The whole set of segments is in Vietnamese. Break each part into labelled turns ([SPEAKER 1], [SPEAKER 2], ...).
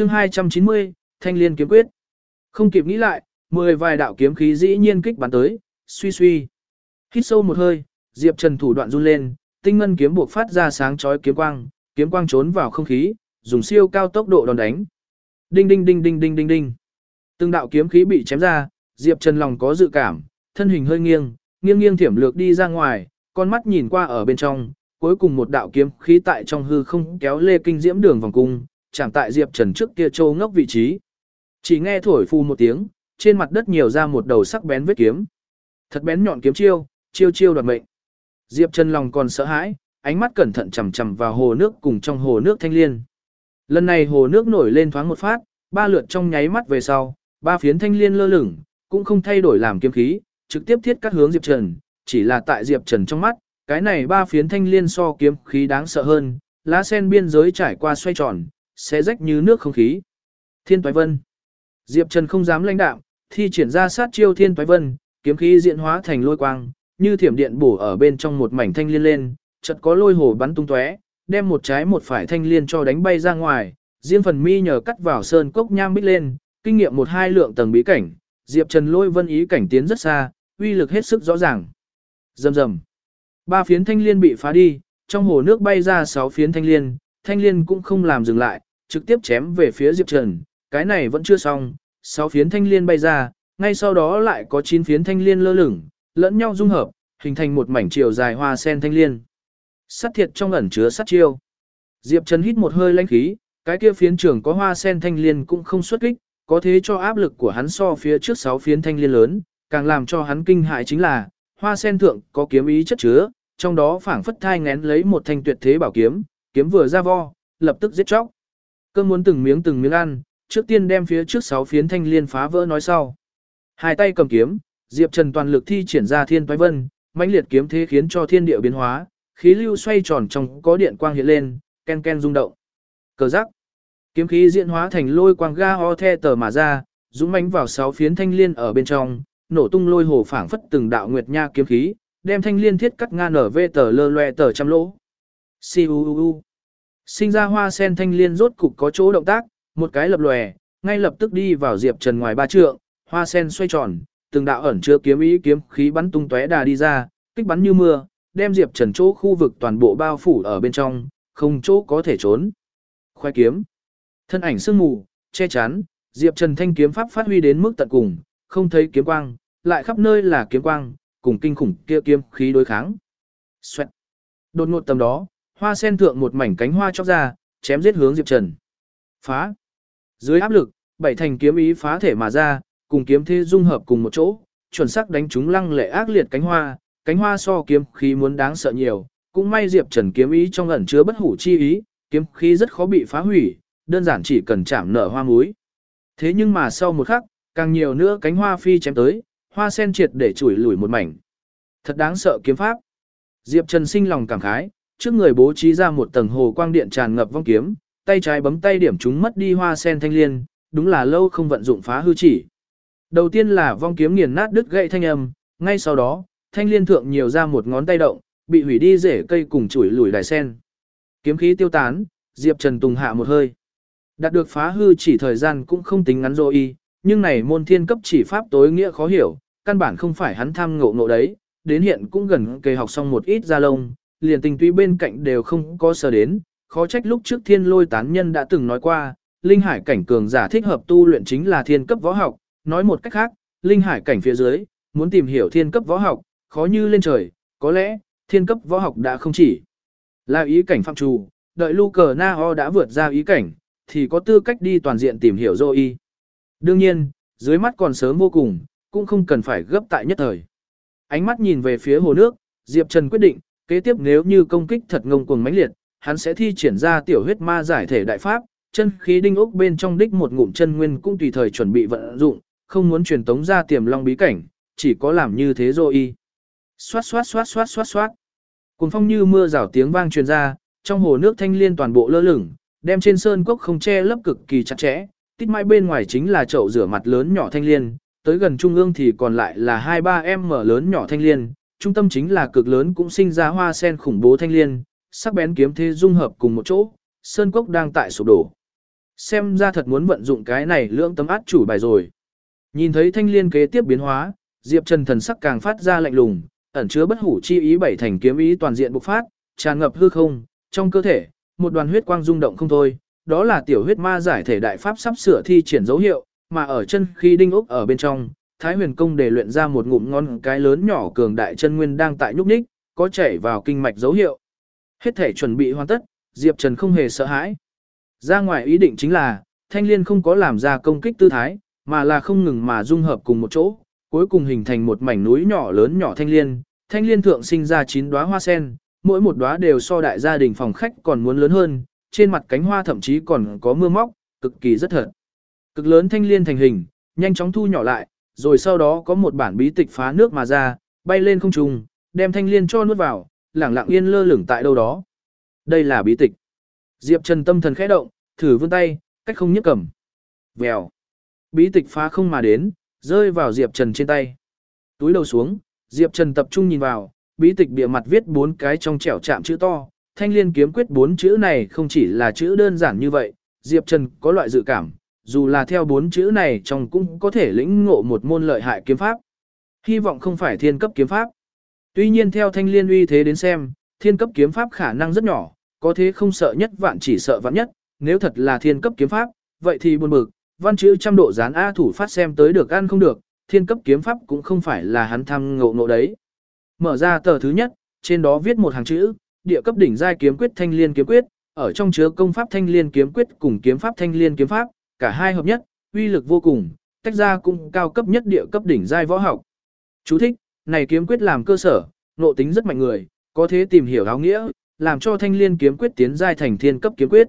[SPEAKER 1] chương 290, Thanh Liên kiếm quyết. Không kịp nghĩ lại, mười vài đạo kiếm khí dĩ nhiên kích bắn tới, suy suy. Hít sâu một hơi, Diệp Trần thủ đoạn run lên, tinh ngân kiếm buộc phát ra sáng chói kiếm quang, kiếm quang trốn vào không khí, dùng siêu cao tốc độ đòn đánh. Đinh đinh đinh đinh đinh đinh đinh. Từng đạo kiếm khí bị chém ra, Diệp Trần lòng có dự cảm, thân hình hơi nghiêng, nghiêng nghiêng thiểm lược đi ra ngoài, con mắt nhìn qua ở bên trong, cuối cùng một đạo kiếm khí tại trong hư không kéo lê kinh diễm đường vòng cung, chẳng tại Diệp Trần trước kia trâu ngốc vị trí. Chỉ nghe thổi phù một tiếng, trên mặt đất nhiều ra một đầu sắc bén vết kiếm. Thật bén nhọn kiếm chiêu, chiêu chiêu đoạt mệnh. Diệp Trần lòng còn sợ hãi, ánh mắt cẩn thận chằm chằm vào hồ nước cùng trong hồ nước thanh liên. Lần này hồ nước nổi lên thoáng một phát, ba lượt trong nháy mắt về sau, ba phiến thanh liên lơ lửng, cũng không thay đổi làm kiếm khí, trực tiếp thiết cắt hướng Diệp Trần, chỉ là tại Diệp Trần trong mắt, cái này ba phiến thanh liên so kiếm khí đáng sợ hơn, lá sen biên giới trải qua xoay tròn, sẽ rách như nước không khí. Thiên Toái Vân Diệp Trần không dám lãnh đạo, thi triển ra sát chiêu Thiên Toái Vân, kiếm khí diễn hóa thành lôi quang, như thiểm điện bổ ở bên trong một mảnh thanh liên lên, chợt có lôi hồ bắn tung tóe, đem một trái một phải thanh liên cho đánh bay ra ngoài, riêng phần mi nhờ cắt vào sơn cốc nham bích lên, kinh nghiệm một hai lượng tầng bí cảnh, Diệp Trần lôi vân ý cảnh tiến rất xa, uy lực hết sức rõ ràng. Rầm rầm. Ba phiến thanh liên bị phá đi, trong hồ nước bay ra sáu phiến thanh liên, thanh liên cũng không làm dừng lại, trực tiếp chém về phía Diệp Trần, cái này vẫn chưa xong, sáu phiến thanh liên bay ra, ngay sau đó lại có chín phiến thanh liên lơ lửng, lẫn nhau dung hợp, hình thành một mảnh chiều dài hoa sen thanh liên. Sát thiệt trong ẩn chứa sát chiêu. Diệp Trần hít một hơi lãnh khí, cái kia phiến trường có hoa sen thanh liên cũng không xuất kích, có thế cho áp lực của hắn so phía trước sáu phiến thanh liên lớn, càng làm cho hắn kinh hại chính là, hoa sen thượng có kiếm ý chất chứa, trong đó phảng phất thai ngén lấy một thanh tuyệt thế bảo kiếm, kiếm vừa ra vo, lập tức giết chóc. Cơm muốn từng miếng từng miếng ăn, trước tiên đem phía trước sáu phiến thanh liên phá vỡ nói sau. Hai tay cầm kiếm, Diệp Trần toàn lực thi triển ra thiên toái vân, mãnh liệt kiếm thế khiến cho thiên địa biến hóa, khí lưu xoay tròn trong có điện quang hiện lên, ken ken rung động. Cờ giác. Kiếm khí diễn hóa thành lôi quang ga ho the tờ mà ra, dũng mãnh vào sáu phiến thanh liên ở bên trong, nổ tung lôi hồ phảng phất từng đạo nguyệt nha kiếm khí, đem thanh liên thiết cắt ngang ở vê tờ lơ loe tờ trăm lỗ. Siu Sinh ra hoa sen thanh liên rốt cục có chỗ động tác, một cái lập lòe, ngay lập tức đi vào Diệp Trần ngoài ba trượng, hoa sen xoay tròn, từng đạo ẩn chứa kiếm ý kiếm khí bắn tung tóe đà đi ra, kích bắn như mưa, đem Diệp Trần chỗ khu vực toàn bộ bao phủ ở bên trong, không chỗ có thể trốn. Khoai kiếm, thân ảnh sương mù, che chắn, Diệp Trần thanh kiếm pháp phát huy đến mức tận cùng, không thấy kiếm quang, lại khắp nơi là kiếm quang, cùng kinh khủng kia kiếm khí đối kháng. Xoẹt. Đột ngột tầm đó, hoa sen thượng một mảnh cánh hoa chóc ra, chém giết hướng Diệp Trần. Phá. Dưới áp lực, bảy thành kiếm ý phá thể mà ra, cùng kiếm thế dung hợp cùng một chỗ, chuẩn xác đánh trúng lăng lệ ác liệt cánh hoa, cánh hoa so kiếm khí muốn đáng sợ nhiều, cũng may Diệp Trần kiếm ý trong ẩn chứa bất hủ chi ý, kiếm khí rất khó bị phá hủy, đơn giản chỉ cần chạm nở hoa muối. Thế nhưng mà sau một khắc, càng nhiều nữa cánh hoa phi chém tới, hoa sen triệt để chủi lủi một mảnh. Thật đáng sợ kiếm pháp. Diệp Trần sinh lòng cảm khái, trước người bố trí ra một tầng hồ quang điện tràn ngập vong kiếm, tay trái bấm tay điểm chúng mất đi hoa sen thanh liên, đúng là lâu không vận dụng phá hư chỉ. Đầu tiên là vong kiếm nghiền nát đứt gãy thanh âm, ngay sau đó, thanh liên thượng nhiều ra một ngón tay động, bị hủy đi rễ cây cùng chuỗi lùi đài sen. Kiếm khí tiêu tán, Diệp Trần Tùng hạ một hơi. Đạt được phá hư chỉ thời gian cũng không tính ngắn rồi nhưng này môn thiên cấp chỉ pháp tối nghĩa khó hiểu, căn bản không phải hắn tham ngộ ngộ đấy, đến hiện cũng gần kề học xong một ít ra lông, liền tình túy bên cạnh đều không có sờ đến, khó trách lúc trước thiên lôi tán nhân đã từng nói qua, linh hải cảnh cường giả thích hợp tu luyện chính là thiên cấp võ học, nói một cách khác, linh hải cảnh phía dưới, muốn tìm hiểu thiên cấp võ học, khó như lên trời, có lẽ, thiên cấp võ học đã không chỉ là ý cảnh phạm trù, đợi lu cờ na ho đã vượt ra ý cảnh, thì có tư cách đi toàn diện tìm hiểu dô y. Đương nhiên, dưới mắt còn sớm vô cùng, cũng không cần phải gấp tại nhất thời. Ánh mắt nhìn về phía hồ nước, Diệp Trần quyết định, kế tiếp nếu như công kích thật ngông cuồng mãnh liệt, hắn sẽ thi triển ra tiểu huyết ma giải thể đại pháp, chân khí đinh ốc bên trong đích một ngụm chân nguyên cũng tùy thời chuẩn bị vận dụng, không muốn truyền tống ra tiềm long bí cảnh, chỉ có làm như thế rồi y. Xoát xoát xoát xoát xoát xoát. Cùng phong như mưa rào tiếng vang truyền ra, trong hồ nước thanh liên toàn bộ lơ lửng, đem trên sơn cốc không che lấp cực kỳ chặt chẽ, tít mãi bên ngoài chính là chậu rửa mặt lớn nhỏ thanh liên, tới gần trung ương thì còn lại là 2-3 em mở lớn nhỏ thanh liên, trung tâm chính là cực lớn cũng sinh ra hoa sen khủng bố thanh liên, sắc bén kiếm thế dung hợp cùng một chỗ, sơn cốc đang tại sụp đổ. xem ra thật muốn vận dụng cái này lưỡng tấm át chủ bài rồi. Nhìn thấy thanh liên kế tiếp biến hóa, Diệp Trần thần sắc càng phát ra lạnh lùng, ẩn chứa bất hủ chi ý bảy thành kiếm ý toàn diện bộc phát, tràn ngập hư không, trong cơ thể, một đoàn huyết quang rung động không thôi, đó là tiểu huyết ma giải thể đại pháp sắp sửa thi triển dấu hiệu, mà ở chân khi đinh ốc ở bên trong, Thái Huyền công để luyện ra một ngụm ngon cái lớn nhỏ cường đại chân nguyên đang tại nhúc nhích, có chảy vào kinh mạch dấu hiệu. Hết thể chuẩn bị hoàn tất, Diệp Trần không hề sợ hãi. Ra ngoài ý định chính là, Thanh Liên không có làm ra công kích tư thái, mà là không ngừng mà dung hợp cùng một chỗ, cuối cùng hình thành một mảnh núi nhỏ lớn nhỏ Thanh Liên. Thanh Liên thượng sinh ra 9 đóa hoa sen, mỗi một đóa đều so đại gia đình phòng khách còn muốn lớn hơn, trên mặt cánh hoa thậm chí còn có mưa móc, cực kỳ rất thật. Cực lớn Thanh Liên thành hình, nhanh chóng thu nhỏ lại, rồi sau đó có một bản bí tịch phá nước mà ra, bay lên không trung, đem Thanh Liên cho nuốt vào, lẳng lặng yên lơ lửng tại đâu đó. Đây là bí tịch. Diệp Trần tâm thần khẽ động, thử vươn tay, cách không nhấc cầm. Vèo. Bí tịch phá không mà đến, rơi vào Diệp Trần trên tay. Túi đầu xuống, Diệp Trần tập trung nhìn vào, bí tịch bìa mặt viết bốn cái trong trẻo chạm chữ to, thanh liên kiếm quyết bốn chữ này không chỉ là chữ đơn giản như vậy, Diệp Trần có loại dự cảm, dù là theo bốn chữ này trong cũng có thể lĩnh ngộ một môn lợi hại kiếm pháp. Hy vọng không phải thiên cấp kiếm pháp. Tuy nhiên theo thanh liên uy thế đến xem, thiên cấp kiếm pháp khả năng rất nhỏ, có thế không sợ nhất vạn chỉ sợ vạn nhất, nếu thật là thiên cấp kiếm pháp, vậy thì buồn bực, văn chữ trăm độ dán A thủ phát xem tới được ăn không được, thiên cấp kiếm pháp cũng không phải là hắn tham ngộ ngộ đấy. Mở ra tờ thứ nhất, trên đó viết một hàng chữ, địa cấp đỉnh giai kiếm quyết thanh liên kiếm quyết, ở trong chứa công pháp thanh liên kiếm quyết cùng kiếm pháp thanh liên kiếm pháp, cả hai hợp nhất, uy lực vô cùng, tách ra cũng cao cấp nhất địa cấp đỉnh giai võ học. Chú thích, này kiếm quyết làm cơ sở, nộ tính rất mạnh người, có thể tìm hiểu áo nghĩa, làm cho thanh liên kiếm quyết tiến giai thành thiên cấp kiếm quyết.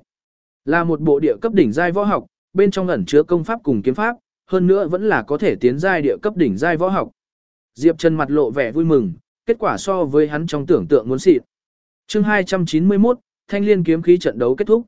[SPEAKER 1] Là một bộ địa cấp đỉnh giai võ học, bên trong ẩn chứa công pháp cùng kiếm pháp, hơn nữa vẫn là có thể tiến giai địa cấp đỉnh giai võ học. Diệp Trần mặt lộ vẻ vui mừng, kết quả so với hắn trong tưởng tượng muốn xịt. Chương 291, Thanh Liên kiếm khí trận đấu kết thúc.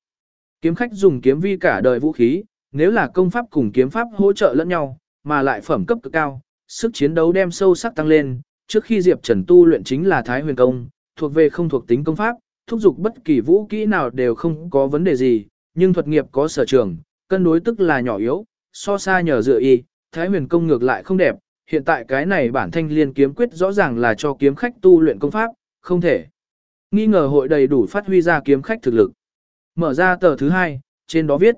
[SPEAKER 1] Kiếm khách dùng kiếm vi cả đời vũ khí, nếu là công pháp cùng kiếm pháp hỗ trợ lẫn nhau, mà lại phẩm cấp cực cao, sức chiến đấu đem sâu sắc tăng lên, trước khi Diệp Trần tu luyện chính là Thái Huyền công, thuộc về không thuộc tính công pháp, thúc giục bất kỳ vũ kỹ nào đều không có vấn đề gì, nhưng thuật nghiệp có sở trường, cân đối tức là nhỏ yếu, so xa nhờ dựa y, Thái Huyền công ngược lại không đẹp, hiện tại cái này bản thanh liên kiếm quyết rõ ràng là cho kiếm khách tu luyện công pháp, không thể. Nghi ngờ hội đầy đủ phát huy ra kiếm khách thực lực. Mở ra tờ thứ hai, trên đó viết.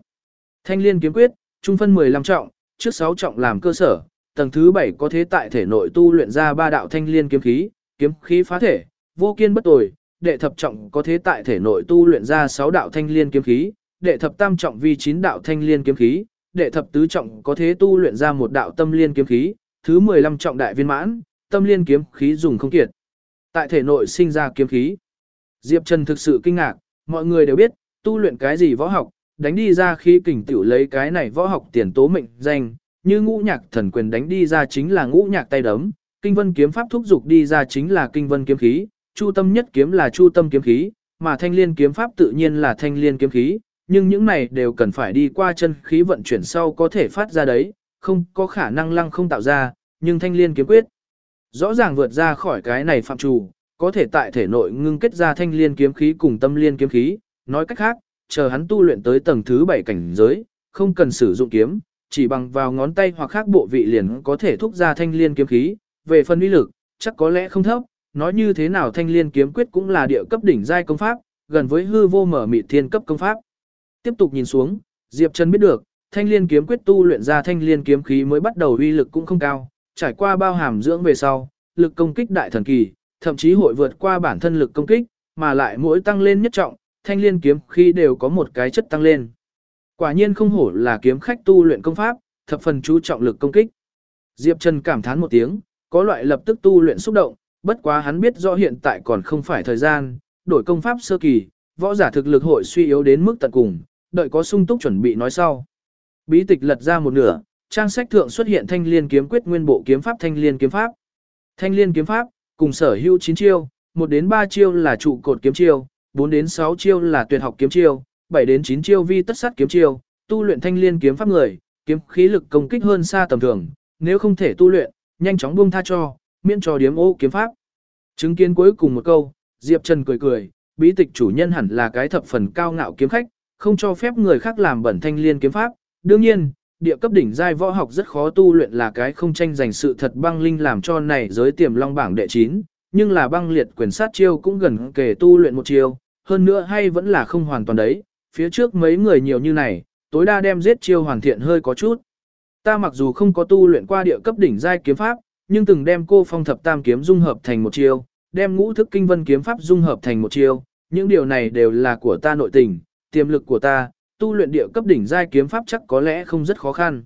[SPEAKER 1] Thanh liên kiếm quyết, trung phân 15 trọng, trước 6 trọng làm cơ sở, tầng thứ 7 có thế tại thể nội tu luyện ra ba đạo thanh liên kiếm khí, kiếm khí phá thể, vô kiên bất tồi, đệ thập trọng có thế tại thể nội tu luyện ra 6 đạo thanh liên kiếm khí, đệ thập tam trọng vi 9 đạo thanh liên kiếm khí, đệ thập tứ trọng có thế tu luyện ra một đạo tâm liên kiếm khí, thứ 15 trọng đại viên mãn, tâm liên kiếm khí dùng không kiệt. Tại thể nội sinh ra kiếm khí. Diệp Trần thực sự kinh ngạc, mọi người đều biết, tu luyện cái gì võ học, đánh đi ra khí kình tiểu lấy cái này võ học tiền tố mệnh danh, như ngũ nhạc thần quyền đánh đi ra chính là ngũ nhạc tay đấm, kinh vân kiếm pháp thúc dục đi ra chính là kinh vân kiếm khí, chu tâm nhất kiếm là chu tâm kiếm khí, mà thanh liên kiếm pháp tự nhiên là thanh liên kiếm khí, nhưng những này đều cần phải đi qua chân khí vận chuyển sau có thể phát ra đấy, không có khả năng lăng không tạo ra, nhưng thanh liên kiếm quyết rõ ràng vượt ra khỏi cái này phạm trù, có thể tại thể nội ngưng kết ra thanh liên kiếm khí cùng tâm liên kiếm khí, nói cách khác, chờ hắn tu luyện tới tầng thứ 7 cảnh giới, không cần sử dụng kiếm, chỉ bằng vào ngón tay hoặc khác bộ vị liền có thể thúc ra thanh liên kiếm khí, về phần uy lực, chắc có lẽ không thấp, nói như thế nào thanh liên kiếm quyết cũng là địa cấp đỉnh giai công pháp, gần với hư vô mở mị thiên cấp công pháp. Tiếp tục nhìn xuống, Diệp Trần biết được, thanh liên kiếm quyết tu luyện ra thanh liên kiếm khí mới bắt đầu uy lực cũng không cao, trải qua bao hàm dưỡng về sau, lực công kích đại thần kỳ, thậm chí hội vượt qua bản thân lực công kích, mà lại mỗi tăng lên nhất trọng, thanh liên kiếm khí đều có một cái chất tăng lên. Quả nhiên không hổ là kiếm khách tu luyện công pháp, thập phần chú trọng lực công kích. Diệp Trần cảm thán một tiếng, có loại lập tức tu luyện xúc động, bất quá hắn biết rõ hiện tại còn không phải thời gian, đổi công pháp sơ kỳ, võ giả thực lực hội suy yếu đến mức tận cùng, đợi có sung túc chuẩn bị nói sau. Bí tịch lật ra một nửa, trang sách thượng xuất hiện thanh liên kiếm quyết nguyên bộ kiếm pháp thanh liên kiếm pháp. Thanh liên kiếm pháp, cùng sở hữu 9 chiêu, 1 đến 3 chiêu là trụ cột kiếm chiêu, 4 đến 6 chiêu là tuyệt học kiếm chiêu, 7 đến 9 chiêu vi tất sát kiếm chiêu, tu luyện thanh liên kiếm pháp người, kiếm khí lực công kích hơn xa tầm thường, nếu không thể tu luyện, nhanh chóng buông tha cho, miễn cho điếm ô kiếm pháp. Chứng kiến cuối cùng một câu, Diệp Trần cười cười, bí tịch chủ nhân hẳn là cái thập phần cao ngạo kiếm khách, không cho phép người khác làm bẩn thanh liên kiếm pháp. Đương nhiên, địa cấp đỉnh giai võ học rất khó tu luyện là cái không tranh giành sự thật băng linh làm cho này giới tiềm long bảng đệ 9, nhưng là băng liệt quyền sát chiêu cũng gần kể tu luyện một chiêu, hơn nữa hay vẫn là không hoàn toàn đấy, phía trước mấy người nhiều như này, tối đa đem giết chiêu hoàn thiện hơi có chút. Ta mặc dù không có tu luyện qua địa cấp đỉnh giai kiếm pháp, nhưng từng đem cô phong thập tam kiếm dung hợp thành một chiêu, đem ngũ thức kinh vân kiếm pháp dung hợp thành một chiêu, những điều này đều là của ta nội tình, tiềm lực của ta, tu luyện địa cấp đỉnh giai kiếm pháp chắc có lẽ không rất khó khăn.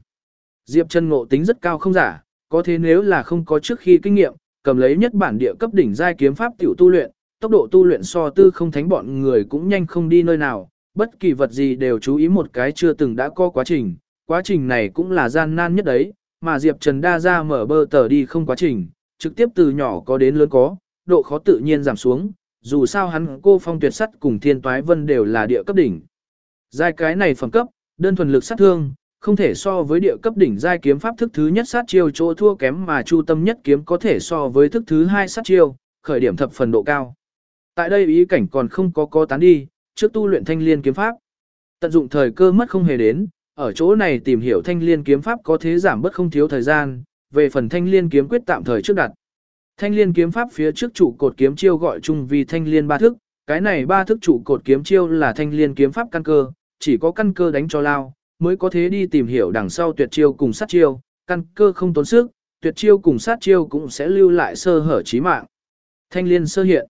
[SPEAKER 1] Diệp chân ngộ tính rất cao không giả, có thế nếu là không có trước khi kinh nghiệm, cầm lấy nhất bản địa cấp đỉnh giai kiếm pháp tiểu tu luyện, tốc độ tu luyện so tư không thánh bọn người cũng nhanh không đi nơi nào, bất kỳ vật gì đều chú ý một cái chưa từng đã có quá trình, quá trình này cũng là gian nan nhất đấy, mà Diệp Trần đa ra mở bơ tờ đi không quá trình, trực tiếp từ nhỏ có đến lớn có, độ khó tự nhiên giảm xuống, dù sao hắn cô phong tuyệt sắt cùng thiên toái vân đều là địa cấp đỉnh. Giai cái này phẩm cấp, đơn thuần lực sát thương, không thể so với địa cấp đỉnh giai kiếm pháp thức thứ nhất sát chiêu chỗ thua kém mà chu tâm nhất kiếm có thể so với thức thứ hai sát chiêu, khởi điểm thập phần độ cao. Tại đây ý cảnh còn không có có tán đi, trước tu luyện thanh liên kiếm pháp. Tận dụng thời cơ mất không hề đến, ở chỗ này tìm hiểu thanh liên kiếm pháp có thế giảm bất không thiếu thời gian, về phần thanh liên kiếm quyết tạm thời trước đặt. Thanh liên kiếm pháp phía trước trụ cột kiếm chiêu gọi chung vì thanh liên ba thức, cái này ba thức trụ cột kiếm chiêu là thanh liên kiếm pháp căn cơ, chỉ có căn cơ đánh cho lao, mới có thế đi tìm hiểu đằng sau tuyệt chiêu cùng sát chiêu, căn cơ không tốn sức, tuyệt chiêu cùng sát chiêu cũng sẽ lưu lại sơ hở chí mạng. Thanh liên sơ hiện.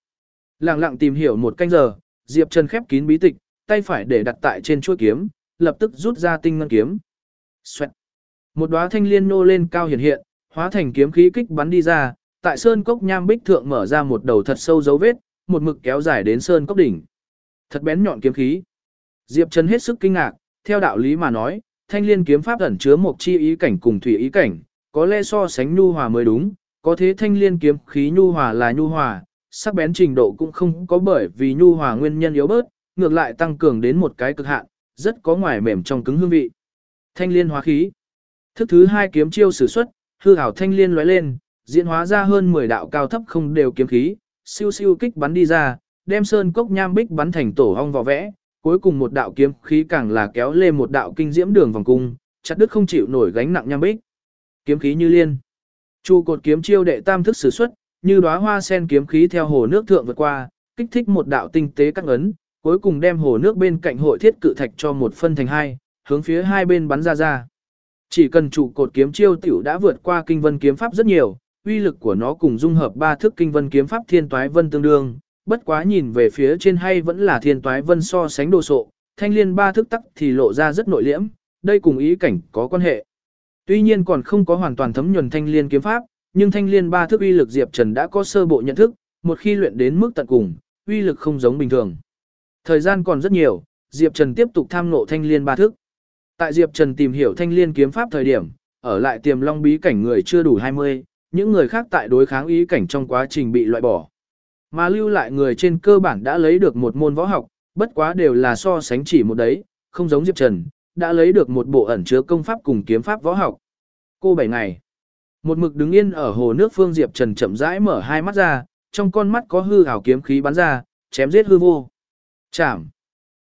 [SPEAKER 1] Lặng lặng tìm hiểu một canh giờ, Diệp Trần khép kín bí tịch, tay phải để đặt tại trên chuôi kiếm, lập tức rút ra tinh ngân kiếm. Xoẹt. Một đóa thanh liên nô lên cao hiện hiện, hóa thành kiếm khí kích bắn đi ra, tại sơn cốc nham bích thượng mở ra một đầu thật sâu dấu vết, một mực kéo dài đến sơn cốc đỉnh. Thật bén nhọn kiếm khí. Diệp Trần hết sức kinh ngạc, theo đạo lý mà nói, thanh liên kiếm pháp ẩn chứa một chi ý cảnh cùng thủy ý cảnh, có lẽ so sánh nhu hòa mới đúng, có thế thanh liên kiếm khí nhu hòa là nhu hòa, sắc bén trình độ cũng không có bởi vì nhu hòa nguyên nhân yếu bớt, ngược lại tăng cường đến một cái cực hạn, rất có ngoài mềm trong cứng hương vị. Thanh liên hóa khí. Thức thứ hai kiếm chiêu sử xuất, hư ảo thanh liên lóe lên, diễn hóa ra hơn 10 đạo cao thấp không đều kiếm khí, siêu siêu kích bắn đi ra, đem sơn cốc nham bích bắn thành tổ ong vỏ vẽ, cuối cùng một đạo kiếm khí càng là kéo lên một đạo kinh diễm đường vòng cung, chặt đứt không chịu nổi gánh nặng nham bích. Kiếm khí như liên. Chu cột kiếm chiêu đệ tam thức sử xuất, như đóa hoa sen kiếm khí theo hồ nước thượng vượt qua, kích thích một đạo tinh tế các ấn, cuối cùng đem hồ nước bên cạnh hội thiết cự thạch cho một phân thành hai, hướng phía hai bên bắn ra ra. Chỉ cần trụ cột kiếm chiêu tiểu đã vượt qua kinh vân kiếm pháp rất nhiều, uy lực của nó cùng dung hợp ba thức kinh vân kiếm pháp thiên toái vân tương đương, bất quá nhìn về phía trên hay vẫn là thiên toái vân so sánh đồ sộ, thanh liên ba thức tắc thì lộ ra rất nội liễm, đây cùng ý cảnh có quan hệ. Tuy nhiên còn không có hoàn toàn thấm nhuần thanh liên kiếm pháp, nhưng thanh liên ba thức uy lực Diệp Trần đã có sơ bộ nhận thức, một khi luyện đến mức tận cùng, uy lực không giống bình thường. Thời gian còn rất nhiều, Diệp Trần tiếp tục tham ngộ thanh liên ba thức. Tại Diệp Trần tìm hiểu thanh liên kiếm pháp thời điểm, ở lại tiềm long bí cảnh người chưa đủ 20, những người khác tại đối kháng ý cảnh trong quá trình bị loại bỏ. Mà lưu lại người trên cơ bản đã lấy được một môn võ học, bất quá đều là so sánh chỉ một đấy, không giống Diệp Trần, đã lấy được một bộ ẩn chứa công pháp cùng kiếm pháp võ học. Cô bảy ngày, một mực đứng yên ở hồ nước phương Diệp Trần chậm rãi mở hai mắt ra, trong con mắt có hư ảo kiếm khí bắn ra, chém giết hư vô. Chạm.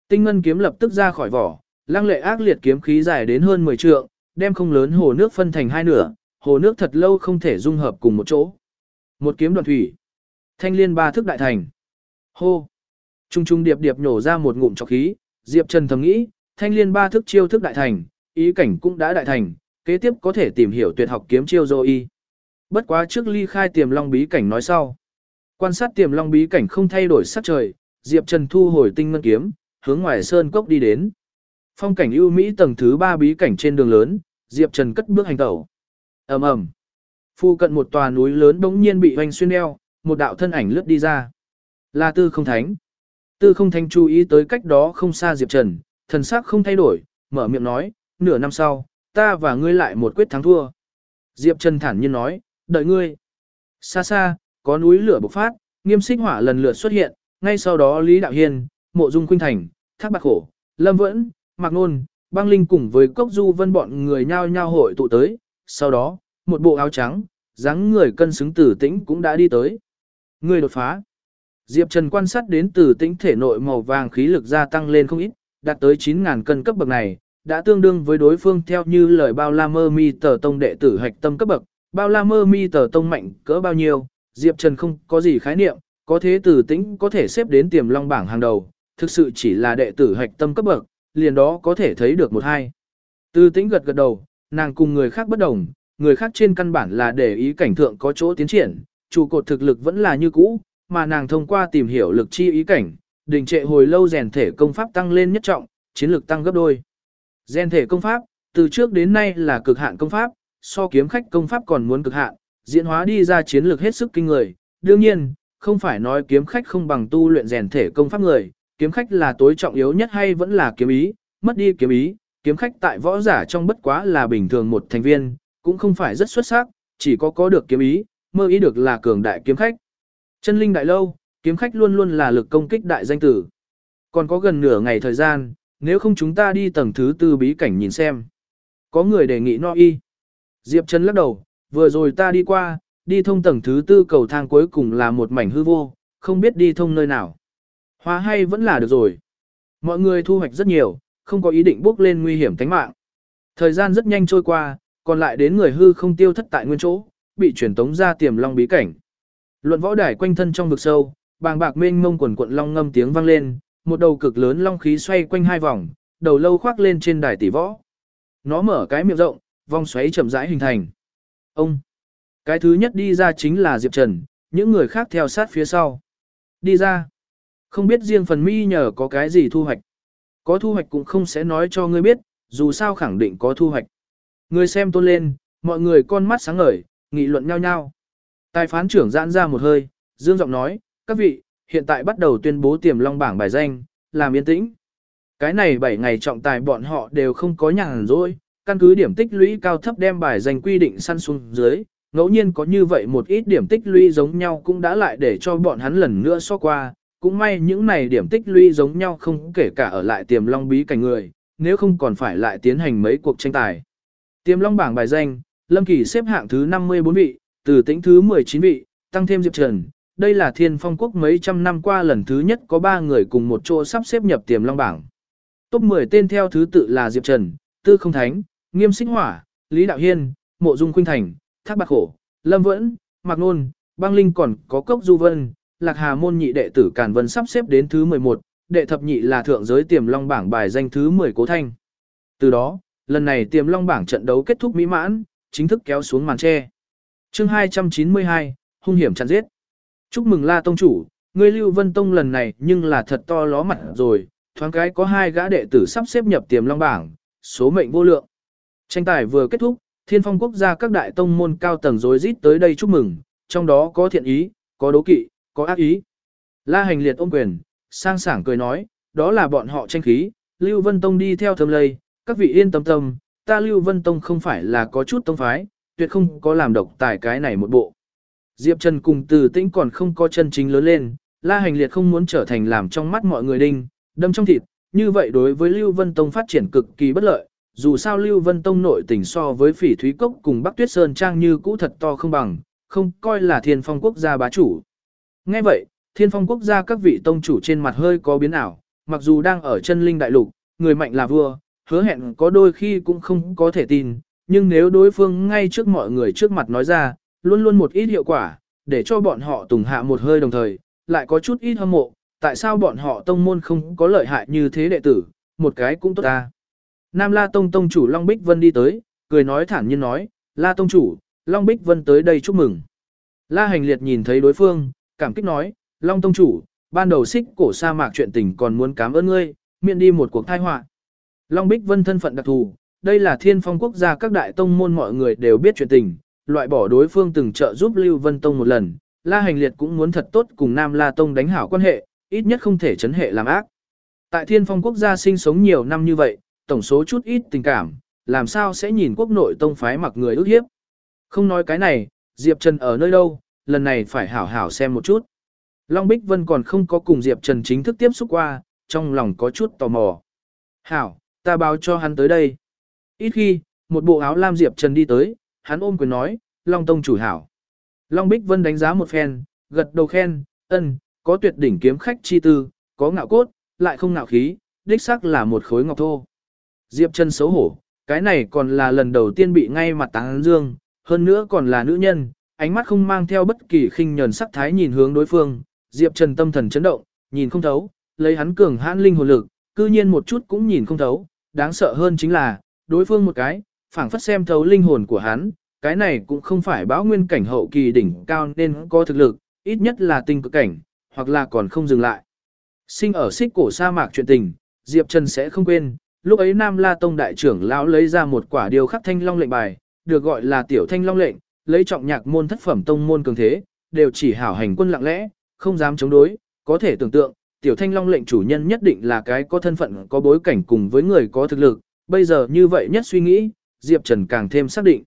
[SPEAKER 1] Tinh ngân kiếm lập tức ra khỏi vỏ, lăng lệ ác liệt kiếm khí dài đến hơn 10 trượng, đem không lớn hồ nước phân thành hai nửa, hồ nước thật lâu không thể dung hợp cùng một chỗ. Một kiếm đoạn thủy. Thanh liên ba thức đại thành. Hô. Trung trung điệp điệp nhổ ra một ngụm trọc khí, Diệp Trần thầm nghĩ, thanh liên ba thức chiêu thức đại thành, ý cảnh cũng đã đại thành, kế tiếp có thể tìm hiểu tuyệt học kiếm chiêu dô y. Bất quá trước ly khai tiềm long bí cảnh nói sau. Quan sát tiềm long bí cảnh không thay đổi sắc trời, Diệp Trần thu hồi tinh ngân kiếm, hướng ngoài sơn cốc đi đến. Phong cảnh ưu mỹ tầng thứ 3 bí cảnh trên đường lớn, Diệp Trần cất bước hành tẩu. Ầm ầm. Phu cận một tòa núi lớn bỗng nhiên bị hoành xuyên đeo, một đạo thân ảnh lướt đi ra. Là Tư Không Thánh. Tư Không Thánh chú ý tới cách đó không xa Diệp Trần, thần sắc không thay đổi, mở miệng nói, nửa năm sau, ta và ngươi lại một quyết thắng thua. Diệp Trần thản nhiên nói, đợi ngươi. Xa xa, có núi lửa bộc phát, nghiêm xích hỏa lần lượt xuất hiện, ngay sau đó Lý Đạo Hiên, Mộ Dung Khuynh Thành, Thác Bạc Khổ, Lâm Vẫn, Mạc Nôn, Băng Linh cùng với Cốc Du Vân bọn người nhao nhao hội tụ tới, sau đó, một bộ áo trắng, dáng người cân xứng tử tĩnh cũng đã đi tới. Người đột phá. Diệp Trần quan sát đến tử tĩnh thể nội màu vàng khí lực gia tăng lên không ít, đạt tới 9.000 cân cấp bậc này, đã tương đương với đối phương theo như lời bao la mơ mi tờ tông đệ tử hạch tâm cấp bậc, bao la mơ mi tờ tông mạnh cỡ bao nhiêu, Diệp Trần không có gì khái niệm, có thế tử tĩnh có thể xếp đến tiềm long bảng hàng đầu, thực sự chỉ là đệ tử hạch tâm cấp bậc, liền đó có thể thấy được một hai. Từ tĩnh gật gật đầu, nàng cùng người khác bất đồng, người khác trên căn bản là để ý cảnh thượng có chỗ tiến triển, trụ cột thực lực vẫn là như cũ, mà nàng thông qua tìm hiểu lực chi ý cảnh, đình trệ hồi lâu rèn thể công pháp tăng lên nhất trọng, chiến lực tăng gấp đôi. Gen thể công pháp, từ trước đến nay là cực hạn công pháp, so kiếm khách công pháp còn muốn cực hạn, diễn hóa đi ra chiến lược hết sức kinh người. Đương nhiên, không phải nói kiếm khách không bằng tu luyện rèn thể công pháp người, kiếm khách là tối trọng yếu nhất hay vẫn là kiếm ý, mất đi kiếm ý, kiếm khách tại võ giả trong bất quá là bình thường một thành viên, cũng không phải rất xuất sắc, chỉ có có được kiếm ý, mơ ý được là cường đại kiếm khách. Chân linh đại lâu, kiếm khách luôn luôn là lực công kích đại danh tử. Còn có gần nửa ngày thời gian, nếu không chúng ta đi tầng thứ tư bí cảnh nhìn xem. Có người đề nghị no y. Diệp Trần lắc đầu, vừa rồi ta đi qua, đi thông tầng thứ tư cầu thang cuối cùng là một mảnh hư vô, không biết đi thông nơi nào. Hóa hay vẫn là được rồi. Mọi người thu hoạch rất nhiều, không có ý định bước lên nguy hiểm tính mạng. Thời gian rất nhanh trôi qua, còn lại đến người hư không tiêu thất tại nguyên chỗ, bị chuyển tống ra tiềm long bí cảnh. Luận võ đài quanh thân trong vực sâu, bàng bạc mênh mông quần quận long ngâm tiếng vang lên, một đầu cực lớn long khí xoay quanh hai vòng, đầu lâu khoác lên trên đài tỷ võ. Nó mở cái miệng rộng, vòng xoáy chậm rãi hình thành. Ông, cái thứ nhất đi ra chính là Diệp Trần, những người khác theo sát phía sau. Đi ra, không biết riêng phần mi nhờ có cái gì thu hoạch. Có thu hoạch cũng không sẽ nói cho ngươi biết, dù sao khẳng định có thu hoạch. Người xem tôn lên, mọi người con mắt sáng ngời, nghị luận nhau nhau. Tài phán trưởng giãn ra một hơi, dương giọng nói, các vị, hiện tại bắt đầu tuyên bố tiềm long bảng bài danh, làm yên tĩnh. Cái này 7 ngày trọng tài bọn họ đều không có nhàn rỗi, căn cứ điểm tích lũy cao thấp đem bài danh quy định săn xuống dưới, ngẫu nhiên có như vậy một ít điểm tích lũy giống nhau cũng đã lại để cho bọn hắn lần nữa so qua, cũng may những này điểm tích lũy giống nhau không kể cả ở lại tiềm long bí cảnh người, nếu không còn phải lại tiến hành mấy cuộc tranh tài. Tiềm long bảng bài danh, Lâm Kỳ xếp hạng thứ 54 vị, từ tính thứ 19 vị, tăng thêm Diệp Trần. Đây là thiên phong quốc mấy trăm năm qua lần thứ nhất có ba người cùng một chỗ sắp xếp nhập tiềm long bảng. Top 10 tên theo thứ tự là Diệp Trần, Tư Không Thánh, Nghiêm Sinh Hỏa, Lý Đạo Hiên, Mộ Dung Khuynh Thành, Thác Bạc Khổ, Lâm Vẫn, Mạc Nôn, Băng Linh còn có Cốc Du Vân, Lạc Hà môn nhị đệ tử Càn Vân sắp xếp đến thứ 11, đệ thập nhị là thượng giới tiềm long bảng bài danh thứ 10 Cố Thanh. Từ đó, lần này tiềm long bảng trận đấu kết thúc mỹ mãn, chính thức kéo xuống màn che. Chương 292, hung hiểm chặn giết. Chúc mừng La tông chủ, ngươi Lưu Vân Tông lần này nhưng là thật to ló mặt rồi, thoáng cái có hai gã đệ tử sắp xếp nhập tiềm long bảng, số mệnh vô lượng. Tranh tài vừa kết thúc, Thiên Phong quốc gia các đại tông môn cao tầng rối rít tới đây chúc mừng, trong đó có thiện ý, có đố kỵ, có ác ý. La Hành liệt ôm quyền, sang sảng cười nói, đó là bọn họ tranh khí, Lưu Vân Tông đi theo thâm lây, các vị yên tâm tâm, ta Lưu Vân Tông không phải là có chút tông phái, tuyệt không có làm độc tài cái này một bộ. Diệp Trần cùng từ tĩnh còn không có chân chính lớn lên, La Hành Liệt không muốn trở thành làm trong mắt mọi người đinh, đâm trong thịt, như vậy đối với Lưu Vân Tông phát triển cực kỳ bất lợi, dù sao Lưu Vân Tông nội tình so với Phỉ Thúy Cốc cùng Bắc Tuyết Sơn Trang như cũ thật to không bằng, không coi là thiên phong quốc gia bá chủ. Nghe vậy, thiên phong quốc gia các vị tông chủ trên mặt hơi có biến ảo, mặc dù đang ở chân linh đại lục, người mạnh là vua, hứa hẹn có đôi khi cũng không có thể tin, nhưng nếu đối phương ngay trước mọi người trước mặt nói ra, luôn luôn một ít hiệu quả, để cho bọn họ tùng hạ một hơi đồng thời, lại có chút ít hâm mộ, tại sao bọn họ tông môn không có lợi hại như thế đệ tử, một cái cũng tốt ta. Nam La Tông Tông chủ Long Bích Vân đi tới, cười nói thản nhiên nói, La Tông chủ, Long Bích Vân tới đây chúc mừng. La Hành Liệt nhìn thấy đối phương, cảm kích nói, Long Tông chủ, ban đầu xích cổ sa mạc chuyện tình còn muốn cảm ơn ngươi, miễn đi một cuộc tai họa. Long Bích Vân thân phận đặc thù, đây là thiên phong quốc gia các đại tông môn mọi người đều biết chuyện tình, loại bỏ đối phương từng trợ giúp Lưu Vân Tông một lần, La Hành Liệt cũng muốn thật tốt cùng Nam La Tông đánh hảo quan hệ, ít nhất không thể chấn hệ làm ác. Tại thiên phong quốc gia sinh sống nhiều năm như vậy, tổng số chút ít tình cảm, làm sao sẽ nhìn quốc nội tông phái mặc người ước hiếp. Không nói cái này, Diệp Trần ở nơi đâu, lần này phải hảo hảo xem một chút. Long Bích Vân còn không có cùng Diệp Trần chính thức tiếp xúc qua, trong lòng có chút tò mò. Hảo, ta báo cho hắn tới đây. Ít khi, một bộ áo lam Diệp Trần đi tới, hắn ôm quyền nói, Long Tông chủ hảo. Long Bích Vân đánh giá một phen, gật đầu khen, ân, có tuyệt đỉnh kiếm khách chi tư, có ngạo cốt, lại không ngạo khí, đích xác là một khối ngọc thô. Diệp Trần xấu hổ, cái này còn là lần đầu tiên bị ngay mặt táng dương, hơn nữa còn là nữ nhân, ánh mắt không mang theo bất kỳ khinh nhẫn sắc thái nhìn hướng đối phương, Diệp Trần tâm thần chấn động, nhìn không thấu, lấy hắn cường hãn linh hồn lực, cư nhiên một chút cũng nhìn không thấu, đáng sợ hơn chính là, đối phương một cái, phảng phất xem thấu linh hồn của hắn, cái này cũng không phải báo nguyên cảnh hậu kỳ đỉnh cao nên có thực lực, ít nhất là tinh cực cảnh, hoặc là còn không dừng lại. Sinh ở xích cổ sa mạc chuyện tình, Diệp Trần sẽ không quên, lúc ấy Nam La Tông đại trưởng lão lấy ra một quả điều khắc thanh long lệnh bài, được gọi là tiểu thanh long lệnh, lấy trọng nhạc môn thất phẩm tông môn cường thế, đều chỉ hảo hành quân lặng lẽ, không dám chống đối, có thể tưởng tượng, tiểu thanh long lệnh chủ nhân nhất định là cái có thân phận có bối cảnh cùng với người có thực lực, bây giờ như vậy nhất suy nghĩ, Diệp Trần càng thêm xác định.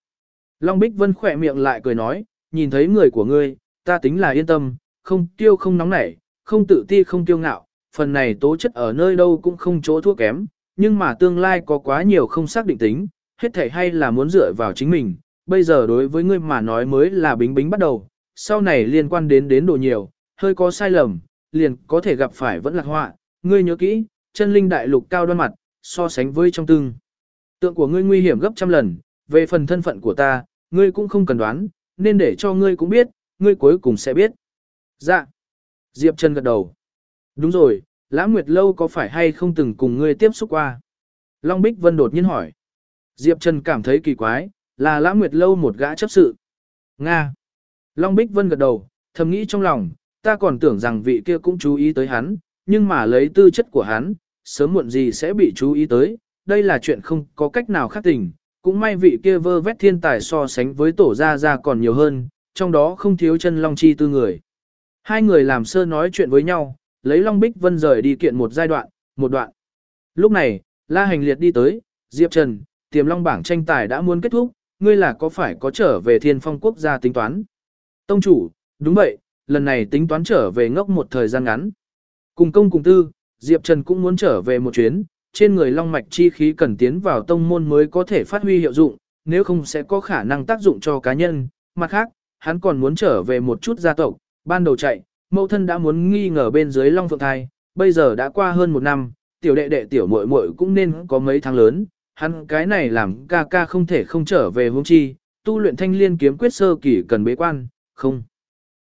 [SPEAKER 1] Long Bích Vân khỏe miệng lại cười nói, nhìn thấy người của ngươi, ta tính là yên tâm, không tiêu không nóng nảy, không tự ti không tiêu ngạo, phần này tố chất ở nơi đâu cũng không chỗ thua kém, nhưng mà tương lai có quá nhiều không xác định tính, hết thảy hay là muốn dựa vào chính mình, bây giờ đối với ngươi mà nói mới là bính bính bắt đầu, sau này liên quan đến đến đồ nhiều, hơi có sai lầm, liền có thể gặp phải vẫn lạc họa, ngươi nhớ kỹ, chân linh đại lục cao đoan mặt, so sánh với trong tương. Tượng của ngươi nguy hiểm gấp trăm lần, về phần thân phận của ta, ngươi cũng không cần đoán, nên để cho ngươi cũng biết, ngươi cuối cùng sẽ biết. Dạ. Diệp Trần gật đầu. Đúng rồi, Lãng Nguyệt Lâu có phải hay không từng cùng ngươi tiếp xúc qua? Long Bích Vân đột nhiên hỏi. Diệp Trần cảm thấy kỳ quái, là Lãng Nguyệt Lâu một gã chấp sự. Nga. Long Bích Vân gật đầu, thầm nghĩ trong lòng, ta còn tưởng rằng vị kia cũng chú ý tới hắn, nhưng mà lấy tư chất của hắn, sớm muộn gì sẽ bị chú ý tới, đây là chuyện không có cách nào khác tình, cũng may vị kia vơ vét thiên tài so sánh với tổ gia gia còn nhiều hơn, trong đó không thiếu chân long chi tư người. Hai người làm sơ nói chuyện với nhau, lấy Long Bích Vân rời đi kiện một giai đoạn, một đoạn. Lúc này, La Hành Liệt đi tới, Diệp Trần, tiềm long bảng tranh tài đã muốn kết thúc, ngươi là có phải có trở về thiên phong quốc gia tính toán. Tông chủ, đúng vậy, lần này tính toán trở về ngốc một thời gian ngắn. Cùng công cùng tư, Diệp Trần cũng muốn trở về một chuyến, trên người long mạch chi khí cần tiến vào tông môn mới có thể phát huy hiệu dụng, nếu không sẽ có khả năng tác dụng cho cá nhân. Mặt khác, hắn còn muốn trở về một chút gia tộc, ban đầu chạy, mẫu thân đã muốn nghi ngờ bên dưới long phượng thai, bây giờ đã qua hơn một năm, tiểu đệ đệ tiểu muội muội cũng nên có mấy tháng lớn, hắn cái này làm ca ca không thể không trở về hướng chi, tu luyện thanh liên kiếm quyết sơ kỳ cần bế quan, không.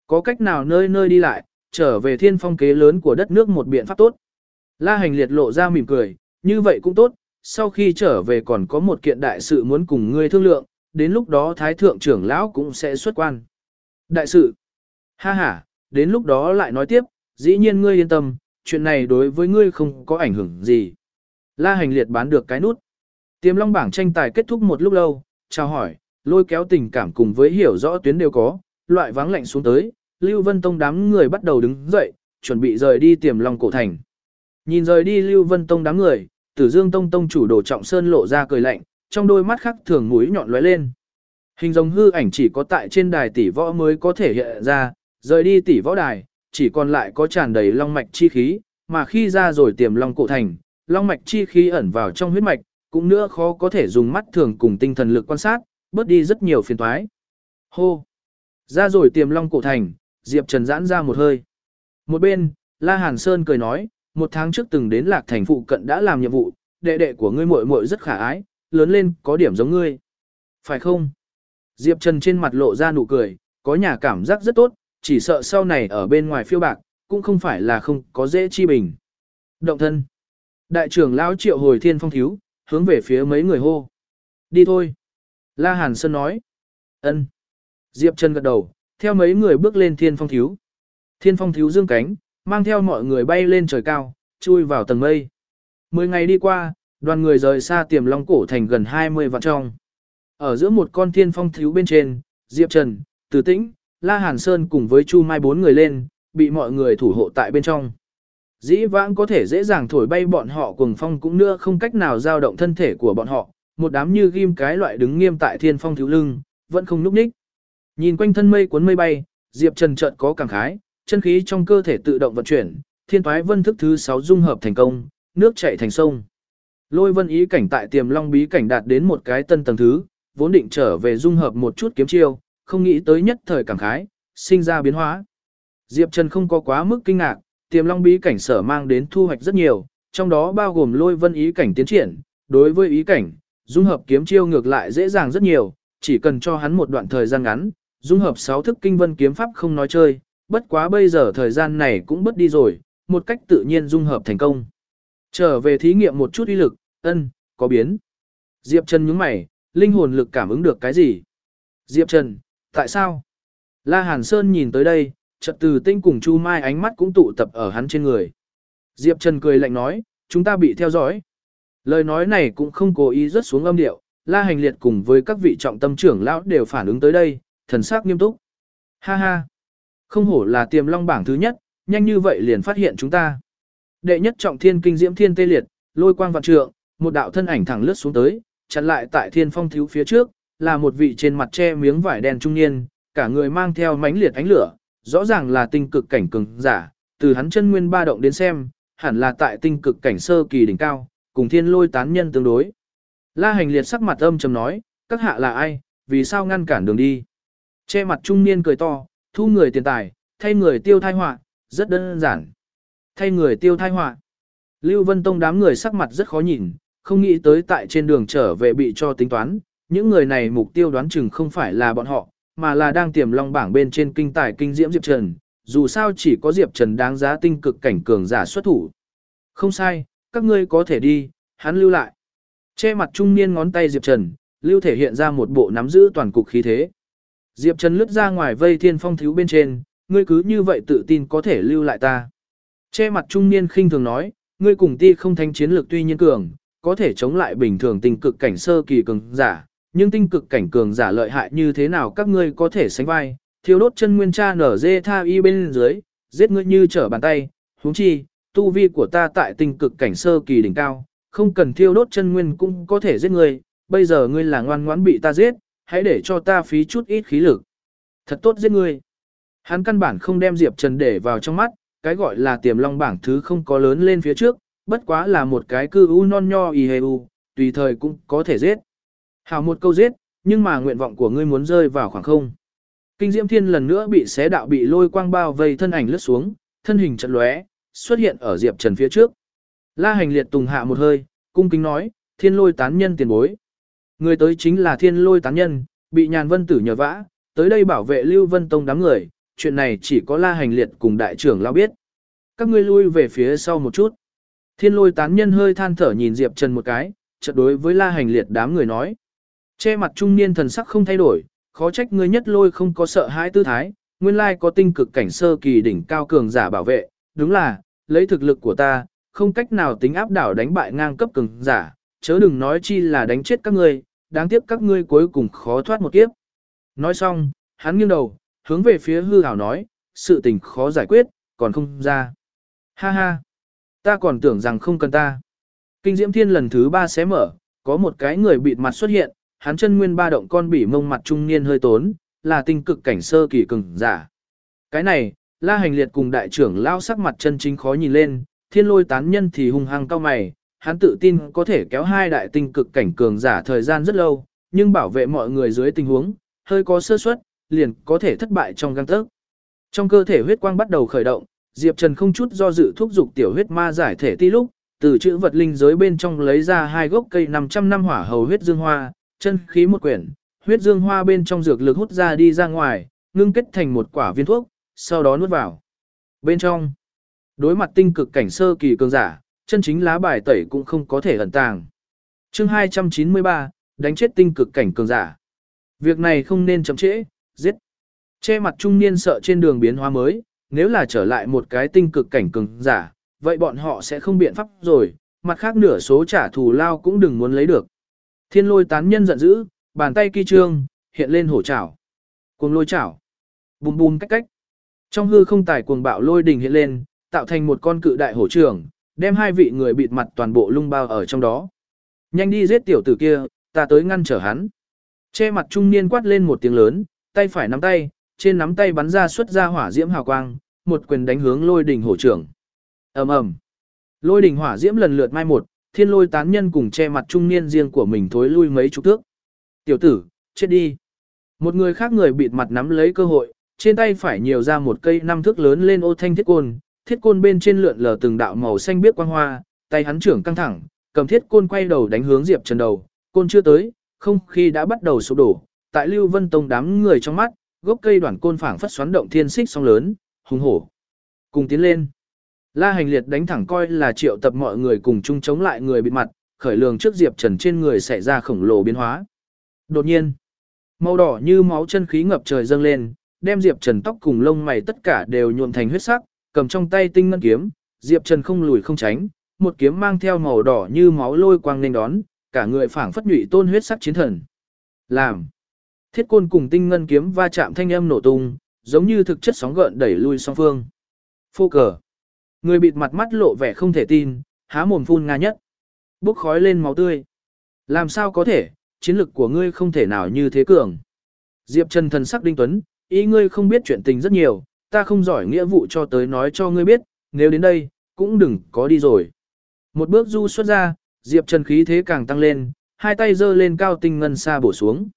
[SPEAKER 1] Có cách nào nơi nơi đi lại, trở về thiên phong kế lớn của đất nước một biện pháp tốt. La hành liệt lộ ra mỉm cười, như vậy cũng tốt, sau khi trở về còn có một kiện đại sự muốn cùng ngươi thương lượng, đến lúc đó thái thượng trưởng lão cũng sẽ xuất quan. Đại sự. Ha ha, đến lúc đó lại nói tiếp, dĩ nhiên ngươi yên tâm, chuyện này đối với ngươi không có ảnh hưởng gì. La hành liệt bán được cái nút. Tiềm long bảng tranh tài kết thúc một lúc lâu, chào hỏi, lôi kéo tình cảm cùng với hiểu rõ tuyến đều có, loại vắng lạnh xuống tới, Lưu Vân Tông đám người bắt đầu đứng dậy, chuẩn bị rời đi tiềm long cổ thành. Nhìn rời đi Lưu Vân Tông đám người, Tử Dương Tông Tông chủ đồ trọng sơn lộ ra cười lạnh, trong đôi mắt khắc thường mũi nhọn lóe lên. Hình giống hư ảnh chỉ có tại trên đài tỷ võ mới có thể hiện ra, rời đi tỷ võ đài, chỉ còn lại có tràn đầy long mạch chi khí, mà khi ra rồi tiềm long cổ thành, long mạch chi khí ẩn vào trong huyết mạch, cũng nữa khó có thể dùng mắt thường cùng tinh thần lực quan sát, bớt đi rất nhiều phiền toái. Hô! Ra rồi tiềm long cổ thành, Diệp Trần giãn ra một hơi. Một bên, La Hàn Sơn cười nói, một tháng trước từng đến lạc thành phụ cận đã làm nhiệm vụ, đệ đệ của ngươi muội muội rất khả ái, lớn lên có điểm giống ngươi. Phải không? Diệp Trần trên mặt lộ ra nụ cười, có nhà cảm giác rất tốt, chỉ sợ sau này ở bên ngoài phiêu bạc, cũng không phải là không có dễ chi bình. Động thân. Đại trưởng lão triệu hồi thiên phong thiếu, hướng về phía mấy người hô. Đi thôi. La Hàn Sơn nói. ân. Diệp Trần gật đầu, theo mấy người bước lên thiên phong thiếu. Thiên phong thiếu dương cánh, mang theo mọi người bay lên trời cao, chui vào tầng mây. Mười ngày đi qua, đoàn người rời xa tiềm long cổ thành gần 20 vạn trong. Ở giữa một con thiên phong thiếu bên trên, Diệp Trần, Từ Tĩnh, La Hàn Sơn cùng với Chu Mai bốn người lên, bị mọi người thủ hộ tại bên trong. Dĩ vãng có thể dễ dàng thổi bay bọn họ cùng phong cũng nữa không cách nào dao động thân thể của bọn họ, một đám như ghim cái loại đứng nghiêm tại thiên phong thiếu lưng, vẫn không núp ních. Nhìn quanh thân mây cuốn mây bay, Diệp Trần chợt có cảm khái, chân khí trong cơ thể tự động vận chuyển, thiên toái vân thức thứ 6 dung hợp thành công, nước chảy thành sông. Lôi vân ý cảnh tại tiềm long bí cảnh đạt đến một cái tân tầng thứ, vốn định trở về dung hợp một chút kiếm chiêu, không nghĩ tới nhất thời cảm khái, sinh ra biến hóa. Diệp Trần không có quá mức kinh ngạc, tiềm long bí cảnh sở mang đến thu hoạch rất nhiều, trong đó bao gồm lôi vân ý cảnh tiến triển, đối với ý cảnh, dung hợp kiếm chiêu ngược lại dễ dàng rất nhiều, chỉ cần cho hắn một đoạn thời gian ngắn, dung hợp sáu thức kinh vân kiếm pháp không nói chơi, bất quá bây giờ thời gian này cũng bất đi rồi, một cách tự nhiên dung hợp thành công. Trở về thí nghiệm một chút uy lực, ân, có biến. Diệp Trần nhướng mày, linh hồn lực cảm ứng được cái gì? Diệp Trần, tại sao? La Hàn Sơn nhìn tới đây, chợt từ tinh cùng Chu Mai ánh mắt cũng tụ tập ở hắn trên người. Diệp Trần cười lạnh nói, chúng ta bị theo dõi. Lời nói này cũng không cố ý rớt xuống âm điệu, La Hành Liệt cùng với các vị trọng tâm trưởng lão đều phản ứng tới đây, thần sắc nghiêm túc. Ha ha, không hổ là tiềm long bảng thứ nhất, nhanh như vậy liền phát hiện chúng ta. Đệ nhất trọng thiên kinh diễm thiên tê liệt, lôi quang vạn trượng, một đạo thân ảnh thẳng lướt xuống tới, chặn lại tại thiên phong thiếu phía trước, là một vị trên mặt che miếng vải đen trung niên, cả người mang theo mánh liệt ánh lửa, rõ ràng là tinh cực cảnh cường giả, từ hắn chân nguyên ba động đến xem, hẳn là tại tinh cực cảnh sơ kỳ đỉnh cao, cùng thiên lôi tán nhân tương đối. La hành liệt sắc mặt âm trầm nói, các hạ là ai, vì sao ngăn cản đường đi. Che mặt trung niên cười to, thu người tiền tài, thay người tiêu thai họa, rất đơn giản. Thay người tiêu thai họa. Lưu Vân Tông đám người sắc mặt rất khó nhìn, không nghĩ tới tại trên đường trở về bị cho tính toán, những người này mục tiêu đoán chừng không phải là bọn họ, mà là đang tiềm long bảng bên trên kinh tài kinh diễm Diệp Trần, dù sao chỉ có Diệp Trần đáng giá tinh cực cảnh cường giả xuất thủ. Không sai, các ngươi có thể đi, hắn lưu lại. Che mặt trung niên ngón tay Diệp Trần, lưu thể hiện ra một bộ nắm giữ toàn cục khí thế. Diệp Trần lướt ra ngoài vây thiên phong thiếu bên trên, ngươi cứ như vậy tự tin có thể lưu lại ta. Che mặt trung niên khinh thường nói, ngươi cùng ti không thanh chiến lược tuy nhiên cường, có thể chống lại bình thường tinh cực cảnh sơ kỳ cường giả, nhưng tinh cực cảnh cường giả lợi hại như thế nào các ngươi có thể sánh vai, thiêu đốt chân nguyên cha nở dê tha y bên dưới, giết ngươi như trở bàn tay, huống chi, tu vi của ta tại tinh cực cảnh sơ kỳ đỉnh cao, không cần thiêu đốt chân nguyên cũng có thể giết ngươi, bây giờ ngươi là ngoan ngoãn bị ta giết, hãy để cho ta phí chút ít khí lực. Thật tốt giết ngươi. Hắn căn bản không đem Diệp Trần để vào trong mắt, cái gọi là tiềm long bảng thứ không có lớn lên phía trước, bất quá là một cái cư u non nho y hề u, tùy thời cũng có thể giết. Hào một câu giết, nhưng mà nguyện vọng của ngươi muốn rơi vào khoảng không. Kinh Diễm Thiên lần nữa bị xé đạo bị lôi quang bao vây thân ảnh lướt xuống, thân hình trận lóe, xuất hiện ở Diệp Trần phía trước. La Hành liệt tùng hạ một hơi, cung kính nói, Thiên Lôi tán nhân tiền bối. Người tới chính là Thiên Lôi tán nhân, bị Nhàn Vân Tử nhờ vã, tới đây bảo vệ Lưu Vân Tông đám người, chuyện này chỉ có La Hành liệt cùng đại trưởng lao biết. Các ngươi lui về phía sau một chút. Thiên Lôi tán nhân hơi than thở nhìn Diệp Trần một cái, chợt đối với La Hành liệt đám người nói: Che mặt trung niên thần sắc không thay đổi, khó trách ngươi nhất lôi không có sợ hãi tư thái, nguyên lai có tinh cực cảnh sơ kỳ đỉnh cao cường giả bảo vệ, đúng là, lấy thực lực của ta, không cách nào tính áp đảo đánh bại ngang cấp cường giả, chớ đừng nói chi là đánh chết các ngươi, đáng tiếc các ngươi cuối cùng khó thoát một kiếp. Nói xong, hắn nghiêng đầu, hướng về phía hư hảo nói, sự tình khó giải quyết, còn không ra. Ha ha, ta còn tưởng rằng không cần ta. Kinh diễm thiên lần thứ ba xé mở, có một cái người bịt mặt xuất hiện, hắn chân nguyên ba động con bỉ mông mặt trung niên hơi tốn, là tinh cực cảnh sơ kỳ cường giả. Cái này, la hành liệt cùng đại trưởng lao sắc mặt chân chính khó nhìn lên, thiên lôi tán nhân thì hung hăng cao mày, hắn tự tin có thể kéo hai đại tinh cực cảnh cường giả thời gian rất lâu, nhưng bảo vệ mọi người dưới tình huống, hơi có sơ suất, liền có thể thất bại trong găng tấc. Trong cơ thể huyết quang bắt đầu khởi động, Diệp Trần không chút do dự thúc dục tiểu huyết ma giải thể ti lúc, từ chữ vật linh giới bên trong lấy ra hai gốc cây 500 năm hỏa hầu huyết dương hoa, chân khí một quyển, huyết dương hoa bên trong dược lực hút ra đi ra ngoài, ngưng kết thành một quả viên thuốc, sau đó nuốt vào. Bên trong, đối mặt tinh cực cảnh sơ kỳ cường giả, chân chính lá bài tẩy cũng không có thể ẩn tàng. Chương 293, đánh chết tinh cực cảnh cường giả. Việc này không nên chậm trễ, giết. Che mặt trung niên sợ trên đường biến hóa mới, nếu là trở lại một cái tinh cực cảnh cường giả, vậy bọn họ sẽ không biện pháp rồi, mặt khác nửa số trả thù lao cũng đừng muốn lấy được. Thiên lôi tán nhân giận dữ, bàn tay kỳ trương, hiện lên hổ chảo. Cuồng lôi chảo. Bùm bùm cách cách. Trong hư không tải cuồng bạo lôi đỉnh hiện lên, tạo thành một con cự đại hổ trưởng, đem hai vị người bịt mặt toàn bộ lung bao ở trong đó. Nhanh đi giết tiểu tử kia, ta tới ngăn trở hắn. Che mặt trung niên quát lên một tiếng lớn, tay phải nắm tay, trên nắm tay bắn ra xuất ra hỏa diễm hào quang, một quyền đánh hướng lôi đỉnh hổ trưởng. ầm ầm, Lôi đỉnh hỏa diễm lần lượt mai một, thiên lôi tán nhân cùng che mặt trung niên riêng của mình thối lui mấy chục thước. Tiểu tử, chết đi. Một người khác người bịt mặt nắm lấy cơ hội, trên tay phải nhiều ra một cây năm thước lớn lên ô thanh thiết côn, thiết côn bên trên lượn lờ từng đạo màu xanh biếc quang hoa, tay hắn trưởng căng thẳng, cầm thiết côn quay đầu đánh hướng Diệp Trần đầu, côn chưa tới, không khí đã bắt đầu sụp đổ, tại Lưu Vân Tông đám người trong mắt, gốc cây đoạn côn phảng phất xoắn động thiên xích song lớn, hùng hổ. Cùng tiến lên. La hành liệt đánh thẳng coi là triệu tập mọi người cùng chung chống lại người bị mặt, khởi lường trước Diệp Trần trên người xảy ra khổng lồ biến hóa. Đột nhiên, màu đỏ như máu chân khí ngập trời dâng lên, đem Diệp Trần tóc cùng lông mày tất cả đều nhuộm thành huyết sắc, cầm trong tay tinh ngân kiếm, Diệp Trần không lùi không tránh, một kiếm mang theo màu đỏ như máu lôi quang nên đón, cả người phảng phất nhụy tôn huyết sắc chiến thần. Làm. Thiết côn cùng tinh ngân kiếm va chạm thanh âm nổ tung, giống như thực chất sóng gợn đẩy lui song phương. Phô cờ. Người bịt mặt mắt lộ vẻ không thể tin, há mồm phun nga nhất. Bốc khói lên máu tươi. Làm sao có thể, chiến lực của ngươi không thể nào như thế cường. Diệp Trần thần sắc đinh tuấn, ý ngươi không biết chuyện tình rất nhiều, ta không giỏi nghĩa vụ cho tới nói cho ngươi biết, nếu đến đây, cũng đừng có đi rồi. Một bước du xuất ra, Diệp Trần khí thế càng tăng lên, hai tay giơ lên cao tinh ngân xa bổ xuống.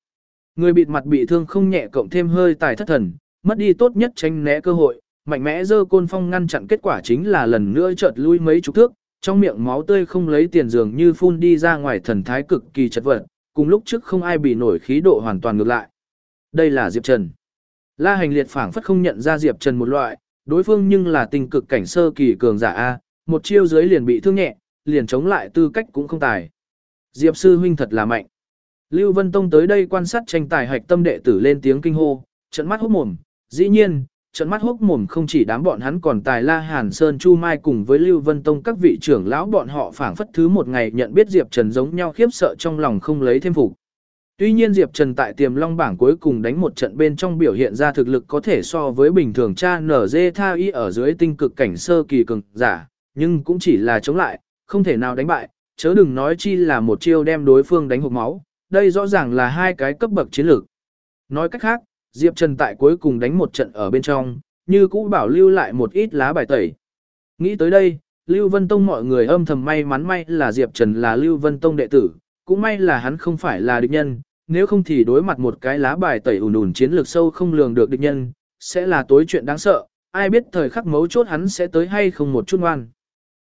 [SPEAKER 1] Người bịt mặt bị thương không nhẹ cộng thêm hơi tài thất thần, mất đi tốt nhất tránh né cơ hội, mạnh mẽ giơ côn phong ngăn chặn kết quả chính là lần nữa chợt lui mấy chục thước, trong miệng máu tươi không lấy tiền dường như phun đi ra ngoài thần thái cực kỳ chật vật, cùng lúc trước không ai bị nổi khí độ hoàn toàn ngược lại. Đây là Diệp Trần. La hành liệt phảng phất không nhận ra Diệp Trần một loại, đối phương nhưng là tình cực cảnh sơ kỳ cường giả A, một chiêu dưới liền bị thương nhẹ, liền chống lại tư cách cũng không tài. Diệp sư huynh thật là mạnh. Lưu Vân Tông tới đây quan sát tranh tài hạch tâm đệ tử lên tiếng kinh hô, trận mắt hốc mồm, dĩ nhiên, trận mắt hốc mồm không chỉ đám bọn hắn còn tài La Hàn Sơn Chu Mai cùng với Lưu Vân Tông các vị trưởng lão bọn họ phảng phất thứ một ngày nhận biết Diệp Trần giống nhau khiếp sợ trong lòng không lấy thêm phục. Tuy nhiên Diệp Trần tại tiềm long bảng cuối cùng đánh một trận bên trong biểu hiện ra thực lực có thể so với bình thường cha nở dê tha y ở dưới tinh cực cảnh sơ kỳ cường giả, nhưng cũng chỉ là chống lại, không thể nào đánh bại, chớ đừng nói chi là một chiêu đem đối phương đánh hộp máu, đây rõ ràng là hai cái cấp bậc chiến lược. Nói cách khác, Diệp Trần tại cuối cùng đánh một trận ở bên trong, như cũ bảo lưu lại một ít lá bài tẩy. Nghĩ tới đây, Lưu Vân Tông mọi người âm thầm may mắn may là Diệp Trần là Lưu Vân Tông đệ tử, cũng may là hắn không phải là địch nhân, nếu không thì đối mặt một cái lá bài tẩy ùn ùn chiến lược sâu không lường được địch nhân, sẽ là tối chuyện đáng sợ, ai biết thời khắc mấu chốt hắn sẽ tới hay không một chút ngoan.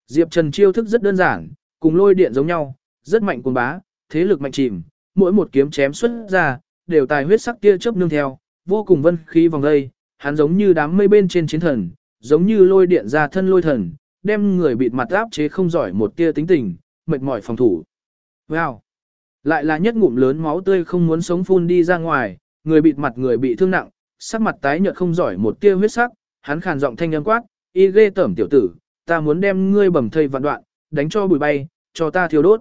[SPEAKER 1] Diệp Trần chiêu thức rất đơn giản, cùng lôi điện giống nhau, rất mạnh cuồng bá, thế lực mạnh chìm, mỗi một kiếm chém xuất ra, đều tài huyết sắc tia chớp nương theo, vô cùng vân khí vòng dây, hắn giống như đám mây bên trên chiến thần, giống như lôi điện ra thân lôi thần, đem người bịt mặt áp chế không giỏi một tia tính tình, mệt mỏi phòng thủ. Wow! Lại là nhất ngụm lớn máu tươi không muốn sống phun đi ra ngoài, người bịt mặt người bị thương nặng, sắc mặt tái nhợt không giỏi một tia huyết sắc, hắn khàn giọng thanh âm quát, y ghê tẩm tiểu tử, ta muốn đem ngươi bầm thây vạn đoạn, đánh cho bụi bay, cho ta thiêu đốt.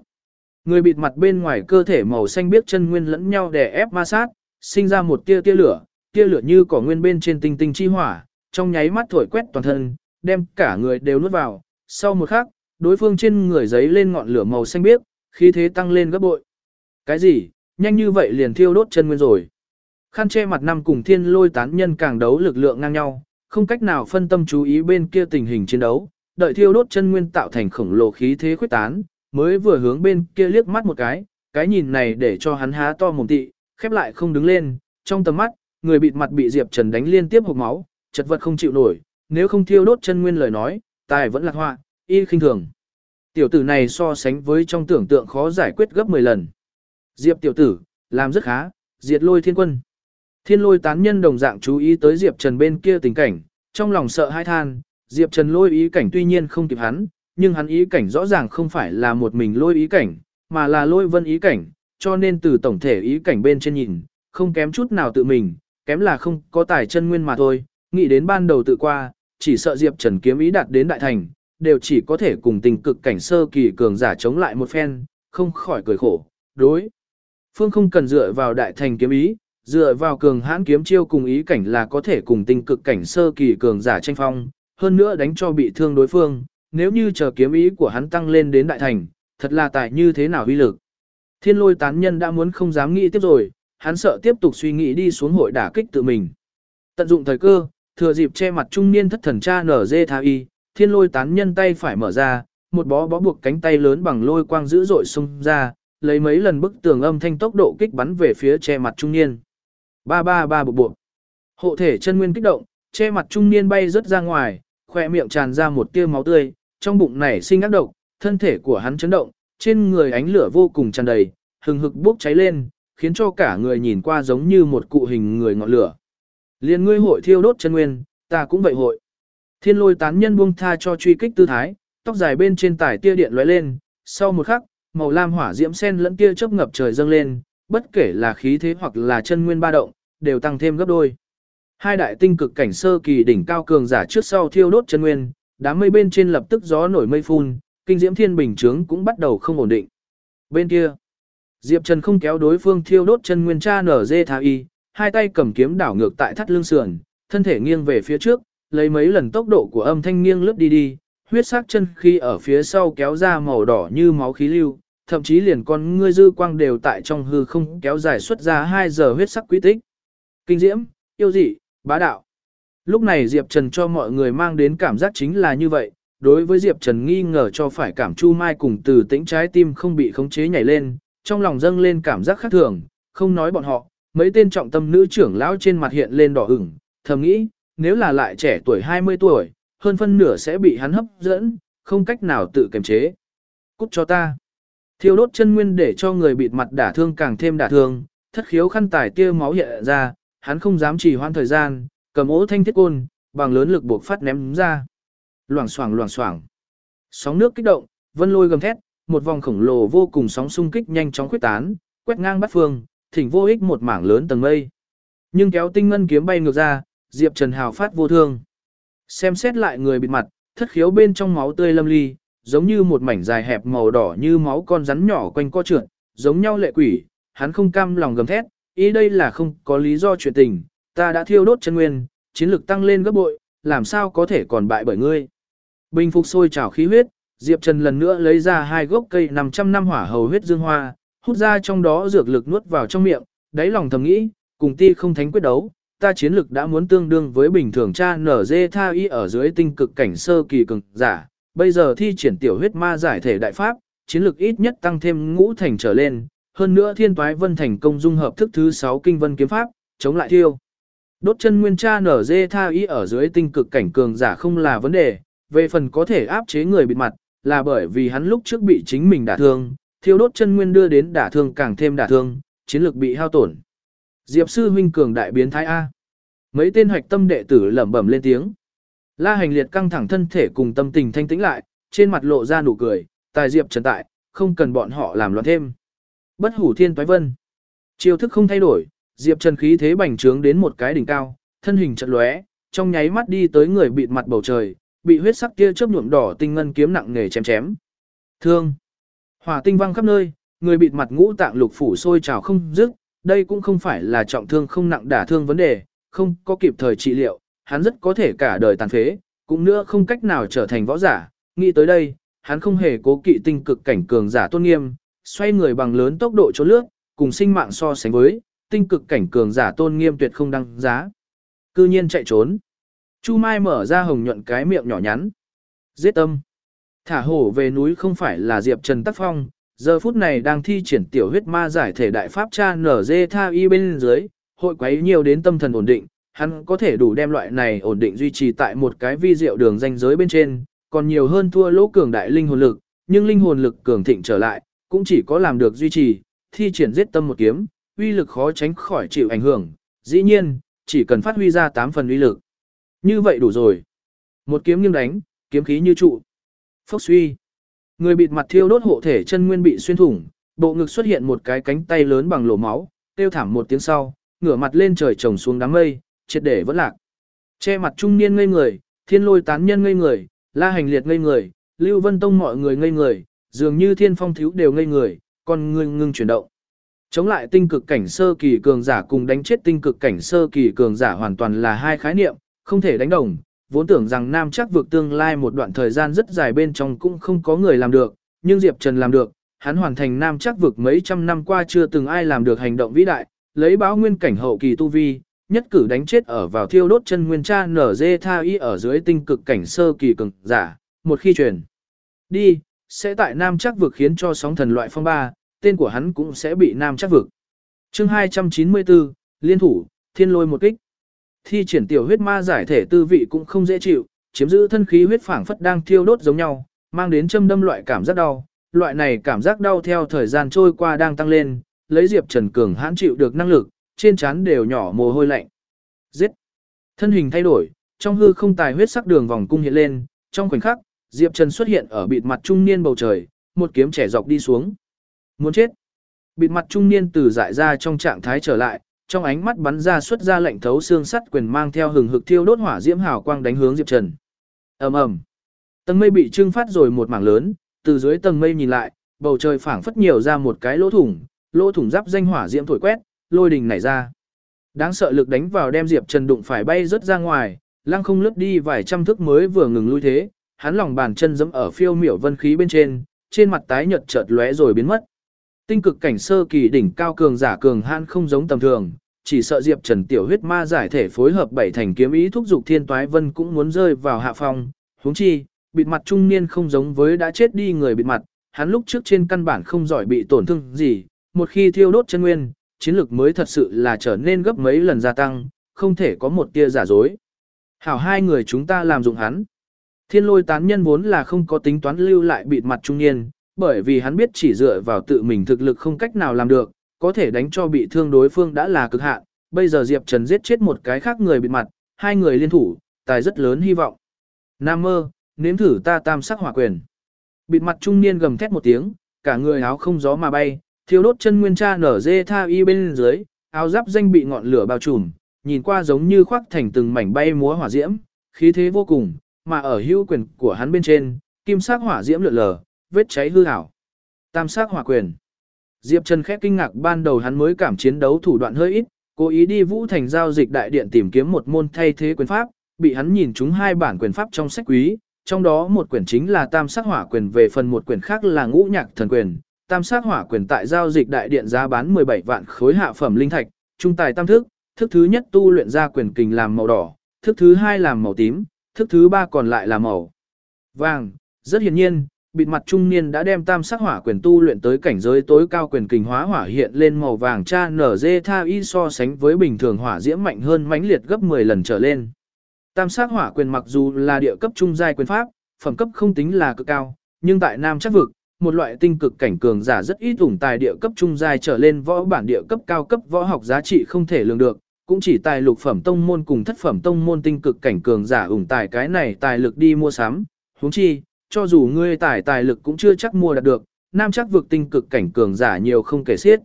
[SPEAKER 1] Người bịt mặt bên ngoài cơ thể màu xanh biếc chân nguyên lẫn nhau đè ép ma sát, sinh ra một tia tia lửa, tia lửa như cỏ nguyên bên trên tinh tinh chi hỏa, trong nháy mắt thổi quét toàn thân, đem cả người đều nuốt vào. Sau một khắc, đối phương trên người giấy lên ngọn lửa màu xanh biếc, khí thế tăng lên gấp bội. Cái gì? Nhanh như vậy liền thiêu đốt chân nguyên rồi. Khăn che mặt năm cùng thiên lôi tán nhân càng đấu lực lượng ngang nhau, không cách nào phân tâm chú ý bên kia tình hình chiến đấu, đợi thiêu đốt chân nguyên tạo thành khổng lồ khí thế khuyết tán, mới vừa hướng bên kia liếc mắt một cái, cái nhìn này để cho hắn há to mồm tị, khép lại không đứng lên, trong tầm mắt, người bịt mặt bị Diệp Trần đánh liên tiếp hộc máu, chật vật không chịu nổi, nếu không thiêu đốt chân nguyên lời nói, tài vẫn lạc họa, y khinh thường. Tiểu tử này so sánh với trong tưởng tượng khó giải quyết gấp 10 lần. Diệp tiểu tử, làm rất khá, diệt lôi thiên quân. Thiên lôi tán nhân đồng dạng chú ý tới Diệp Trần bên kia tình cảnh, trong lòng sợ hai than, Diệp Trần lôi ý cảnh tuy nhiên không kịp hắn, nhưng hắn ý cảnh rõ ràng không phải là một mình lôi ý cảnh, mà là lôi vân ý cảnh, cho nên từ tổng thể ý cảnh bên trên nhìn, không kém chút nào tự mình, kém là không có tài chân nguyên mà thôi, nghĩ đến ban đầu tự qua, chỉ sợ Diệp Trần kiếm ý đạt đến đại thành, đều chỉ có thể cùng tình cực cảnh sơ kỳ cường giả chống lại một phen, không khỏi cười khổ, đối. Phương không cần dựa vào đại thành kiếm ý, dựa vào cường hãn kiếm chiêu cùng ý cảnh là có thể cùng tinh cực cảnh sơ kỳ cường giả tranh phong, hơn nữa đánh cho bị thương đối phương, nếu như chờ kiếm ý của hắn tăng lên đến đại thành, thật là tại như thế nào uy lực. Thiên lôi tán nhân đã muốn không dám nghĩ tiếp rồi, hắn sợ tiếp tục suy nghĩ đi xuống hội đả kích tự mình. Tận dụng thời cơ, thừa dịp che mặt trung niên thất thần cha nở dê tha y, thiên lôi tán nhân tay phải mở ra, một bó bó buộc cánh tay lớn bằng lôi quang dữ dội xung ra, lấy mấy lần bức tường âm thanh tốc độ kích bắn về phía che mặt trung niên. Ba ba ba bộ bộ. Hộ thể chân nguyên kích động, che mặt trung niên bay rất ra ngoài, khỏe miệng tràn ra một tia máu tươi, trong bụng nảy sinh ác độc, thân thể của hắn chấn động, trên người ánh lửa vô cùng tràn đầy, hừng hực bốc cháy lên, khiến cho cả người nhìn qua giống như một cụ hình người ngọn lửa. Liên ngươi hội thiêu đốt chân nguyên, ta cũng vậy hội. Thiên lôi tán nhân buông tha cho truy kích tư thái, tóc dài bên trên tải tia điện lóe lên, sau một khắc, màu lam hỏa diễm sen lẫn tia chớp ngập trời dâng lên, bất kể là khí thế hoặc là chân nguyên ba động, đều tăng thêm gấp đôi. Hai đại tinh cực cảnh sơ kỳ đỉnh cao cường giả trước sau thiêu đốt chân nguyên, đám mây bên trên lập tức gió nổi mây phun, kinh diễm thiên bình trướng cũng bắt đầu không ổn định. Bên kia, Diệp Trần không kéo đối phương thiêu đốt chân nguyên tra nở dê tha y, hai tay cầm kiếm đảo ngược tại thắt lưng sườn, thân thể nghiêng về phía trước, lấy mấy lần tốc độ của âm thanh nghiêng lướt đi đi, huyết sắc chân khi ở phía sau kéo ra màu đỏ như máu khí lưu, thậm chí liền con ngươi dư quang đều tại trong hư không kéo dài xuất ra 2 giờ huyết sắc quý tích. Kinh diễm, yêu dị, bá đạo. Lúc này Diệp Trần cho mọi người mang đến cảm giác chính là như vậy, đối với Diệp Trần nghi ngờ cho phải cảm chu mai cùng từ tĩnh trái tim không bị khống chế nhảy lên, trong lòng dâng lên cảm giác khác thường, không nói bọn họ, mấy tên trọng tâm nữ trưởng lão trên mặt hiện lên đỏ ửng, thầm nghĩ, nếu là lại trẻ tuổi 20 tuổi, hơn phân nửa sẽ bị hắn hấp dẫn, không cách nào tự kiềm chế. Cút cho ta. Thiêu đốt chân nguyên để cho người bịt mặt đả thương càng thêm đả thương, thất khiếu khăn tải tia máu hiện ra, hắn không dám trì hoãn thời gian, cầm ố thanh thiết côn, bằng lớn lực buộc phát ném ra. Loảng xoảng loảng xoảng. Sóng nước kích động, vân lôi gầm thét, một vòng khổng lồ vô cùng sóng xung kích nhanh chóng khuyết tán, quét ngang bát phương, thỉnh vô ích một mảng lớn tầng mây. Nhưng kéo tinh ngân kiếm bay ngược ra, Diệp Trần hào phát vô thương. Xem xét lại người bịt mặt, thất khiếu bên trong máu tươi lâm ly, giống như một mảnh dài hẹp màu đỏ như máu con rắn nhỏ quanh co trượt, giống nhau lệ quỷ, hắn không cam lòng gầm thét, ý đây là không có lý do chuyện tình, ta đã thiêu đốt chân nguyên, chiến lực tăng lên gấp bội, làm sao có thể còn bại bởi ngươi. Bình phục sôi trào khí huyết, Diệp Trần lần nữa lấy ra hai gốc cây 500 năm hỏa hầu huyết dương hoa, hút ra trong đó dược lực nuốt vào trong miệng, đáy lòng thầm nghĩ, cùng ti không thánh quyết đấu, ta chiến lực đã muốn tương đương với bình thường cha nở dê tha y ở dưới tinh cực cảnh sơ kỳ cường giả, bây giờ thi triển tiểu huyết ma giải thể đại pháp, chiến lực ít nhất tăng thêm ngũ thành trở lên, hơn nữa thiên toái vân thành công dung hợp thức thứ 6 kinh vân kiếm pháp, chống lại thiêu. Đốt chân nguyên cha nở dê tha y ở dưới tinh cực cảnh cường giả không là vấn đề, về phần có thể áp chế người bịt mặt, là bởi vì hắn lúc trước bị chính mình đả thương, thiêu đốt chân nguyên đưa đến đả thương càng thêm đả thương, chiến lực bị hao tổn. Diệp sư huynh cường đại biến thái A. Mấy tên hoạch tâm đệ tử lẩm bẩm lên tiếng. La hành liệt căng thẳng thân thể cùng tâm tình thanh tĩnh lại, trên mặt lộ ra nụ cười, tài Diệp trần tại, không cần bọn họ làm loạn thêm. Bất hủ thiên toái vân. Chiêu thức không thay đổi, Diệp Trần khí thế bành trướng đến một cái đỉnh cao, thân hình chật lóe, trong nháy mắt đi tới người bịt mặt bầu trời, bị huyết sắc kia chớp nhuộm đỏ tinh ngân kiếm nặng nghề chém chém. Thương. Hỏa tinh văng khắp nơi, người bịt mặt ngũ tạng lục phủ sôi trào không dứt, đây cũng không phải là trọng thương không nặng đả thương vấn đề, không có kịp thời trị liệu, hắn rất có thể cả đời tàn phế, cũng nữa không cách nào trở thành võ giả. Nghĩ tới đây, hắn không hề cố kỵ tinh cực cảnh cường giả tôn nghiêm, xoay người bằng lớn tốc độ trốn lướt, cùng sinh mạng so sánh với, tinh cực cảnh cường giả tôn nghiêm tuyệt không đăng giá. Cư nhiên chạy trốn. Chu Mai mở ra hồng nhuận cái miệng nhỏ nhắn. Giết tâm. Thả hổ về núi không phải là Diệp Trần Tắc Phong, giờ phút này đang thi triển tiểu huyết ma giải thể đại pháp cha nở dê tha y bên dưới, hội quấy nhiều đến tâm thần ổn định, hắn có thể đủ đem loại này ổn định duy trì tại một cái vi diệu đường danh giới bên trên, còn nhiều hơn thua lỗ cường đại linh hồn lực, nhưng linh hồn lực cường thịnh trở lại, cũng chỉ có làm được duy trì, thi triển giết tâm một kiếm, uy lực khó tránh khỏi chịu ảnh hưởng, dĩ nhiên, chỉ cần phát huy ra 8 phần uy lực. Như vậy đủ rồi. Một kiếm nghiêng đánh, kiếm khí như trụ. Phốc suy. Người bịt mặt thiêu đốt hộ thể chân nguyên bị xuyên thủng, bộ ngực xuất hiện một cái cánh tay lớn bằng lỗ máu, tiêu thảm một tiếng sau, ngửa mặt lên trời trồng xuống đám mây, triệt để vẫn lạc. Che mặt trung niên ngây người, thiên lôi tán nhân ngây người, la hành liệt ngây người, lưu vân tông mọi người ngây người, dường như thiên phong thiếu đều ngây người, còn ngưng ngưng chuyển động. Chống lại tinh cực cảnh sơ kỳ cường giả cùng đánh chết tinh cực cảnh sơ kỳ cường giả hoàn toàn là hai khái niệm, không thể đánh đồng. Vốn tưởng rằng Nam chắc vượt tương lai một đoạn thời gian rất dài bên trong cũng không có người làm được, nhưng Diệp Trần làm được, hắn hoàn thành Nam chắc vực mấy trăm năm qua chưa từng ai làm được hành động vĩ đại, lấy báo nguyên cảnh hậu kỳ tu vi, nhất cử đánh chết ở vào thiêu đốt chân nguyên cha nở dê tha y ở dưới tinh cực cảnh sơ kỳ cường giả, một khi truyền đi, sẽ tại Nam chắc vực khiến cho sóng thần loại phong ba, tên của hắn cũng sẽ bị Nam chắc vực. Chương 294, Liên thủ, Thiên Lôi một kích. Thi triển tiểu huyết ma giải thể tư vị cũng không dễ chịu, chiếm giữ thân khí huyết phảng phất đang thiêu đốt giống nhau, mang đến châm đâm loại cảm giác đau. Loại này cảm giác đau theo thời gian trôi qua đang tăng lên, lấy Diệp Trần Cường hãn chịu được năng lực, trên trán đều nhỏ mồ hôi lạnh. Giết! Thân hình thay đổi, trong hư không tài huyết sắc đường vòng cung hiện lên, trong khoảnh khắc, Diệp Trần xuất hiện ở bịt mặt trung niên bầu trời, một kiếm trẻ dọc đi xuống. Muốn chết! Bịt mặt trung niên từ dại ra trong trạng thái trở lại, trong ánh mắt bắn ra xuất ra lệnh thấu xương sắt quyền mang theo hừng hực thiêu đốt hỏa diễm hào quang đánh hướng Diệp Trần. Ầm ầm. Tầng mây bị trưng phát rồi một mảng lớn, từ dưới tầng mây nhìn lại, bầu trời phảng phất nhiều ra một cái lỗ thủng, lỗ thủng giáp danh hỏa diễm thổi quét, lôi đình nảy ra. Đáng sợ lực đánh vào đem Diệp Trần đụng phải bay rất ra ngoài, lăng không lướt đi vài trăm thước mới vừa ngừng lui thế, hắn lòng bàn chân giẫm ở phiêu miểu vân khí bên trên, trên mặt tái nhợt chợt lóe rồi biến mất. Tinh cực cảnh sơ kỳ đỉnh cao cường giả cường hãn không giống tầm thường, chỉ sợ Diệp Trần tiểu huyết ma giải thể phối hợp bảy thành kiếm ý thúc dục thiên toái vân cũng muốn rơi vào hạ phong, huống chi, bịt mặt trung niên không giống với đã chết đi người bịt mặt, hắn lúc trước trên căn bản không giỏi bị tổn thương gì, một khi thiêu đốt chân nguyên, chiến lực mới thật sự là trở nên gấp mấy lần gia tăng, không thể có một tia giả dối. Hảo hai người chúng ta làm dụng hắn. Thiên lôi tán nhân vốn là không có tính toán lưu lại bịt mặt trung niên, bởi vì hắn biết chỉ dựa vào tự mình thực lực không cách nào làm được, có thể đánh cho bị thương đối phương đã là cực hạn. Bây giờ Diệp Trần giết chết một cái khác người bịt mặt, hai người liên thủ, tài rất lớn hy vọng. Nam mơ, nếm thử ta tam sắc hỏa quyền. Bịt mặt trung niên gầm thét một tiếng, cả người áo không gió mà bay, thiêu đốt chân nguyên cha nở dê tha y bên dưới, áo giáp danh bị ngọn lửa bao trùm, nhìn qua giống như khoác thành từng mảnh bay múa hỏa diễm, khí thế vô cùng, mà ở hữu quyền của hắn bên trên, kim sắc hỏa diễm lượn lờ, vết cháy hư hảo, Tam sắc hỏa quyền. Diệp Trần khẽ kinh ngạc ban đầu hắn mới cảm chiến đấu thủ đoạn hơi ít, cố ý đi Vũ Thành giao dịch đại điện tìm kiếm một môn thay thế quyền pháp, bị hắn nhìn chúng hai bản quyền pháp trong sách quý, trong đó một quyển chính là Tam sắc hỏa quyền về phần một quyển khác là Ngũ Nhạc thần quyền. Tam sắc hỏa quyền tại giao dịch đại điện giá bán 17 vạn khối hạ phẩm linh thạch, trung tài tam thức, thức thứ nhất tu luyện ra quyền kình làm màu đỏ, thức thứ hai làm màu tím, thức thứ ba còn lại là màu vàng. Rất hiển nhiên, bịt mặt trung niên đã đem tam sắc hỏa quyền tu luyện tới cảnh giới tối cao quyền kình hóa hỏa hiện lên màu vàng cha nở dê tha y so sánh với bình thường hỏa diễm mạnh hơn mãnh liệt gấp 10 lần trở lên. Tam sắc hỏa quyền mặc dù là địa cấp trung giai quyền pháp, phẩm cấp không tính là cực cao, nhưng tại Nam chắc vực, một loại tinh cực cảnh cường giả rất ít ủng tài địa cấp trung giai trở lên võ bản địa cấp cao cấp võ học giá trị không thể lường được, cũng chỉ tài lục phẩm tông môn cùng thất phẩm tông môn tinh cực cảnh cường giả ủng tài cái này tài lực đi mua sắm, huống chi, cho dù ngươi tài tài lực cũng chưa chắc mua đạt được, nam chắc vực tinh cực cảnh cường giả nhiều không kể xiết.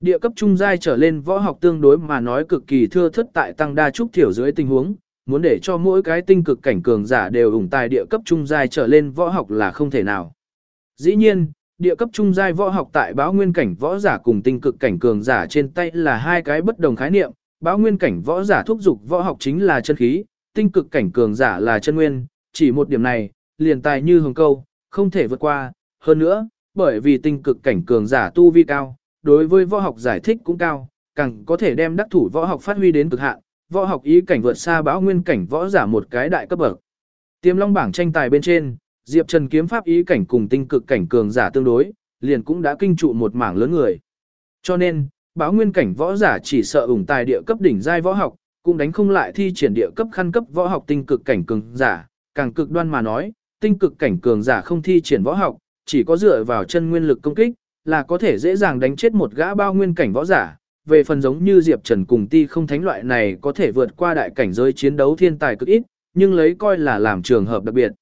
[SPEAKER 1] Địa cấp trung giai trở lên võ học tương đối mà nói cực kỳ thưa thất tại tăng đa trúc thiểu dưới tình huống, muốn để cho mỗi cái tinh cực cảnh cường giả đều ủng tài địa cấp trung giai trở lên võ học là không thể nào. Dĩ nhiên, địa cấp trung giai võ học tại báo nguyên cảnh võ giả cùng tinh cực cảnh cường giả trên tay là hai cái bất đồng khái niệm, báo nguyên cảnh võ giả thúc dục võ học chính là chân khí, tinh cực cảnh cường giả là chân nguyên, chỉ một điểm này, liền tài như hồng câu, không thể vượt qua, hơn nữa, bởi vì tinh cực cảnh cường giả tu vi cao, đối với võ học giải thích cũng cao, càng có thể đem đắc thủ võ học phát huy đến cực hạn, võ học ý cảnh vượt xa báo nguyên cảnh võ giả một cái đại cấp bậc. Tiêm long bảng tranh tài bên trên, Diệp Trần kiếm pháp ý cảnh cùng tinh cực cảnh cường giả tương đối, liền cũng đã kinh trụ một mảng lớn người. Cho nên, báo nguyên cảnh võ giả chỉ sợ ủng tài địa cấp đỉnh giai võ học, cũng đánh không lại thi triển địa cấp khăn cấp võ học tinh cực cảnh cường giả, càng cực đoan mà nói, tinh cực cảnh cường giả không thi triển võ học, chỉ có dựa vào chân nguyên lực công kích, là có thể dễ dàng đánh chết một gã bao nguyên cảnh võ giả. Về phần giống như Diệp Trần cùng ti không thánh loại này có thể vượt qua đại cảnh giới chiến đấu thiên tài cực ít, nhưng lấy coi là làm trường hợp đặc biệt.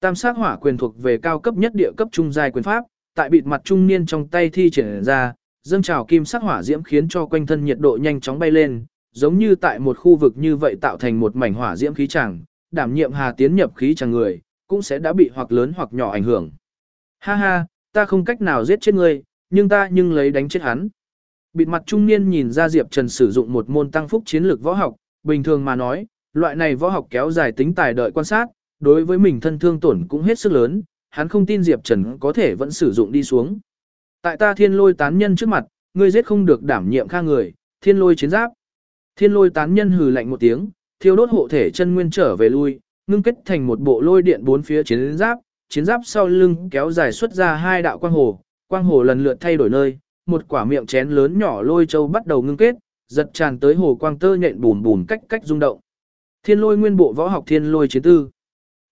[SPEAKER 1] Tam sát hỏa quyền thuộc về cao cấp nhất địa cấp trung giai quyền pháp, tại bịt mặt trung niên trong tay thi triển ra, dâng trào kim sắc hỏa diễm khiến cho quanh thân nhiệt độ nhanh chóng bay lên, giống như tại một khu vực như vậy tạo thành một mảnh hỏa diễm khí tràng, đảm nhiệm hà tiến nhập khí tràng người, cũng sẽ đã bị hoặc lớn hoặc nhỏ ảnh hưởng. Ha ha, ta không cách nào giết chết ngươi, nhưng ta nhưng lấy đánh chết hắn. Bịt mặt trung niên nhìn ra Diệp Trần sử dụng một môn tăng phúc chiến lược võ học, bình thường mà nói, loại này võ học kéo dài tính tài đợi quan sát, đối với mình thân thương tổn cũng hết sức lớn, hắn không tin Diệp Trần có thể vẫn sử dụng đi xuống. Tại ta thiên lôi tán nhân trước mặt, ngươi giết không được đảm nhiệm kha người, thiên lôi chiến giáp. Thiên lôi tán nhân hừ lạnh một tiếng, thiêu đốt hộ thể chân nguyên trở về lui, ngưng kết thành một bộ lôi điện bốn phía chiến giáp, chiến giáp sau lưng kéo dài xuất ra hai đạo quang hồ, quang hồ lần lượt thay đổi nơi, một quả miệng chén lớn nhỏ lôi châu bắt đầu ngưng kết, giật tràn tới hồ quang tơ nhện bùn bùn cách cách rung động. Thiên lôi nguyên bộ võ học thiên lôi chiến tư.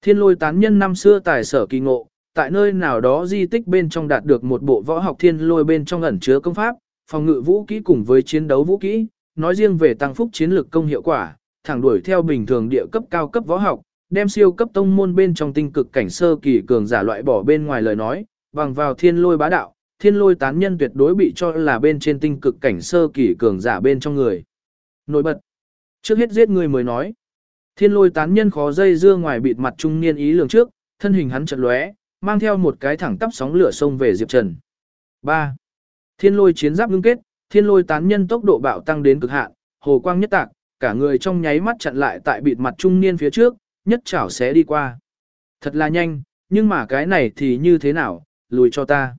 [SPEAKER 1] Thiên lôi tán nhân năm xưa tài sở kỳ ngộ, tại nơi nào đó di tích bên trong đạt được một bộ võ học thiên lôi bên trong ẩn chứa công pháp, phòng ngự vũ kỹ cùng với chiến đấu vũ kỹ, nói riêng về tăng phúc chiến lực công hiệu quả, thẳng đuổi theo bình thường địa cấp cao cấp võ học, đem siêu cấp tông môn bên trong tinh cực cảnh sơ kỳ cường giả loại bỏ bên ngoài lời nói, bằng vào thiên lôi bá đạo, thiên lôi tán nhân tuyệt đối bị cho là bên trên tinh cực cảnh sơ kỳ cường giả bên trong người. Nổi bật. Trước hết giết người mới nói. Thiên lôi tán nhân khó dây dưa ngoài bịt mặt trung niên ý lường trước, thân hình hắn chợt lóe, mang theo một cái thẳng tắp sóng lửa sông về Diệp Trần. 3. Thiên lôi chiến giáp ngưng kết, thiên lôi tán nhân tốc độ bạo tăng đến cực hạn, hồ quang nhất tạc, cả người trong nháy mắt chặn lại tại bịt mặt trung niên phía trước, nhất chảo sẽ đi qua. Thật là nhanh, nhưng mà cái này thì như thế nào, lùi cho ta.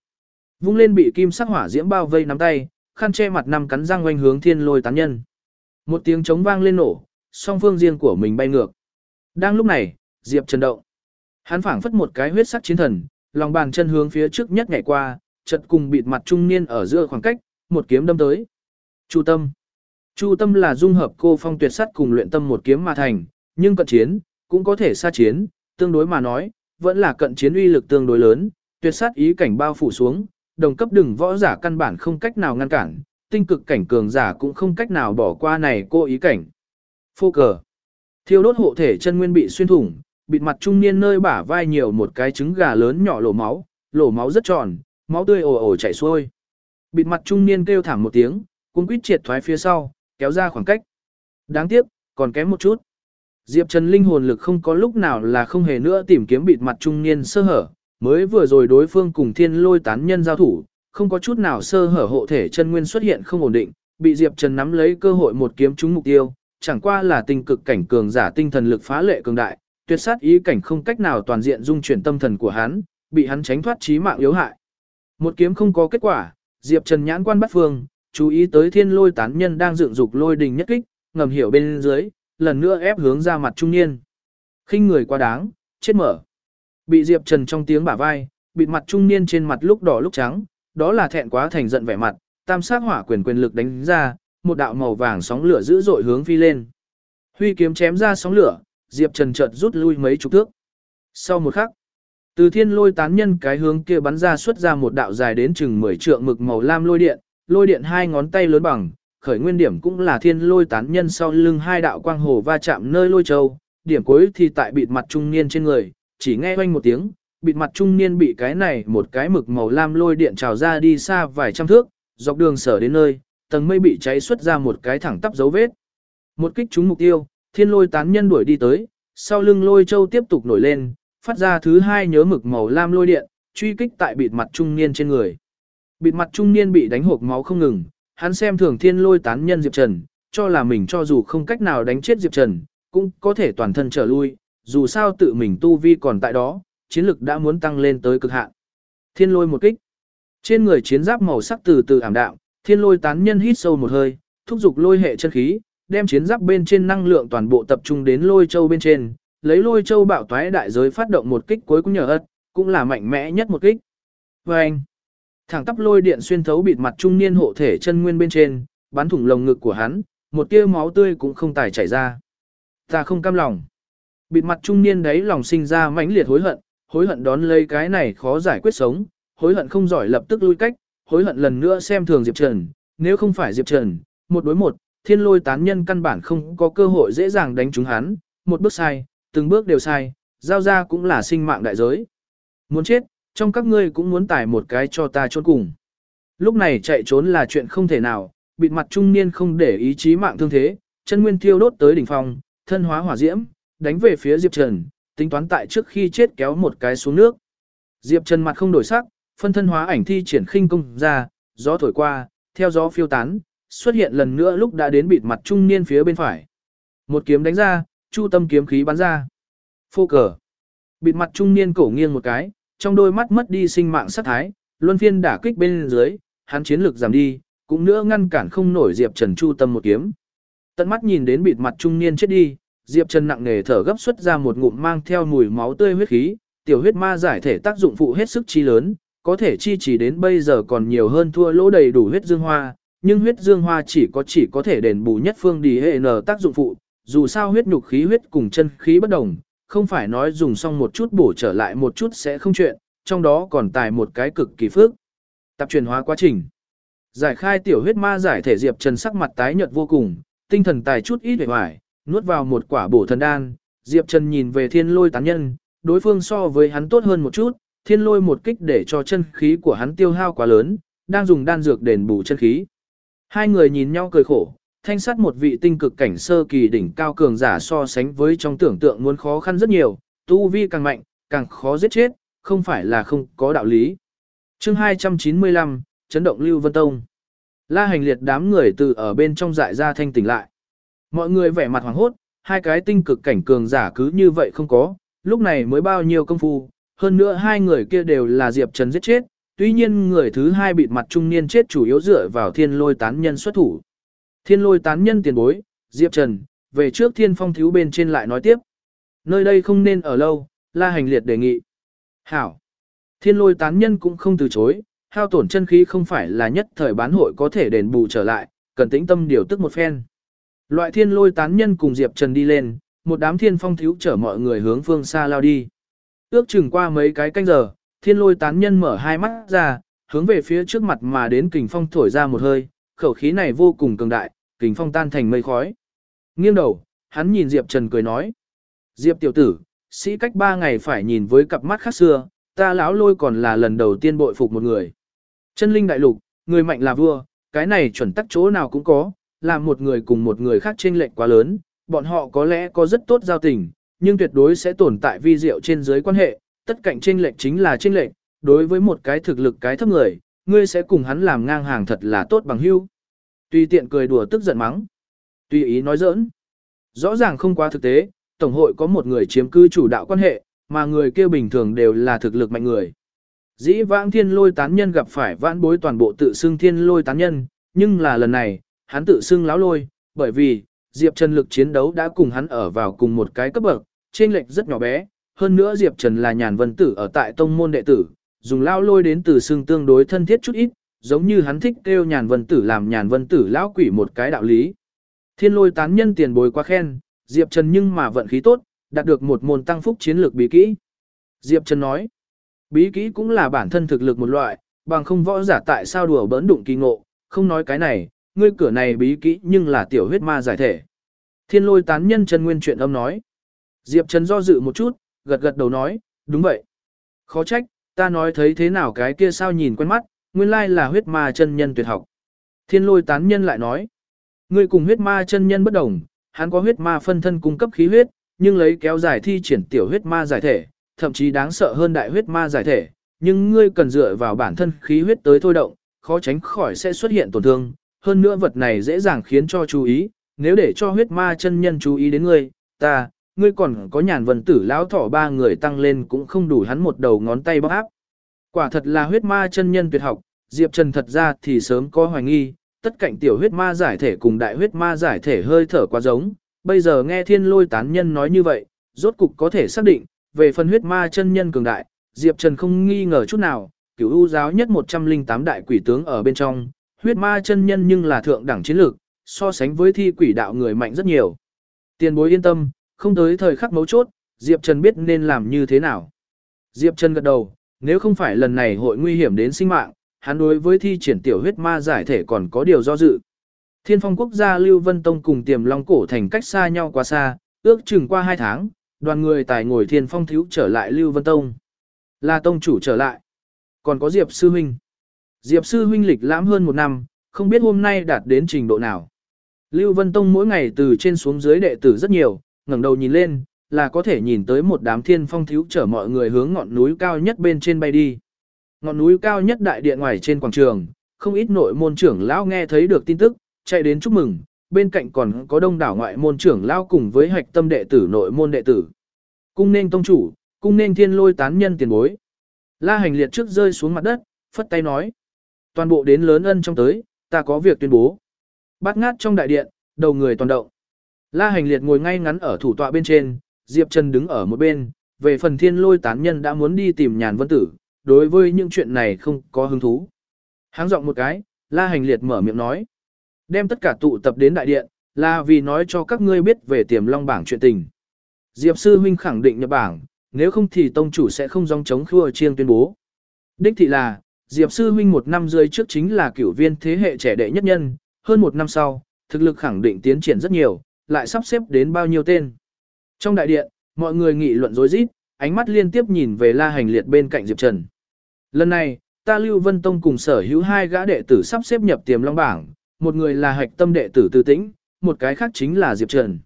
[SPEAKER 1] Vung lên bị kim sắc hỏa diễm bao vây nắm tay, khăn che mặt nằm cắn răng quanh hướng thiên lôi tán nhân. Một tiếng trống vang lên nổ, song phương riêng của mình bay ngược. Đang lúc này, Diệp Trần động. Hắn phảng phất một cái huyết sắc chiến thần, lòng bàn chân hướng phía trước nhất nhảy qua, chợt cùng bịt mặt trung niên ở giữa khoảng cách, một kiếm đâm tới. Chu Tâm. Chu Tâm là dung hợp cô phong tuyệt sắt cùng luyện tâm một kiếm mà thành, nhưng cận chiến, cũng có thể xa chiến, tương đối mà nói, vẫn là cận chiến uy lực tương đối lớn, tuyệt sát ý cảnh bao phủ xuống, đồng cấp đừng võ giả căn bản không cách nào ngăn cản, tinh cực cảnh cường giả cũng không cách nào bỏ qua này cô ý cảnh. Phô cờ. Thiêu đốt hộ thể chân nguyên bị xuyên thủng, bịt mặt trung niên nơi bả vai nhiều một cái trứng gà lớn nhỏ lỗ máu, lỗ máu rất tròn, máu tươi ồ ồ chảy xuôi. Bịt mặt trung niên kêu thảm một tiếng, cuống quýt triệt thoái phía sau, kéo ra khoảng cách. Đáng tiếc, còn kém một chút. Diệp Trần linh hồn lực không có lúc nào là không hề nữa tìm kiếm bịt mặt trung niên sơ hở, mới vừa rồi đối phương cùng thiên lôi tán nhân giao thủ, không có chút nào sơ hở hộ thể chân nguyên xuất hiện không ổn định, bị Diệp Trần nắm lấy cơ hội một kiếm trúng mục tiêu, chẳng qua là tình cực cảnh cường giả tinh thần lực phá lệ cường đại, tuyệt sát ý cảnh không cách nào toàn diện dung chuyển tâm thần của hắn, bị hắn tránh thoát chí mạng yếu hại. Một kiếm không có kết quả, Diệp Trần nhãn quan bắt phương, chú ý tới thiên lôi tán nhân đang dựng dục lôi đình nhất kích, ngầm hiểu bên dưới, lần nữa ép hướng ra mặt trung niên. khinh người quá đáng, chết mở. Bị Diệp Trần trong tiếng bả vai, bịt mặt trung niên trên mặt lúc đỏ lúc trắng, đó là thẹn quá thành giận vẻ mặt, tam sát hỏa quyền quyền lực đánh ra, một đạo màu vàng sóng lửa dữ dội hướng phi lên. Huy kiếm chém ra sóng lửa, Diệp Trần chợt rút lui mấy chục thước. Sau một khắc, từ thiên lôi tán nhân cái hướng kia bắn ra xuất ra một đạo dài đến chừng 10 trượng mực màu lam lôi điện, lôi điện hai ngón tay lớn bằng, khởi nguyên điểm cũng là thiên lôi tán nhân sau lưng hai đạo quang hồ va chạm nơi lôi châu, điểm cuối thì tại bịt mặt trung niên trên người, chỉ nghe oanh một tiếng, bịt mặt trung niên bị cái này một cái mực màu lam lôi điện trào ra đi xa vài trăm thước, dọc đường sở đến nơi, tầng mây bị cháy xuất ra một cái thẳng tắp dấu vết. Một kích trúng mục tiêu, thiên lôi tán nhân đuổi đi tới, sau lưng lôi châu tiếp tục nổi lên, phát ra thứ hai nhớ mực màu lam lôi điện, truy kích tại bịt mặt trung niên trên người. Bịt mặt trung niên bị đánh hộp máu không ngừng, hắn xem thường thiên lôi tán nhân Diệp Trần, cho là mình cho dù không cách nào đánh chết Diệp Trần, cũng có thể toàn thân trở lui, dù sao tự mình tu vi còn tại đó, chiến lực đã muốn tăng lên tới cực hạn. Thiên lôi một kích. Trên người chiến giáp màu sắc từ từ ảm đạm, thiên lôi tán nhân hít sâu một hơi, thúc giục lôi hệ chân khí, đem chiến giáp bên trên năng lượng toàn bộ tập trung đến lôi châu bên trên, lấy lôi châu bạo toái đại giới phát động một kích cuối cùng nhờ ất, cũng là mạnh mẽ nhất một kích. Và anh, thẳng tắp lôi điện xuyên thấu bịt mặt trung niên hộ thể chân nguyên bên trên, bắn thủng lồng ngực của hắn, một tia máu tươi cũng không tài chảy ra. Ta không cam lòng. Bịt mặt trung niên đấy lòng sinh ra mãnh liệt hối hận, hối hận đón lấy cái này khó giải quyết sống, hối hận không giỏi lập tức lui cách, hối hận lần nữa xem thường Diệp Trần, nếu không phải Diệp Trần, một đối một, thiên lôi tán nhân căn bản không có cơ hội dễ dàng đánh trúng hắn, một bước sai, từng bước đều sai, giao ra cũng là sinh mạng đại giới. Muốn chết, trong các ngươi cũng muốn tải một cái cho ta trốn cùng. Lúc này chạy trốn là chuyện không thể nào, bịt mặt trung niên không để ý chí mạng thương thế, chân nguyên thiêu đốt tới đỉnh phong, thân hóa hỏa diễm, đánh về phía Diệp Trần, tính toán tại trước khi chết kéo một cái xuống nước. Diệp Trần mặt không đổi sắc, phân thân hóa ảnh thi triển khinh công ra, gió thổi qua, theo gió phiêu tán, xuất hiện lần nữa lúc đã đến bịt mặt trung niên phía bên phải. Một kiếm đánh ra, chu tâm kiếm khí bắn ra. Phô cờ. Bịt mặt trung niên cổ nghiêng một cái, trong đôi mắt mất đi sinh mạng sát thái, luân phiên đả kích bên dưới, hắn chiến lực giảm đi, cũng nữa ngăn cản không nổi Diệp Trần chu tâm một kiếm. Tận mắt nhìn đến bịt mặt trung niên chết đi, Diệp Trần nặng nề thở gấp xuất ra một ngụm mang theo mùi máu tươi huyết khí, tiểu huyết ma giải thể tác dụng phụ hết sức chi lớn, có thể chi chỉ đến bây giờ còn nhiều hơn thua lỗ đầy đủ huyết dương hoa, nhưng huyết dương hoa chỉ có chỉ có thể đền bù nhất phương đi hệ n tác dụng phụ, dù sao huyết nhục khí huyết cùng chân khí bất đồng, không phải nói dùng xong một chút bổ trở lại một chút sẽ không chuyện, trong đó còn tài một cái cực kỳ phước Tập truyền hóa quá trình. Giải khai tiểu huyết ma giải thể Diệp Trần sắc mặt tái nhợt vô cùng, tinh thần tài chút ít vẻ hoài, nuốt vào một quả bổ thần đan, Diệp Trần nhìn về thiên lôi tán nhân, đối phương so với hắn tốt hơn một chút, thiên lôi một kích để cho chân khí của hắn tiêu hao quá lớn, đang dùng đan dược đền bù chân khí. Hai người nhìn nhau cười khổ, thanh sát một vị tinh cực cảnh sơ kỳ đỉnh cao cường giả so sánh với trong tưởng tượng muốn khó khăn rất nhiều, tu vi càng mạnh, càng khó giết chết, không phải là không có đạo lý. chương 295, chấn động Lưu Vân Tông. La hành liệt đám người từ ở bên trong dại ra thanh tỉnh lại. Mọi người vẻ mặt hoàng hốt, hai cái tinh cực cảnh cường giả cứ như vậy không có, lúc này mới bao nhiêu công phu, hơn nữa hai người kia đều là Diệp Trần giết chết, tuy nhiên người thứ hai bịt mặt trung niên chết chủ yếu dựa vào thiên lôi tán nhân xuất thủ. Thiên lôi tán nhân tiền bối, Diệp Trần, về trước thiên phong thiếu bên trên lại nói tiếp. Nơi đây không nên ở lâu, la hành liệt đề nghị. Hảo. Thiên lôi tán nhân cũng không từ chối, hao tổn chân khí không phải là nhất thời bán hội có thể đền bù trở lại, cần tĩnh tâm điều tức một phen. Loại thiên lôi tán nhân cùng Diệp Trần đi lên, một đám thiên phong thiếu chở mọi người hướng phương xa lao đi. Ước chừng qua mấy cái canh giờ, thiên lôi tán nhân mở hai mắt ra, hướng về phía trước mặt mà đến kình phong thổi ra một hơi, khẩu khí này vô cùng cường đại, kình phong tan thành mây khói. Nghiêng đầu, hắn nhìn Diệp Trần cười nói. Diệp tiểu tử, sĩ cách ba ngày phải nhìn với cặp mắt khác xưa, ta lão lôi còn là lần đầu tiên bội phục một người. Chân linh đại lục, người mạnh là vua, cái này chuẩn tắc chỗ nào cũng có, làm một người cùng một người khác chênh lệch quá lớn, bọn họ có lẽ có rất tốt giao tình, nhưng tuyệt đối sẽ tồn tại vi diệu trên dưới quan hệ, tất cạnh chênh lệch chính là chênh lệch, đối với một cái thực lực cái thấp người, ngươi sẽ cùng hắn làm ngang hàng thật là tốt bằng hữu. Tùy tiện cười đùa tức giận mắng, tùy ý nói giỡn. Rõ ràng không quá thực tế, tổng hội có một người chiếm cứ chủ đạo quan hệ, mà người kia bình thường đều là thực lực mạnh người. Dĩ vãng thiên lôi tán nhân gặp phải vãn bối toàn bộ tự xưng thiên lôi tán nhân, nhưng là lần này, hắn tự xưng láo lôi, bởi vì, Diệp Trần lực chiến đấu đã cùng hắn ở vào cùng một cái cấp bậc, trên lệch rất nhỏ bé, hơn nữa Diệp Trần là nhàn vân tử ở tại tông môn đệ tử, dùng lao lôi đến từ xương tương đối thân thiết chút ít, giống như hắn thích kêu nhàn vân tử làm nhàn vân tử lão quỷ một cái đạo lý. Thiên lôi tán nhân tiền bối quá khen, Diệp Trần nhưng mà vận khí tốt, đạt được một môn tăng phúc chiến lược bí kỹ. Diệp Trần nói, bí kỹ cũng là bản thân thực lực một loại, bằng không võ giả tại sao đùa bỡn đụng kỳ ngộ, không nói cái này, ngươi cửa này bí kỹ nhưng là tiểu huyết ma giải thể. Thiên lôi tán nhân Trần Nguyên chuyện âm nói. Diệp Trần do dự một chút, gật gật đầu nói, đúng vậy. Khó trách, ta nói thấy thế nào cái kia sao nhìn quen mắt, nguyên lai là huyết ma chân nhân tuyệt học. Thiên lôi tán nhân lại nói, ngươi cùng huyết ma chân nhân bất đồng, hắn có huyết ma phân thân cung cấp khí huyết, nhưng lấy kéo dài thi triển tiểu huyết ma giải thể, thậm chí đáng sợ hơn đại huyết ma giải thể, nhưng ngươi cần dựa vào bản thân khí huyết tới thôi động, khó tránh khỏi sẽ xuất hiện tổn thương, hơn nữa vật này dễ dàng khiến cho chú ý, nếu để cho huyết ma chân nhân chú ý đến ngươi, ta, ngươi còn có nhàn vân tử lão thỏ ba người tăng lên cũng không đủ hắn một đầu ngón tay bóp áp. Quả thật là huyết ma chân nhân tuyệt học, Diệp Trần thật ra thì sớm có hoài nghi, tất cạnh tiểu huyết ma giải thể cùng đại huyết ma giải thể hơi thở quá giống, bây giờ nghe thiên lôi tán nhân nói như vậy, rốt cục có thể xác định, về phần huyết ma chân nhân cường đại, Diệp Trần không nghi ngờ chút nào, cửu ưu giáo nhất 108 đại quỷ tướng ở bên trong, huyết ma chân nhân nhưng là thượng đẳng chiến lược, so sánh với thi quỷ đạo người mạnh rất nhiều. Tiền bối yên tâm, không tới thời khắc mấu chốt, Diệp Trần biết nên làm như thế nào. Diệp Trần gật đầu, nếu không phải lần này hội nguy hiểm đến sinh mạng, hắn đối với thi triển tiểu huyết ma giải thể còn có điều do dự. Thiên phong quốc gia Lưu Vân Tông cùng tiềm long cổ thành cách xa nhau quá xa, ước chừng qua hai tháng, đoàn người tài ngồi thiên phong thiếu trở lại Lưu Vân Tông. Là tông chủ trở lại. Còn có Diệp Sư Huynh. Diệp Sư Huynh lịch lãm hơn một năm, không biết hôm nay đạt đến trình độ nào. Lưu Vân Tông mỗi ngày từ trên xuống dưới đệ tử rất nhiều, ngẩng đầu nhìn lên, là có thể nhìn tới một đám thiên phong thiếu chở mọi người hướng ngọn núi cao nhất bên trên bay đi. Ngọn núi cao nhất đại điện ngoài trên quảng trường, không ít nội môn trưởng lão nghe thấy được tin tức, chạy đến chúc mừng, bên cạnh còn có đông đảo ngoại môn trưởng lão cùng với hạch tâm đệ tử nội môn đệ tử. Cung nên tông chủ, cung nên thiên lôi tán nhân tiền bối. La hành liệt trước rơi xuống mặt đất, phất tay nói. Toàn bộ đến lớn ân trong tới, ta có việc tuyên bố. Bát ngát trong đại điện, đầu người toàn động. La hành liệt ngồi ngay ngắn ở thủ tọa bên trên, Diệp Trần đứng ở một bên, về phần thiên lôi tán nhân đã muốn đi tìm nhàn vân tử, đối với những chuyện này không có hứng thú. Háng giọng một cái, la hành liệt mở miệng nói. Đem tất cả tụ tập đến đại điện, là vì nói cho các ngươi biết về tiềm long bảng chuyện tình. Diệp sư huynh khẳng định nhập bảng, nếu không thì tông chủ sẽ không dòng chống khua chiêng tuyên bố. Đích thị là, Diệp Sư Huynh một năm rưỡi trước chính là cửu viên thế hệ trẻ đệ nhất nhân, hơn một năm sau, thực lực khẳng định tiến triển rất nhiều, lại sắp xếp đến bao nhiêu tên. Trong đại điện, mọi người nghị luận rối rít, ánh mắt liên tiếp nhìn về la hành liệt bên cạnh Diệp Trần. Lần này, ta Lưu Vân Tông cùng sở hữu hai gã đệ tử sắp xếp nhập tiềm long bảng, một người là hạch tâm đệ tử Từ Tĩnh, một cái khác chính là Diệp Trần.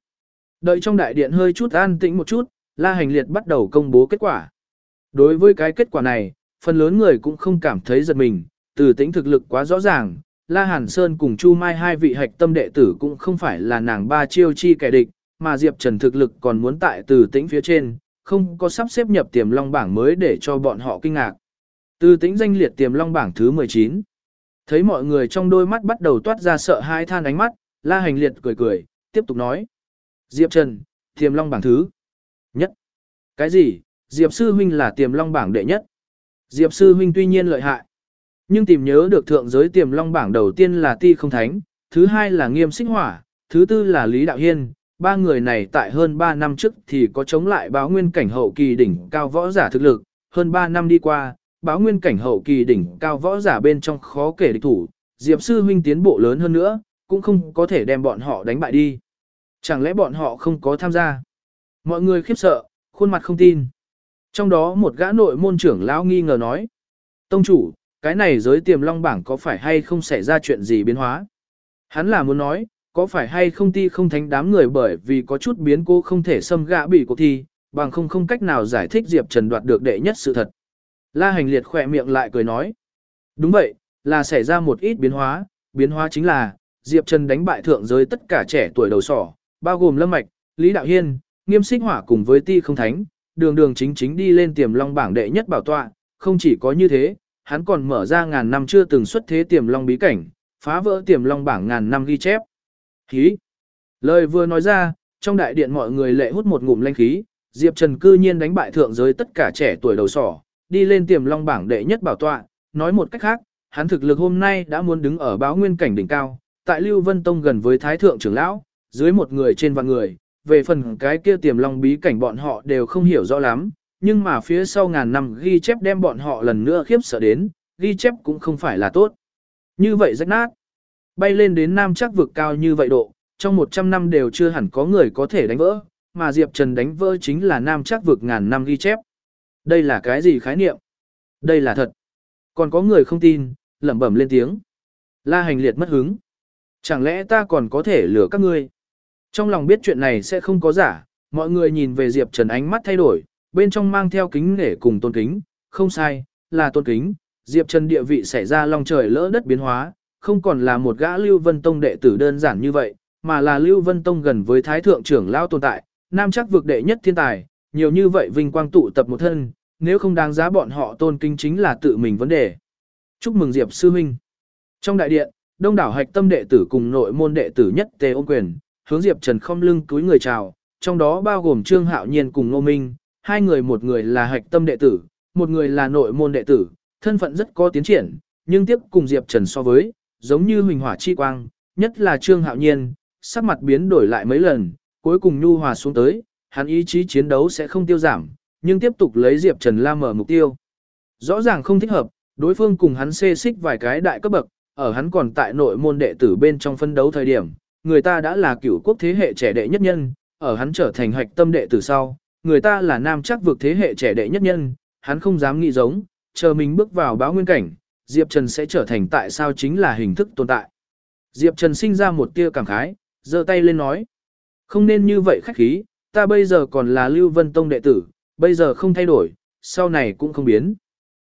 [SPEAKER 1] Đợi trong đại điện hơi chút an tĩnh một chút, La Hành Liệt bắt đầu công bố kết quả. Đối với cái kết quả này, phần lớn người cũng không cảm thấy giật mình, từ tĩnh thực lực quá rõ ràng, La Hàn Sơn cùng Chu Mai hai vị hạch tâm đệ tử cũng không phải là nàng ba chiêu chi kẻ địch, mà Diệp Trần thực lực còn muốn tại từ tĩnh phía trên, không có sắp xếp nhập tiềm long bảng mới để cho bọn họ kinh ngạc. Từ tĩnh danh liệt tiềm long bảng thứ 19. Thấy mọi người trong đôi mắt bắt đầu toát ra sợ hãi than ánh mắt, La Hành Liệt cười cười, tiếp tục nói. Diệp Trần, tiềm long bảng thứ nhất. Cái gì? Diệp Sư Huynh là tiềm long bảng đệ nhất. Diệp Sư Huynh tuy nhiên lợi hại. Nhưng tìm nhớ được thượng giới tiềm long bảng đầu tiên là Ti Không Thánh, thứ hai là Nghiêm xích Hỏa, thứ tư là Lý Đạo Hiên. Ba người này tại hơn 3 năm trước thì có chống lại báo nguyên cảnh hậu kỳ đỉnh cao võ giả thực lực, hơn 3 năm đi qua, báo nguyên cảnh hậu kỳ đỉnh cao võ giả bên trong khó kể địch thủ, Diệp sư huynh tiến bộ lớn hơn nữa, cũng không có thể đem bọn họ đánh bại đi. Chẳng lẽ bọn họ không có tham gia? Mọi người khiếp sợ, khuôn mặt không tin. Trong đó một gã nội môn trưởng lão nghi ngờ nói. Tông chủ, cái này giới tiềm long bảng có phải hay không xảy ra chuyện gì biến hóa? Hắn là muốn nói, có phải hay không ti không thánh đám người bởi vì có chút biến cố không thể xâm gã bị cuộc thi, bằng không không cách nào giải thích Diệp Trần đoạt được đệ nhất sự thật. La hành liệt khỏe miệng lại cười nói. Đúng vậy, là xảy ra một ít biến hóa, biến hóa chính là, Diệp Trần đánh bại thượng giới tất cả trẻ tuổi đầu sỏ, bao gồm Lâm Mạch, Lý Đạo Hiên, Nghiêm Xích Hỏa cùng với Ti Không Thánh, đường đường chính chính đi lên tiềm long bảng đệ nhất bảo tọa, không chỉ có như thế, hắn còn mở ra ngàn năm chưa từng xuất thế tiềm long bí cảnh, phá vỡ tiềm long bảng ngàn năm ghi chép. Khí. Lời vừa nói ra, trong đại điện mọi người lệ hút một ngụm lanh khí, Diệp Trần cư nhiên đánh bại thượng giới tất cả trẻ tuổi đầu sỏ, đi lên tiềm long bảng đệ nhất bảo tọa, nói một cách khác, hắn thực lực hôm nay đã muốn đứng ở báo nguyên cảnh đỉnh cao, tại Lưu Vân Tông gần với Thái Thượng trưởng lão, dưới một người trên vạn người, về phần cái kia tiềm long bí cảnh bọn họ đều không hiểu rõ lắm, nhưng mà phía sau ngàn năm ghi chép đem bọn họ lần nữa khiếp sợ đến, ghi chép cũng không phải là tốt. Như vậy rách nát, bay lên đến nam chắc vực cao như vậy độ, trong 100 năm đều chưa hẳn có người có thể đánh vỡ, mà Diệp Trần đánh vỡ chính là nam chắc vực ngàn năm ghi chép. Đây là cái gì khái niệm? Đây là thật. Còn có người không tin, lẩm bẩm lên tiếng. La hành liệt mất hứng. Chẳng lẽ ta còn có thể lừa các ngươi? Trong lòng biết chuyện này sẽ không có giả, mọi người nhìn về Diệp Trần ánh mắt thay đổi, bên trong mang theo kính nể cùng tôn kính, không sai, là tôn kính. Diệp Trần địa vị xảy ra long trời lỡ đất biến hóa, không còn là một gã Lưu Vân Tông đệ tử đơn giản như vậy, mà là Lưu Vân Tông gần với Thái Thượng trưởng lao tồn tại, nam chắc vực đệ nhất thiên tài, nhiều như vậy vinh quang tụ tập một thân, nếu không đáng giá bọn họ tôn kính chính là tự mình vấn đề. Chúc mừng Diệp Sư Minh. Trong đại điện, đông đảo hạch tâm đệ tử cùng nội môn đệ tử nhất tề ôn quyền, hướng Diệp Trần không lưng cúi người chào, trong đó bao gồm Trương Hạo Nhiên cùng Ngô Minh, hai người một người là hạch tâm đệ tử, một người là nội môn đệ tử, thân phận rất có tiến triển, nhưng tiếp cùng Diệp Trần so với, giống như huỳnh hỏa chi quang, nhất là Trương Hạo Nhiên, sắc mặt biến đổi lại mấy lần, cuối cùng nhu hòa xuống tới, hắn ý chí chiến đấu sẽ không tiêu giảm, nhưng tiếp tục lấy Diệp Trần la mở mục tiêu. Rõ ràng không thích hợp, đối phương cùng hắn xê xích vài cái đại cấp bậc, ở hắn còn tại nội môn đệ tử bên trong phân đấu thời điểm, người ta đã là cửu quốc thế hệ trẻ đệ nhất nhân, ở hắn trở thành hạch tâm đệ tử sau, người ta là nam chắc vực thế hệ trẻ đệ nhất nhân, hắn không dám nghĩ giống, chờ mình bước vào báo nguyên cảnh, Diệp Trần sẽ trở thành tại sao chính là hình thức tồn tại. Diệp Trần sinh ra một tia cảm khái, giơ tay lên nói. Không nên như vậy khách khí, ta bây giờ còn là Lưu Vân Tông đệ tử, bây giờ không thay đổi, sau này cũng không biến.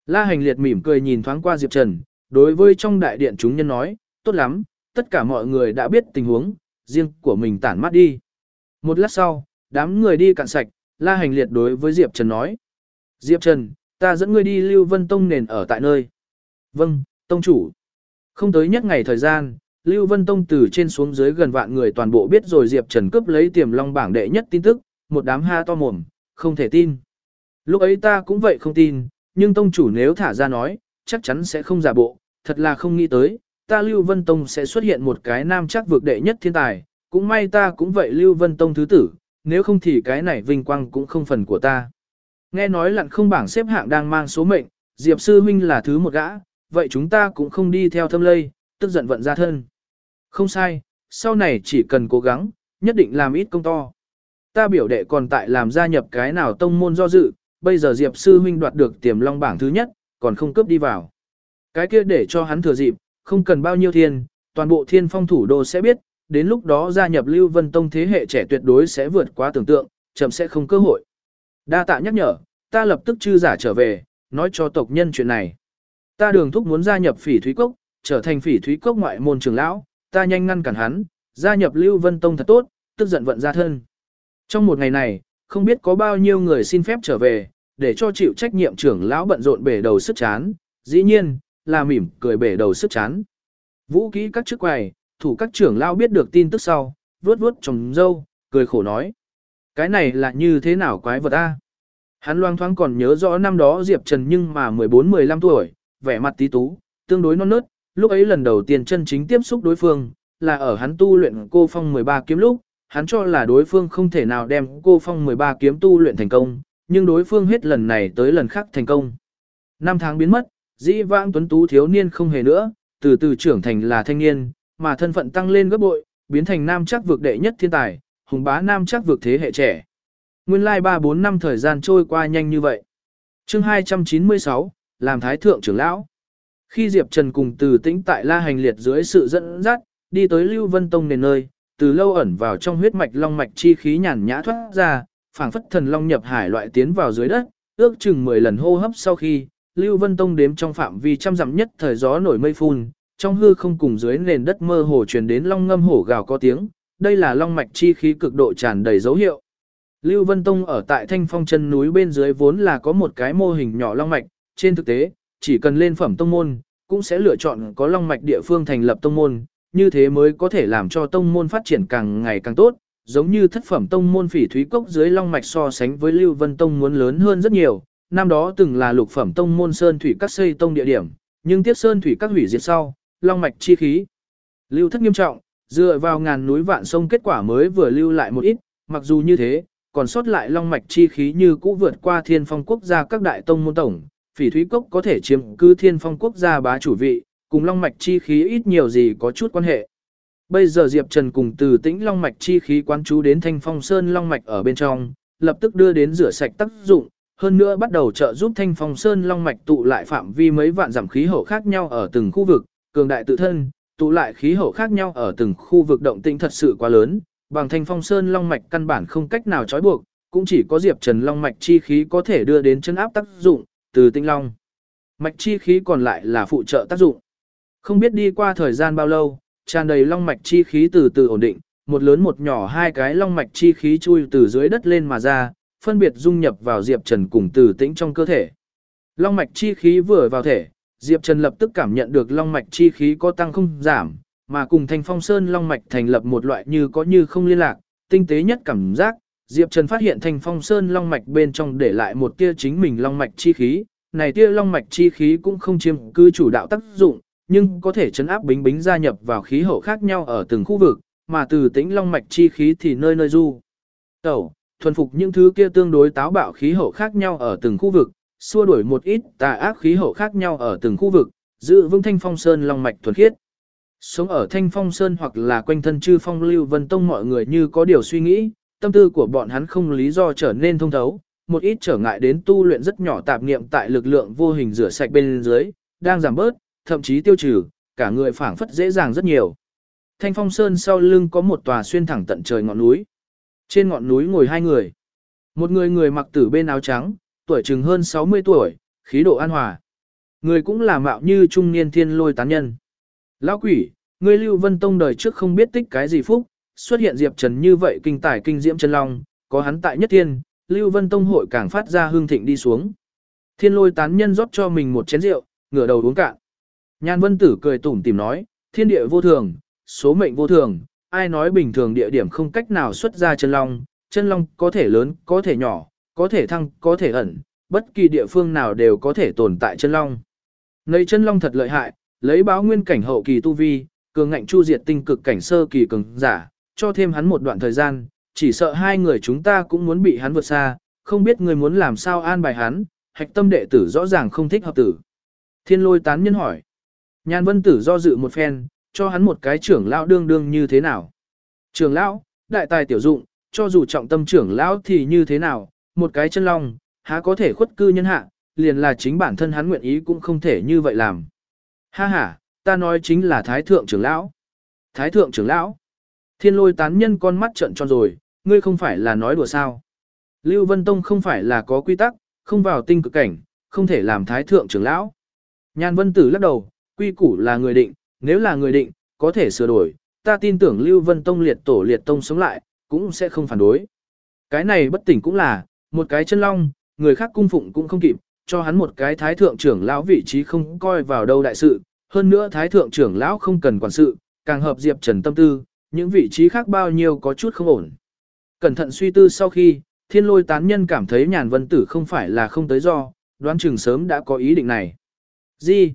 [SPEAKER 1] La hành liệt mỉm cười nhìn thoáng qua Diệp Trần, đối với trong đại điện chúng nhân nói, tốt lắm, tất cả mọi người đã biết tình huống, riêng của mình tản mắt đi. Một lát sau, đám người đi cạn sạch, La hành liệt đối với Diệp Trần nói. Diệp Trần, ta dẫn ngươi đi Lưu Vân Tông nền ở tại nơi. Vâng, Tông chủ. Không tới nhất ngày thời gian, Lưu Vân Tông từ trên xuống dưới gần vạn người toàn bộ biết rồi Diệp Trần cướp lấy tiềm long bảng đệ nhất tin tức, một đám ha to mồm, không thể tin. Lúc ấy ta cũng vậy không tin, nhưng tông chủ nếu thả ra nói, chắc chắn sẽ không giả bộ, thật là không nghĩ tới, ta Lưu Vân Tông sẽ xuất hiện một cái nam chắc vực đệ nhất thiên tài, cũng may ta cũng vậy Lưu Vân Tông thứ tử, nếu không thì cái này vinh quang cũng không phần của ta. Nghe nói lặn không bảng xếp hạng đang mang số mệnh, Diệp sư huynh là thứ một gã, vậy chúng ta cũng không đi theo thâm lây, tức giận vận ra thân. Không sai, sau này chỉ cần cố gắng, nhất định làm ít công to. Ta biểu đệ còn tại làm gia nhập cái nào tông môn do dự, bây giờ Diệp sư huynh đoạt được tiềm long bảng thứ nhất, còn không cướp đi vào. Cái kia để cho hắn thừa dịp, không cần bao nhiêu thiên, toàn bộ thiên phong thủ đô sẽ biết, đến lúc đó gia nhập Lưu Vân Tông thế hệ trẻ tuyệt đối sẽ vượt qua tưởng tượng, chậm sẽ không cơ hội. Đa tạ nhắc nhở, ta lập tức chư giả trở về, nói cho tộc nhân chuyện này. Ta đường thúc muốn gia nhập phỉ thúy cốc, trở thành phỉ thúy cốc ngoại môn trưởng lão, ta nhanh ngăn cản hắn, gia nhập Lưu Vân Tông thật tốt, tức giận vận ra thân. Trong một ngày này, không biết có bao nhiêu người xin phép trở về, để cho chịu trách nhiệm trưởng lão bận rộn bể đầu sức chán, dĩ nhiên, là mỉm cười bể đầu sức chán. Vũ kỹ các chức quầy, thủ các trưởng lao biết được tin tức sau, vuốt vuốt trồng dâu, cười khổ nói. Cái này là như thế nào quái vật ta. Hắn loang thoáng còn nhớ rõ năm đó Diệp Trần nhưng mà 14-15 tuổi, vẻ mặt tí tú, tương đối non nớt, lúc ấy lần đầu tiên chân chính tiếp xúc đối phương, là ở hắn tu luyện cô phong 13 kiếm lúc, hắn cho là đối phương không thể nào đem cô phong 13 kiếm tu luyện thành công, nhưng đối phương hết lần này tới lần khác thành công. Năm tháng biến mất, dĩ vãng tuấn tú thiếu niên không hề nữa, từ từ trưởng thành là thanh niên, mà thân phận tăng lên gấp bội, biến thành nam chắc vực đệ nhất thiên tài, hùng bá nam chắc vực thế hệ trẻ. Nguyên lai 3-4 năm thời gian trôi qua nhanh như vậy. chương 296, làm thái thượng trưởng lão. Khi Diệp Trần cùng từ tĩnh tại la hành liệt dưới sự dẫn dắt, đi tới Lưu Vân Tông nền nơi, từ lâu ẩn vào trong huyết mạch long mạch chi khí nhàn nhã thoát ra, phảng phất thần long nhập hải loại tiến vào dưới đất, ước chừng 10 lần hô hấp sau khi, Lưu Vân Tông đếm trong phạm vi trăm dặm nhất thời gió nổi mây phun, trong hư không cùng dưới nền đất mơ hồ truyền đến long ngâm hổ gào có tiếng, đây là long mạch chi khí cực độ tràn đầy dấu hiệu. Lưu Vân Tông ở tại Thanh Phong chân núi bên dưới vốn là có một cái mô hình nhỏ long mạch, trên thực tế, chỉ cần lên phẩm tông môn, cũng sẽ lựa chọn có long mạch địa phương thành lập tông môn, như thế mới có thể làm cho tông môn phát triển càng ngày càng tốt, giống như thất phẩm tông môn phỉ thúy cốc dưới long mạch so sánh với Lưu Vân Tông muốn lớn hơn rất nhiều, năm đó từng là lục phẩm tông môn sơn thủy các xây tông địa điểm, nhưng tiếc sơn thủy các hủy diệt sau, long mạch chi khí. Lưu thất nghiêm trọng, dựa vào ngàn núi vạn sông kết quả mới vừa lưu lại một ít, mặc dù như thế, còn sót lại long mạch chi khí như cũ vượt qua thiên phong quốc gia các đại tông môn tổng, phỉ thúy cốc có thể chiếm cứ thiên phong quốc gia bá chủ vị, cùng long mạch chi khí ít nhiều gì có chút quan hệ. Bây giờ Diệp Trần cùng từ tĩnh long mạch chi khí quan chú đến thanh phong sơn long mạch ở bên trong, lập tức đưa đến rửa sạch tác dụng, hơn nữa bắt đầu trợ giúp thanh phong sơn long mạch tụ lại phạm vi mấy vạn giảm khí hậu khác nhau ở từng khu vực, cường đại tự thân, tụ lại khí hậu khác nhau ở từng khu vực động tĩnh thật sự quá lớn, bằng thanh phong sơn long mạch căn bản không cách nào trói buộc, cũng chỉ có Diệp Trần long mạch chi khí có thể đưa đến chân áp tác dụng, từ tinh long. Mạch chi khí còn lại là phụ trợ tác dụng. Không biết đi qua thời gian bao lâu, tràn đầy long mạch chi khí từ từ ổn định, một lớn một nhỏ hai cái long mạch chi khí chui từ dưới đất lên mà ra, phân biệt dung nhập vào Diệp Trần cùng từ tĩnh trong cơ thể. Long mạch chi khí vừa vào thể, Diệp Trần lập tức cảm nhận được long mạch chi khí có tăng không giảm, mà cùng Thanh Phong Sơn long mạch thành lập một loại như có như không liên lạc, tinh tế nhất cảm giác, Diệp Trần phát hiện Thanh Phong Sơn long mạch bên trong để lại một tia chính mình long mạch chi khí, này tia long mạch chi khí cũng không chiếm cứ chủ đạo tác dụng, nhưng có thể chấn áp bính bính gia nhập vào khí hậu khác nhau ở từng khu vực, mà từ tính long mạch chi khí thì nơi nơi du. Tẩu, thuần phục những thứ kia tương đối táo bạo khí hậu khác nhau ở từng khu vực, xua đuổi một ít tà ác khí hậu khác nhau ở từng khu vực, giữ vững thanh phong sơn long mạch thuần khiết. Sống ở thanh phong sơn hoặc là quanh thân chư phong lưu vân tông mọi người như có điều suy nghĩ, tâm tư của bọn hắn không lý do trở nên thông thấu, một ít trở ngại đến tu luyện rất nhỏ tạp niệm tại lực lượng vô hình rửa sạch bên dưới, đang giảm bớt, thậm chí tiêu trừ, cả người phảng phất dễ dàng rất nhiều. Thanh phong sơn sau lưng có một tòa xuyên thẳng tận trời ngọn núi. Trên ngọn núi ngồi hai người. Một người người mặc tử bên áo trắng, tuổi chừng hơn 60 tuổi, khí độ an hòa. Người cũng là mạo như trung niên thiên lôi tán nhân. Lão quỷ, ngươi Lưu Vân Tông đời trước không biết tích cái gì phúc, xuất hiện Diệp Trần như vậy kinh tài kinh diễm chân long, có hắn tại nhất thiên, Lưu Vân Tông hội càng phát ra hương thịnh đi xuống. Thiên lôi tán nhân rót cho mình một chén rượu, ngửa đầu uống cạn. Nhan Vân Tử cười tủm tìm nói, thiên địa vô thường, số mệnh vô thường, ai nói bình thường địa điểm không cách nào xuất ra chân long, chân long có thể lớn, có thể nhỏ, có thể thăng, có thể ẩn, bất kỳ địa phương nào đều có thể tồn tại chân long. Nấy chân long thật lợi hại, lấy báo nguyên cảnh hậu kỳ tu vi, cường ngạnh chu diệt tinh cực cảnh sơ kỳ cường giả, cho thêm hắn một đoạn thời gian, chỉ sợ hai người chúng ta cũng muốn bị hắn vượt xa, không biết người muốn làm sao an bài hắn, hạch tâm đệ tử rõ ràng không thích hợp tử. Thiên lôi tán nhân hỏi. Nhan vân tử do dự một phen, cho hắn một cái trưởng lão đương đương như thế nào. Trưởng lão, đại tài tiểu dụng, cho dù trọng tâm trưởng lão thì như thế nào, một cái chân long, há có thể khuất cư nhân hạ, liền là chính bản thân hắn nguyện ý cũng không thể như vậy làm. Ha ha, ta nói chính là thái thượng trưởng lão. Thái thượng trưởng lão. Thiên lôi tán nhân con mắt trận tròn rồi, ngươi không phải là nói đùa sao. Lưu Vân Tông không phải là có quy tắc, không vào tinh cực cảnh, không thể làm thái thượng trưởng lão. Nhan Vân Tử lắc đầu, quy củ là người định, nếu là người định, có thể sửa đổi, ta tin tưởng Lưu Vân Tông liệt tổ liệt tông sống lại, cũng sẽ không phản đối. Cái này bất tỉnh cũng là, một cái chân long, người khác cung phụng cũng không kịp, cho hắn một cái thái thượng trưởng lão vị trí không coi vào đâu đại sự, hơn nữa thái thượng trưởng lão không cần quản sự, càng hợp Diệp Trần tâm tư, những vị trí khác bao nhiêu có chút không ổn. Cẩn thận suy tư sau khi, thiên lôi tán nhân cảm thấy nhàn vân tử không phải là không tới do, đoán chừng sớm đã có ý định này. Gì?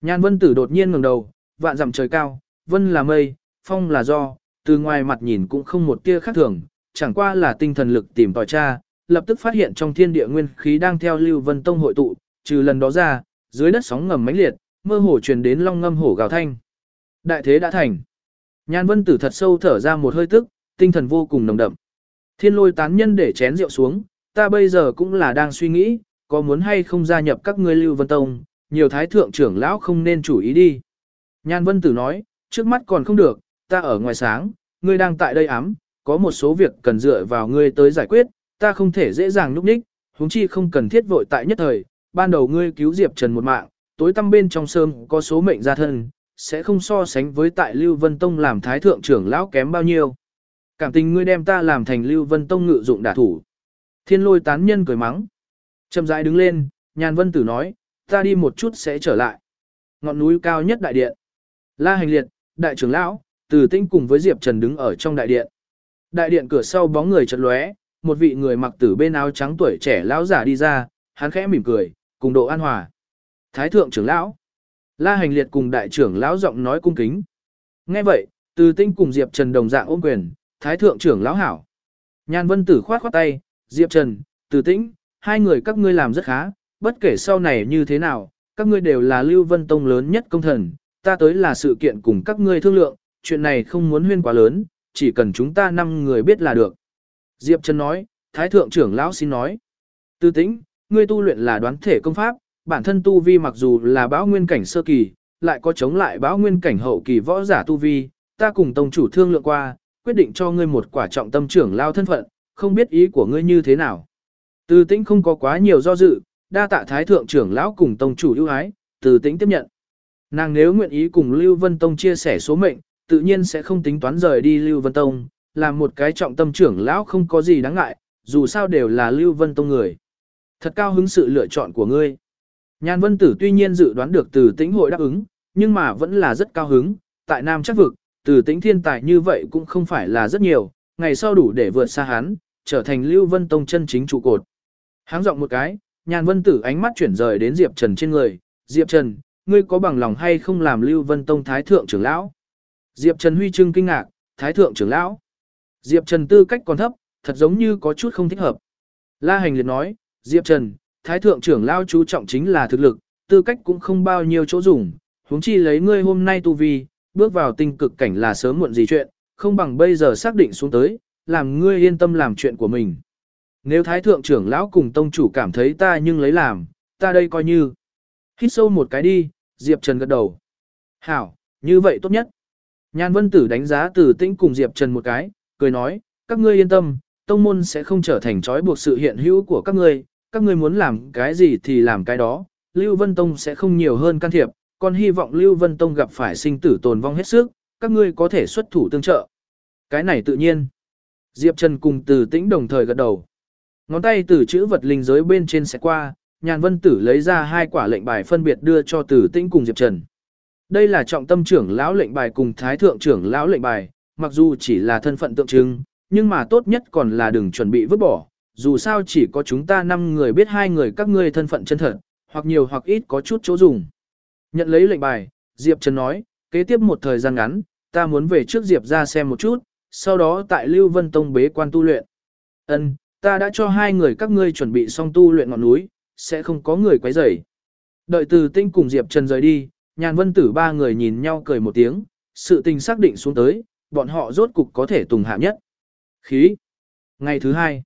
[SPEAKER 1] Nhàn vân tử đột nhiên ngẩng đầu, vạn dặm trời cao, vân là mây, phong là do, từ ngoài mặt nhìn cũng không một tia khác thường, chẳng qua là tinh thần lực tìm tòi tra, lập tức phát hiện trong thiên địa nguyên khí đang theo Lưu Vân Tông hội tụ, trừ lần đó ra, dưới đất sóng ngầm mãnh liệt, mơ hồ truyền đến long ngâm hổ gào thanh. Đại thế đã thành. Nhan Vân Tử thật sâu thở ra một hơi tức, tinh thần vô cùng nồng đậm. Thiên lôi tán nhân để chén rượu xuống, ta bây giờ cũng là đang suy nghĩ, có muốn hay không gia nhập các ngươi Lưu Vân Tông, nhiều thái thượng trưởng lão không nên chủ ý đi. Nhan Vân Tử nói, trước mắt còn không được, ta ở ngoài sáng, ngươi đang tại đây ám, có một số việc cần dựa vào ngươi tới giải quyết, ta không thể dễ dàng núp ních, huống chi không cần thiết vội tại nhất thời, ban đầu ngươi cứu Diệp Trần một mạng, tối tăm bên trong sơm có số mệnh gia thân, sẽ không so sánh với tại Lưu Vân Tông làm thái thượng trưởng lão kém bao nhiêu. Cảm tình ngươi đem ta làm thành Lưu Vân Tông ngự dụng đả thủ. Thiên lôi tán nhân cười mắng. Chậm rãi đứng lên, nhàn vân tử nói, ta đi một chút sẽ trở lại. Ngọn núi cao nhất đại điện. La hành liệt, đại trưởng lão, từ tinh cùng với Diệp Trần đứng ở trong đại điện. Đại điện cửa sau bóng người chật lóe, một vị người mặc tử bên áo trắng tuổi trẻ lão giả đi ra, hắn khẽ mỉm cười, cùng độ an hòa. Thái thượng trưởng lão. La hành liệt cùng đại trưởng lão giọng nói cung kính. Nghe vậy, từ tinh cùng Diệp Trần đồng dạng ôm quyền, thái thượng trưởng lão hảo. Nhan vân tử khoát khoát tay, Diệp Trần, từ tĩnh, hai người các ngươi làm rất khá, bất kể sau này như thế nào, các ngươi đều là lưu vân tông lớn nhất công thần, ta tới là sự kiện cùng các ngươi thương lượng, chuyện này không muốn huyên quá lớn, chỉ cần chúng ta năm người biết là được. Diệp Trần nói, Thái Thượng trưởng lão xin nói. Tư tĩnh, ngươi tu luyện là đoán thể công pháp, bản thân tu vi mặc dù là báo nguyên cảnh sơ kỳ, lại có chống lại báo nguyên cảnh hậu kỳ võ giả tu vi, ta cùng tông chủ thương lượng qua, quyết định cho ngươi một quả trọng tâm trưởng lao thân phận, không biết ý của ngươi như thế nào. Từ tĩnh không có quá nhiều do dự, đa tạ thái thượng trưởng lão cùng tông chủ ưu ái, từ tĩnh tiếp nhận. Nàng nếu nguyện ý cùng Lưu Vân Tông chia sẻ số mệnh, tự nhiên sẽ không tính toán rời đi Lưu Vân Tông, làm một cái trọng tâm trưởng lão không có gì đáng ngại, dù sao đều là Lưu Vân Tông người. Thật cao hứng sự lựa chọn của ngươi. Nhan Vân Tử tuy nhiên dự đoán được từ tĩnh hội đáp ứng, nhưng mà vẫn là rất cao hứng, tại Nam chắc vực, từ tĩnh thiên tài như vậy cũng không phải là rất nhiều, ngày sau đủ để vượt xa hắn, trở thành Lưu Vân Tông chân chính trụ cột. Háng giọng một cái, Nhan Vân Tử ánh mắt chuyển rời đến Diệp Trần trên người, Diệp Trần, ngươi có bằng lòng hay không làm Lưu Vân Tông Thái Thượng trưởng lão? Diệp Trần Huy Trưng kinh ngạc, Thái Thượng trưởng lão. Diệp Trần tư cách còn thấp, thật giống như có chút không thích hợp. La Hành liệt nói, Diệp Trần, Thái Thượng trưởng lão chú trọng chính là thực lực, tư cách cũng không bao nhiêu chỗ dùng, huống chi lấy ngươi hôm nay tu vi, bước vào tinh cực cảnh là sớm muộn gì chuyện, không bằng bây giờ xác định xuống tới, làm ngươi yên tâm làm chuyện của mình. Nếu Thái Thượng trưởng lão cùng tông chủ cảm thấy ta nhưng lấy làm, ta đây coi như. Hít sâu một cái đi, Diệp Trần gật đầu. Hảo, như vậy tốt nhất. Nhan Vân Tử đánh giá tử Tĩnh cùng Diệp Trần một cái, cười nói, các ngươi yên tâm, tông môn sẽ không trở thành trói buộc sự hiện hữu của các ngươi, các ngươi muốn làm cái gì thì làm cái đó, Lưu Vân Tông sẽ không nhiều hơn can thiệp, còn hy vọng Lưu Vân Tông gặp phải sinh tử tồn vong hết sức, các ngươi có thể xuất thủ tương trợ. Cái này tự nhiên. Diệp Trần cùng Từ Tĩnh đồng thời gật đầu. Ngón tay từ chữ vật linh giới bên trên sẽ qua, Nhàn Vân Tử lấy ra hai quả lệnh bài phân biệt đưa cho Từ Tĩnh cùng Diệp Trần. Đây là trọng tâm trưởng lão lệnh bài cùng thái thượng trưởng lão lệnh bài, mặc dù chỉ là thân phận tượng trưng, nhưng mà tốt nhất còn là đừng chuẩn bị vứt bỏ, dù sao chỉ có chúng ta năm người biết hai người các ngươi thân phận chân thật, hoặc nhiều hoặc ít có chút chỗ dùng. Nhận lấy lệnh bài, Diệp Trần nói, kế tiếp một thời gian ngắn, ta muốn về trước Diệp ra xem một chút, sau đó tại Lưu Vân Tông bế quan tu luyện. Ân, ta đã cho hai người các ngươi chuẩn bị xong tu luyện ngọn núi, sẽ không có người quấy rầy. Đợi từ tinh cùng Diệp Trần rời đi, nhàn vân tử ba người nhìn nhau cười một tiếng, sự tình xác định xuống tới, bọn họ rốt cục có thể tùng hạ nhất. Khí. Ngày thứ hai,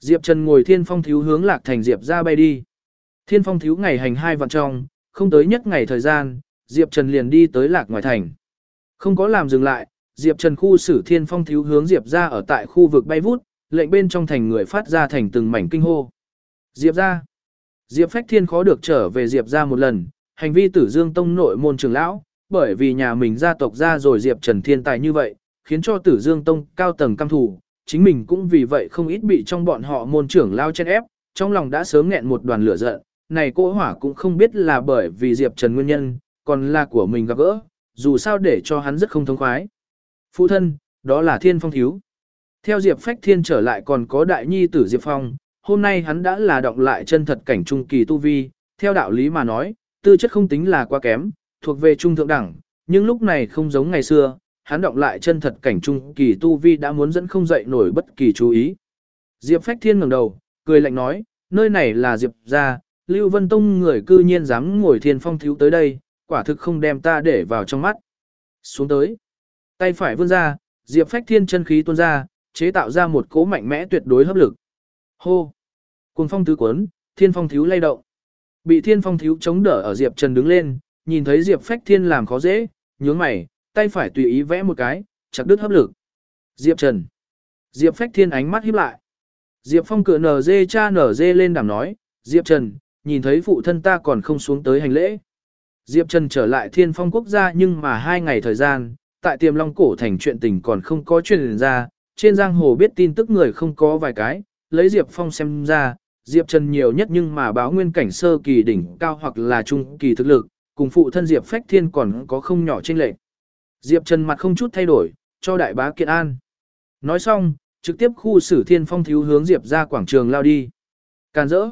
[SPEAKER 1] Diệp Trần ngồi thiên phong thiếu hướng lạc thành Diệp ra bay đi. Thiên phong thiếu ngày hành hai vạn trong, không tới nhất ngày thời gian, Diệp Trần liền đi tới lạc ngoài thành. Không có làm dừng lại, Diệp Trần khu xử thiên phong thiếu hướng Diệp ra ở tại khu vực bay vút, lệnh bên trong thành người phát ra thành từng mảnh kinh hô. Diệp ra. Diệp Phách Thiên khó được trở về Diệp ra một lần, hành vi tử dương tông nội môn trưởng lão, bởi vì nhà mình gia tộc ra rồi Diệp Trần thiên tài như vậy, khiến cho tử dương tông cao tầng căm thù chính mình cũng vì vậy không ít bị trong bọn họ môn trưởng lao chen ép, trong lòng đã sớm nghẹn một đoàn lửa giận, này cô hỏa cũng không biết là bởi vì Diệp Trần nguyên nhân, còn là của mình gặp gỡ, dù sao để cho hắn rất không thông khoái. Phụ thân, đó là thiên phong thiếu. Theo Diệp Phách Thiên trở lại còn có đại nhi tử Diệp Phong, hôm nay hắn đã là đọc lại chân thật cảnh trung kỳ tu vi, theo đạo lý mà nói, tư chất không tính là quá kém, thuộc về trung thượng đẳng, nhưng lúc này không giống ngày xưa, hắn động lại chân thật cảnh trung kỳ tu vi đã muốn dẫn không dậy nổi bất kỳ chú ý. Diệp Phách Thiên ngẩng đầu, cười lạnh nói, nơi này là Diệp gia, Lưu Vân Tông người cư nhiên dám ngồi thiên phong thiếu tới đây, quả thực không đem ta để vào trong mắt. Xuống tới, tay phải vươn ra, Diệp Phách Thiên chân khí tuôn ra, chế tạo ra một cỗ mạnh mẽ tuyệt đối hấp lực. Hô! Cùng phong tứ cuốn, thiên phong thiếu lay động. Bị thiên phong thiếu chống đỡ ở Diệp Trần đứng lên, nhìn thấy Diệp Phách Thiên làm khó dễ, nhướng mày, tay phải tùy ý vẽ một cái, chặt đứt hấp lực. Diệp Trần. Diệp Phách Thiên ánh mắt híp lại. Diệp Phong cửa nở dê cha nở dê lên đàm nói, Diệp Trần, nhìn thấy phụ thân ta còn không xuống tới hành lễ. Diệp Trần trở lại thiên phong quốc gia nhưng mà hai ngày thời gian, tại tiềm long cổ thành chuyện tình còn không có truyền ra, trên giang hồ biết tin tức người không có vài cái, lấy Diệp Phong xem ra, Diệp Trần nhiều nhất nhưng mà báo nguyên cảnh sơ kỳ đỉnh cao hoặc là trung kỳ thực lực, cùng phụ thân Diệp Phách Thiên còn có không nhỏ trên lệnh. Diệp Trần mặt không chút thay đổi, cho đại bá kiện an. Nói xong, trực tiếp khu xử thiên phong thiếu hướng Diệp ra quảng trường lao đi. Càn rỡ.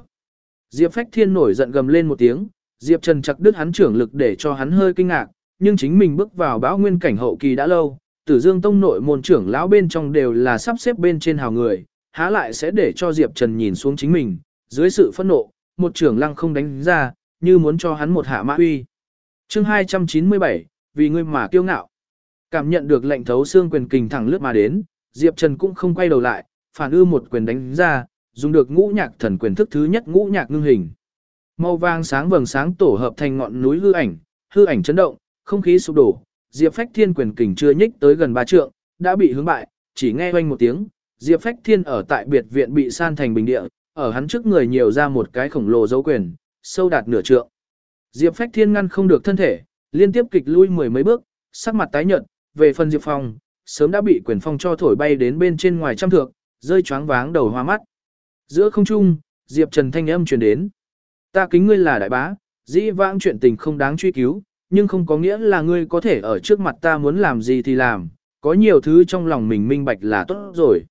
[SPEAKER 1] Diệp Phách Thiên nổi giận gầm lên một tiếng, Diệp Trần chặt đứt hắn trưởng lực để cho hắn hơi kinh ngạc, nhưng chính mình bước vào bão nguyên cảnh hậu kỳ đã lâu, Tử Dương Tông nội môn trưởng lão bên trong đều là sắp xếp bên trên hào người, há lại sẽ để cho Diệp Trần nhìn xuống chính mình, dưới sự phẫn nộ, một trưởng lăng không đánh ra, như muốn cho hắn một hạ mã uy. Chương 297, vì ngươi mà kiêu ngạo. Cảm nhận được lệnh thấu xương quyền kình thẳng lướt mà đến, Diệp Trần cũng không quay đầu lại, phản ư một quyền đánh ra, dùng được ngũ nhạc thần quyền thức thứ nhất ngũ nhạc ngưng hình. Màu vàng sáng vầng sáng tổ hợp thành ngọn núi hư ảnh, hư ảnh chấn động, không khí sụp đổ, Diệp Phách Thiên quyền kình chưa nhích tới gần ba trượng, đã bị hướng bại, chỉ nghe oanh một tiếng, Diệp Phách Thiên ở tại biệt viện bị san thành bình địa, ở hắn trước người nhiều ra một cái khổng lồ dấu quyền, sâu đạt nửa trượng. Diệp Phách Thiên ngăn không được thân thể, liên tiếp kịch lui mười mấy bước, sắc mặt tái nhợt, về phần Diệp Phong, sớm đã bị quyền phong cho thổi bay đến bên trên ngoài trăm thượng, rơi choáng váng đầu hoa mắt. Giữa không trung, Diệp Trần thanh âm truyền đến. Ta kính ngươi là đại bá, dĩ vãng chuyện tình không đáng truy cứu, nhưng không có nghĩa là ngươi có thể ở trước mặt ta muốn làm gì thì làm, có nhiều thứ trong lòng mình minh bạch là tốt rồi.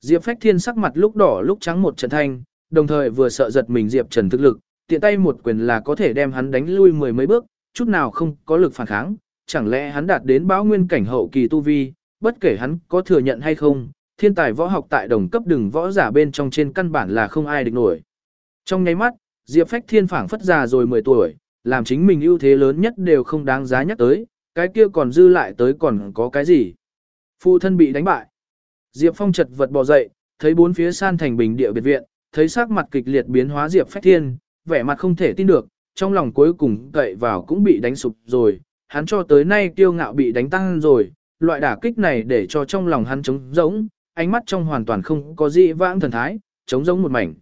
[SPEAKER 1] Diệp Phách Thiên sắc mặt lúc đỏ lúc trắng một trận thanh, đồng thời vừa sợ giật mình Diệp Trần thực lực, tiện tay một quyền là có thể đem hắn đánh lui mười mấy bước, chút nào không có lực phản kháng, chẳng lẽ hắn đạt đến báo nguyên cảnh hậu kỳ tu vi, bất kể hắn có thừa nhận hay không, thiên tài võ học tại đồng cấp đừng võ giả bên trong trên căn bản là không ai địch nổi. Trong nháy mắt, Diệp Phách Thiên phảng phất già rồi 10 tuổi, làm chính mình ưu thế lớn nhất đều không đáng giá nhắc tới, cái kia còn dư lại tới còn có cái gì. Phụ thân bị đánh bại. Diệp Phong chật vật bò dậy, thấy bốn phía san thành bình địa biệt viện, thấy sắc mặt kịch liệt biến hóa Diệp Phách Thiên, vẻ mặt không thể tin được, trong lòng cuối cùng cậy vào cũng bị đánh sụp rồi, hắn cho tới nay kiêu ngạo bị đánh tăng rồi, loại đả kích này để cho trong lòng hắn trống rỗng, ánh mắt trong hoàn toàn không có gì vãng thần thái, trống rỗng một mảnh.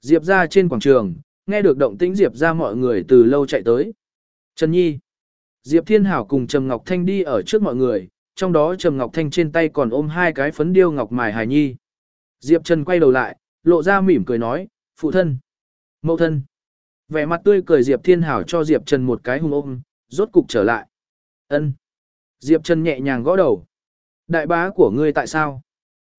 [SPEAKER 1] Diệp ra trên quảng trường, nghe được động tĩnh Diệp ra mọi người từ lâu chạy tới. Trần Nhi. Diệp Thiên Hảo cùng Trầm Ngọc Thanh đi ở trước mọi người, trong đó Trầm Ngọc Thanh trên tay còn ôm hai cái phấn điêu ngọc mài hài nhi. Diệp Trần quay đầu lại, lộ ra mỉm cười nói, phụ thân, mẫu thân. Vẻ mặt tươi cười Diệp Thiên Hảo cho Diệp Trần một cái hùng ôm, rốt cục trở lại. Ân. Diệp Trần nhẹ nhàng gõ đầu. Đại bá của ngươi tại sao?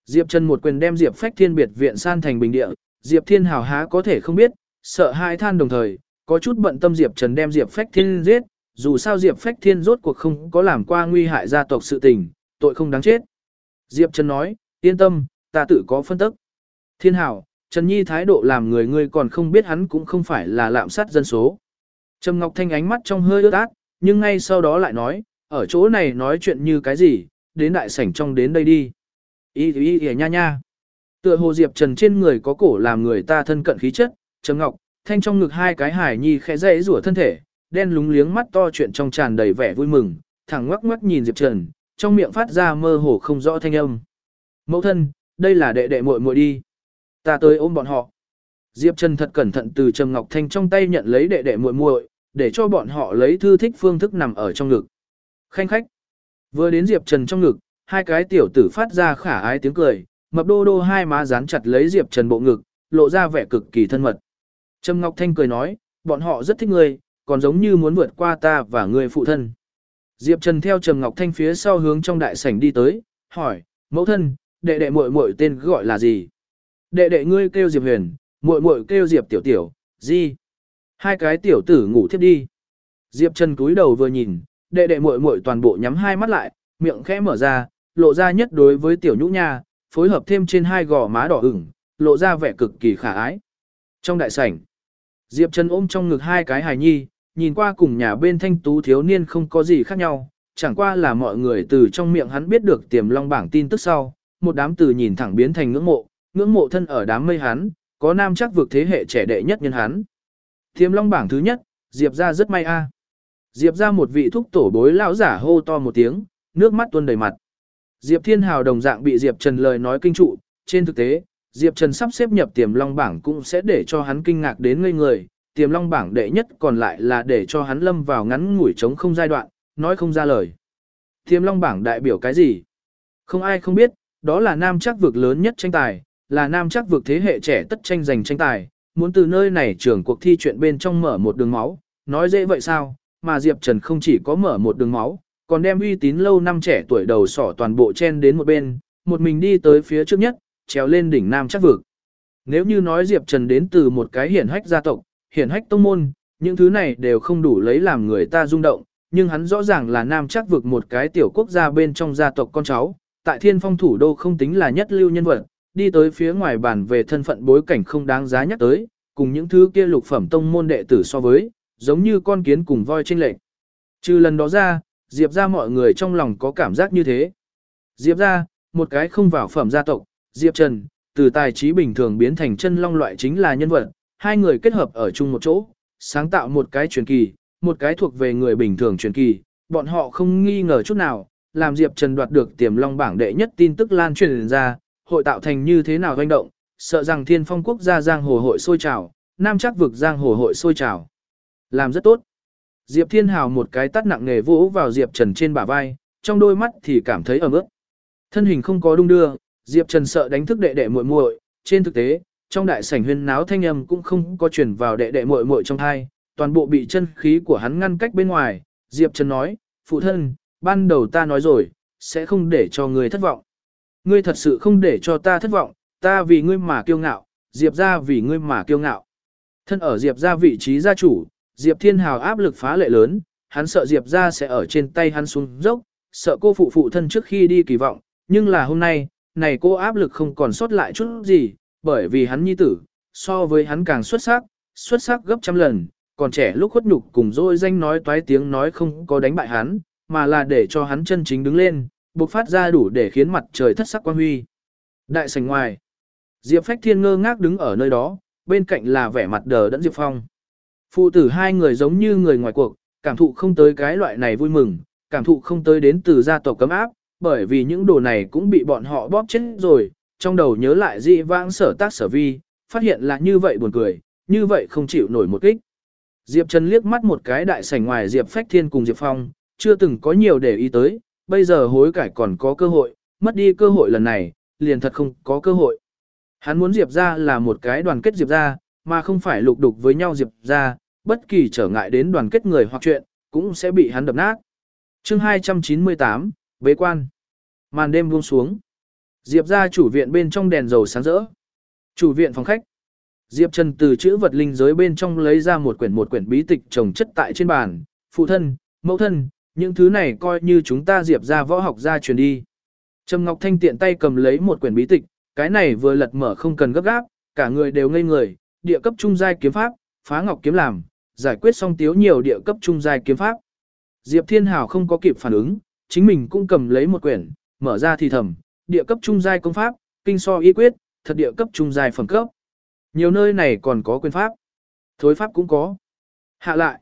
[SPEAKER 1] Diệp Trần một quyền đem Diệp Phách Thiên biệt viện san thành bình địa, Diệp Thiên Hảo há có thể không biết, sợ hai than đồng thời, có chút bận tâm Diệp Trần đem Diệp Phách Thiên giết, dù sao Diệp Phách Thiên rốt cuộc không có làm qua nguy hại gia tộc sự tình, tội không đáng chết. Diệp Trần nói, yên tâm, ta tự có phân tức. Thiên hảo, Trần Nhi thái độ làm người ngươi còn không biết hắn cũng không phải là lạm sát dân số. Trầm Ngọc Thanh ánh mắt trong hơi ướt át, nhưng ngay sau đó lại nói, ở chỗ này nói chuyện như cái gì, đến đại sảnh trong đến đây đi. Ý ý ý nha nha. Tựa hồ Diệp Trần trên người có cổ làm người ta thân cận khí chất, Trầm Ngọc, Thanh trong ngực hai cái hải nhi khẽ dãy rủa thân thể, đen lúng liếng mắt to chuyện trong tràn đầy vẻ vui mừng, thẳng ngoắc ngoắc nhìn Diệp Trần, trong miệng phát ra mơ hồ không rõ thanh âm. Mẫu thân, đây là đệ đệ muội muội đi. Ta tới ôm bọn họ. Diệp Trần thật cẩn thận từ Trầm Ngọc Thanh trong tay nhận lấy đệ đệ muội muội, để cho bọn họ lấy thư thích phương thức nằm ở trong ngực. Khanh khách. Vừa đến Diệp Trần trong ngực, hai cái tiểu tử phát ra khả ái tiếng cười, mập đô đô hai má dán chặt lấy Diệp Trần bộ ngực, lộ ra vẻ cực kỳ thân mật. Trầm Ngọc Thanh cười nói, bọn họ rất thích ngươi, còn giống như muốn vượt qua ta và ngươi phụ thân. Diệp Trần theo Trầm Ngọc Thanh phía sau hướng trong đại sảnh đi tới, hỏi, mẫu thân, đệ đệ muội muội tên gọi là gì? Đệ đệ ngươi kêu Diệp Huyền, muội muội kêu Diệp Tiểu Tiểu, gì? Hai cái tiểu tử ngủ thiếp đi. Diệp Trần cúi đầu vừa nhìn, đệ đệ muội muội toàn bộ nhắm hai mắt lại, miệng khẽ mở ra, lộ ra nhất đối với tiểu nhũ nha, phối hợp thêm trên hai gò má đỏ ửng, lộ ra vẻ cực kỳ khả ái. Trong đại sảnh, Diệp Trần ôm trong ngực hai cái hài nhi, nhìn qua cùng nhà bên thanh tú thiếu niên không có gì khác nhau, chẳng qua là mọi người từ trong miệng hắn biết được tiềm long bảng tin tức sau, một đám từ nhìn thẳng biến thành ngưỡng mộ, ngưỡng mộ thân ở đám mây hắn, có nam chắc vực thế hệ trẻ đệ nhất nhân hắn. Tiềm long bảng thứ nhất, Diệp ra rất may a. Diệp ra một vị thúc tổ bối lão giả hô to một tiếng, nước mắt tuôn đầy mặt. Diệp Thiên Hào đồng dạng bị Diệp Trần lời nói kinh trụ, trên thực tế, Diệp Trần sắp xếp nhập tiềm long bảng cũng sẽ để cho hắn kinh ngạc đến ngây người, tiềm long bảng đệ nhất còn lại là để cho hắn lâm vào ngắn ngủi trống không giai đoạn, nói không ra lời. Tiềm long bảng đại biểu cái gì? Không ai không biết, đó là nam chắc vực lớn nhất tranh tài, là nam chắc vực thế hệ trẻ tất tranh giành tranh tài, muốn từ nơi này trưởng cuộc thi chuyện bên trong mở một đường máu, nói dễ vậy sao, mà Diệp Trần không chỉ có mở một đường máu, còn đem uy tín lâu năm trẻ tuổi đầu sỏ toàn bộ chen đến một bên, một mình đi tới phía trước nhất, trèo lên đỉnh nam chắc vực. Nếu như nói Diệp Trần đến từ một cái hiển hách gia tộc, hiển hách tông môn, những thứ này đều không đủ lấy làm người ta rung động, nhưng hắn rõ ràng là nam chắc vực một cái tiểu quốc gia bên trong gia tộc con cháu, tại thiên phong thủ đô không tính là nhất lưu nhân vật, đi tới phía ngoài bàn về thân phận bối cảnh không đáng giá nhắc tới, cùng những thứ kia lục phẩm tông môn đệ tử so với, giống như con kiến cùng voi trên lệnh. Trừ lần đó ra, Diệp ra mọi người trong lòng có cảm giác như thế. Diệp ra, một cái không vào phẩm gia tộc, Diệp Trần, từ tài trí bình thường biến thành chân long loại chính là nhân vật, hai người kết hợp ở chung một chỗ, sáng tạo một cái truyền kỳ, một cái thuộc về người bình thường truyền kỳ, bọn họ không nghi ngờ chút nào, làm Diệp Trần đoạt được tiềm long bảng đệ nhất tin tức lan truyền ra, hội tạo thành như thế nào doanh động, sợ rằng thiên phong quốc gia giang hồ hội sôi trào, nam chắc vực giang hồ hội sôi trào. Làm rất tốt. Diệp Thiên Hào một cái tắt nặng nghề vỗ vào Diệp Trần trên bả vai, trong đôi mắt thì cảm thấy ẩm ướt. Thân hình không có đung đưa, Diệp Trần sợ đánh thức đệ đệ muội muội, trên thực tế, trong đại sảnh huyên náo thanh âm cũng không có truyền vào đệ đệ muội muội trong thai, toàn bộ bị chân khí của hắn ngăn cách bên ngoài. Diệp Trần nói, phụ thân, ban đầu ta nói rồi, sẽ không để cho người thất vọng. Ngươi thật sự không để cho ta thất vọng, ta vì ngươi mà kiêu ngạo, Diệp ra vì ngươi mà kiêu ngạo. Thân ở Diệp ra vị trí gia chủ, Diệp Thiên Hào áp lực phá lệ lớn, hắn sợ Diệp ra sẽ ở trên tay hắn xuống dốc, sợ cô phụ phụ thân trước khi đi kỳ vọng, nhưng là hôm nay, này cô áp lực không còn sót lại chút gì, bởi vì hắn nhi tử, so với hắn càng xuất sắc, xuất sắc gấp trăm lần, còn trẻ lúc khuất nhục cùng dôi danh nói toái tiếng nói không có đánh bại hắn, mà là để cho hắn chân chính đứng lên, bộc phát ra đủ để khiến mặt trời thất sắc quang huy. Đại sảnh ngoài, Diệp Phách Thiên ngơ ngác đứng ở nơi đó, bên cạnh là vẻ mặt đờ đẫn Diệp Phong. Phụ tử hai người giống như người ngoài cuộc, cảm thụ không tới cái loại này vui mừng, cảm thụ không tới đến từ gia tộc cấm áp, bởi vì những đồ này cũng bị bọn họ bóp chết rồi, trong đầu nhớ lại dị vãng sở tác sở vi, phát hiện là như vậy buồn cười, như vậy không chịu nổi một kích. Diệp Trần liếc mắt một cái đại sảnh ngoài Diệp Phách Thiên cùng Diệp Phong, chưa từng có nhiều để ý tới, bây giờ hối cải còn có cơ hội, mất đi cơ hội lần này, liền thật không có cơ hội. Hắn muốn Diệp ra là một cái đoàn kết Diệp ra, mà không phải lục đục với nhau Diệp ra, bất kỳ trở ngại đến đoàn kết người hoặc chuyện, cũng sẽ bị hắn đập nát. chương 298, Bế quan. Màn đêm buông xuống. Diệp ra chủ viện bên trong đèn dầu sáng rỡ. Chủ viện phòng khách. Diệp Trần từ chữ vật linh giới bên trong lấy ra một quyển một quyển bí tịch trồng chất tại trên bàn. Phụ thân, mẫu thân, những thứ này coi như chúng ta Diệp ra võ học ra truyền đi. Trầm Ngọc Thanh tiện tay cầm lấy một quyển bí tịch, cái này vừa lật mở không cần gấp gáp, cả người đều ngây người, địa cấp trung giai kiếm pháp, phá ngọc kiếm làm, giải quyết xong tiếu nhiều địa cấp trung giai kiếm pháp. Diệp Thiên hào không có kịp phản ứng, chính mình cũng cầm lấy một quyển, mở ra thì thầm, địa cấp trung giai công pháp, kinh so y quyết, thật địa cấp trung giai phẩm cấp. Nhiều nơi này còn có quyền pháp. Thối pháp cũng có. Hạ lại.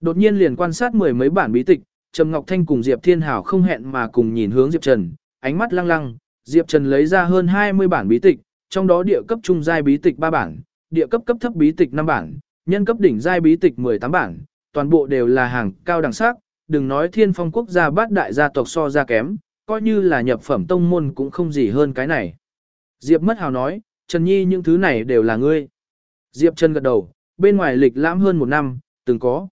[SPEAKER 1] Đột nhiên liền quan sát mười mấy bản bí tịch, Trầm Ngọc Thanh cùng Diệp Thiên Hảo không hẹn mà cùng nhìn hướng Diệp Trần, ánh mắt lăng lăng, Diệp Trần lấy ra hơn 20 bản bí tịch, trong đó địa cấp trung giai bí tịch 3 bản, địa cấp cấp thấp bí tịch 5 bản, nhân cấp đỉnh giai bí tịch 18 bản, toàn bộ đều là hàng cao đẳng sắc, đừng nói thiên phong quốc gia bát đại gia tộc so ra kém, coi như là nhập phẩm tông môn cũng không gì hơn cái này. Diệp mất hào nói, Trần Nhi những thứ này đều là ngươi. Diệp Trần gật đầu, bên ngoài lịch lãm hơn một năm, từng có.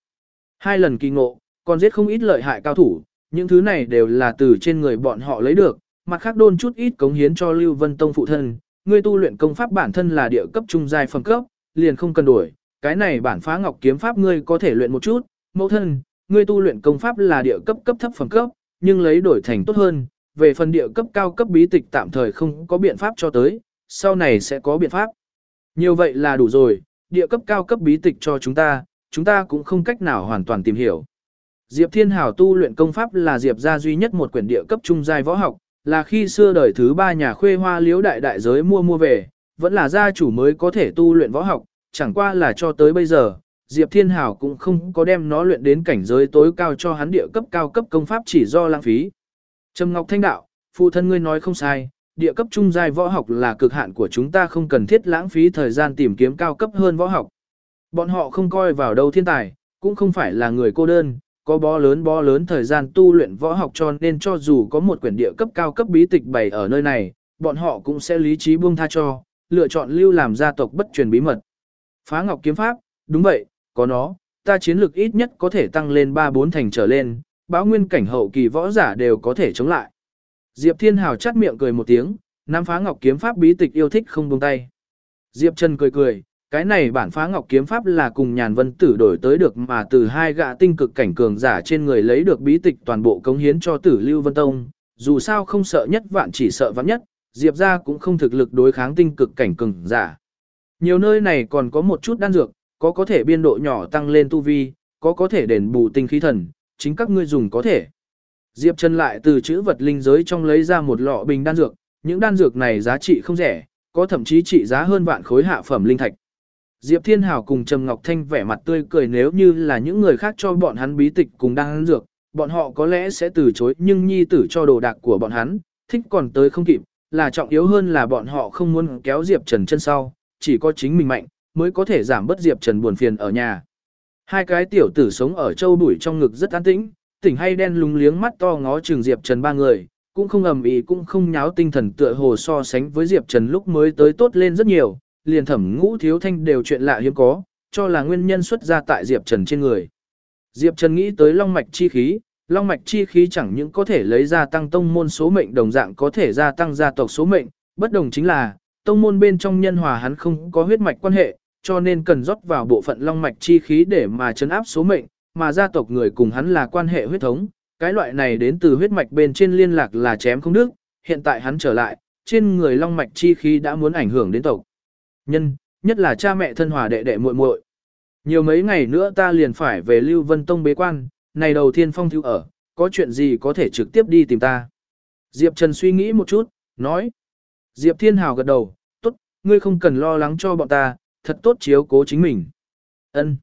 [SPEAKER 1] Hai lần kỳ ngộ, còn giết không ít lợi hại cao thủ, những thứ này đều là từ trên người bọn họ lấy được, mặt khác đôn chút ít cống hiến cho Lưu Vân Tông phụ thân, ngươi tu luyện công pháp bản thân là địa cấp trung giai phẩm cấp, liền không cần đổi, cái này bản phá ngọc kiếm pháp ngươi có thể luyện một chút, mẫu thân, ngươi tu luyện công pháp là địa cấp cấp thấp phẩm cấp, nhưng lấy đổi thành tốt hơn, về phần địa cấp cao cấp bí tịch tạm thời không có biện pháp cho tới, sau này sẽ có biện pháp. Nhiều vậy là đủ rồi, địa cấp cao cấp bí tịch cho chúng ta, chúng ta cũng không cách nào hoàn toàn tìm hiểu. Diệp Thiên Hảo tu luyện công pháp là Diệp gia duy nhất một quyển địa cấp trung giai võ học, là khi xưa đời thứ ba nhà khuê hoa liếu đại đại giới mua mua về, vẫn là gia chủ mới có thể tu luyện võ học, chẳng qua là cho tới bây giờ, Diệp Thiên Hảo cũng không có đem nó luyện đến cảnh giới tối cao cho hắn địa cấp cao cấp công pháp chỉ do lãng phí. Trầm Ngọc Thanh đạo, phụ thân ngươi nói không sai, địa cấp trung giai võ học là cực hạn của chúng ta không cần thiết lãng phí thời gian tìm kiếm cao cấp hơn võ học. Bọn họ không coi vào đâu thiên tài, cũng không phải là người cô đơn, có bó lớn bó lớn thời gian tu luyện võ học cho nên cho dù có một quyển địa cấp cao cấp bí tịch bày ở nơi này, bọn họ cũng sẽ lý trí buông tha cho, lựa chọn lưu làm gia tộc bất truyền bí mật. Phá Ngọc kiếm pháp, đúng vậy, có nó, ta chiến lược ít nhất có thể tăng lên 3-4 thành trở lên, báo nguyên cảnh hậu kỳ võ giả đều có thể chống lại. Diệp Thiên Hào chắt miệng cười một tiếng, nắm Phá Ngọc kiếm pháp bí tịch yêu thích không buông tay. Diệp Trần cười cười, cái này bản Phá Ngọc kiếm pháp là cùng Nhàn Vân Tử đổi tới được mà từ hai gạ tinh cực cảnh cường giả trên người lấy được bí tịch toàn bộ cống hiến cho Tử Lưu Vân Tông, dù sao không sợ nhất vạn chỉ sợ vạn nhất, Diệp gia cũng không thực lực đối kháng tinh cực cảnh cường giả. Nhiều nơi này còn có một chút đan dược, có có thể biên độ nhỏ tăng lên tu vi, có có thể đền bù tinh khí thần, chính các ngươi dùng có thể. Diệp Trần lại từ chữ vật linh giới trong lấy ra một lọ bình đan dược, những đan dược này giá trị không rẻ, có thậm chí trị giá hơn vạn khối hạ phẩm linh thạch. Diệp Thiên Hảo cùng Trầm Ngọc Thanh vẻ mặt tươi cười nếu như là những người khác cho bọn hắn bí tịch cùng đan dược, bọn họ có lẽ sẽ từ chối nhưng nhi tử cho đồ đạc của bọn hắn, thích còn tới không kịp, là trọng yếu hơn là bọn họ không muốn kéo Diệp Trần chân sau, chỉ có chính mình mạnh, mới có thể giảm bớt Diệp Trần buồn phiền ở nhà. Hai cái tiểu tử sống ở châu bụi trong ngực rất an tĩnh, tỉnh hay đen lúng liếng mắt to ngó trường Diệp Trần ba người, cũng không ầm ĩ cũng không nháo tinh thần tựa hồ so sánh với Diệp Trần lúc mới tới tốt lên rất nhiều, liền thẩm ngũ thiếu thanh đều chuyện lạ hiếm có, cho là nguyên nhân xuất ra tại Diệp Trần trên người. Diệp Trần nghĩ tới long mạch chi khí, long mạch chi khí chẳng những có thể lấy ra tăng tông môn số mệnh đồng dạng có thể gia tăng gia tộc số mệnh, bất đồng chính là, tông môn bên trong nhân hòa hắn không có huyết mạch quan hệ, cho nên cần rót vào bộ phận long mạch chi khí để mà chấn áp số mệnh, mà gia tộc người cùng hắn là quan hệ huyết thống, cái loại này đến từ huyết mạch bên trên liên lạc là chém không đức, hiện tại hắn trở lại, trên người long mạch chi khí đã muốn ảnh hưởng đến tộc. Nhân, nhất là cha mẹ thân hòa đệ đệ muội muội. Nhiều mấy ngày nữa ta liền phải về Lưu Vân Tông bế quan, này đầu tiên phong thiếu ở, có chuyện gì có thể trực tiếp đi tìm ta. Diệp Trần suy nghĩ một chút, nói. Diệp Thiên Hào gật đầu, tốt, ngươi không cần lo lắng cho bọn ta, thật tốt chiếu cố chính mình. Ân.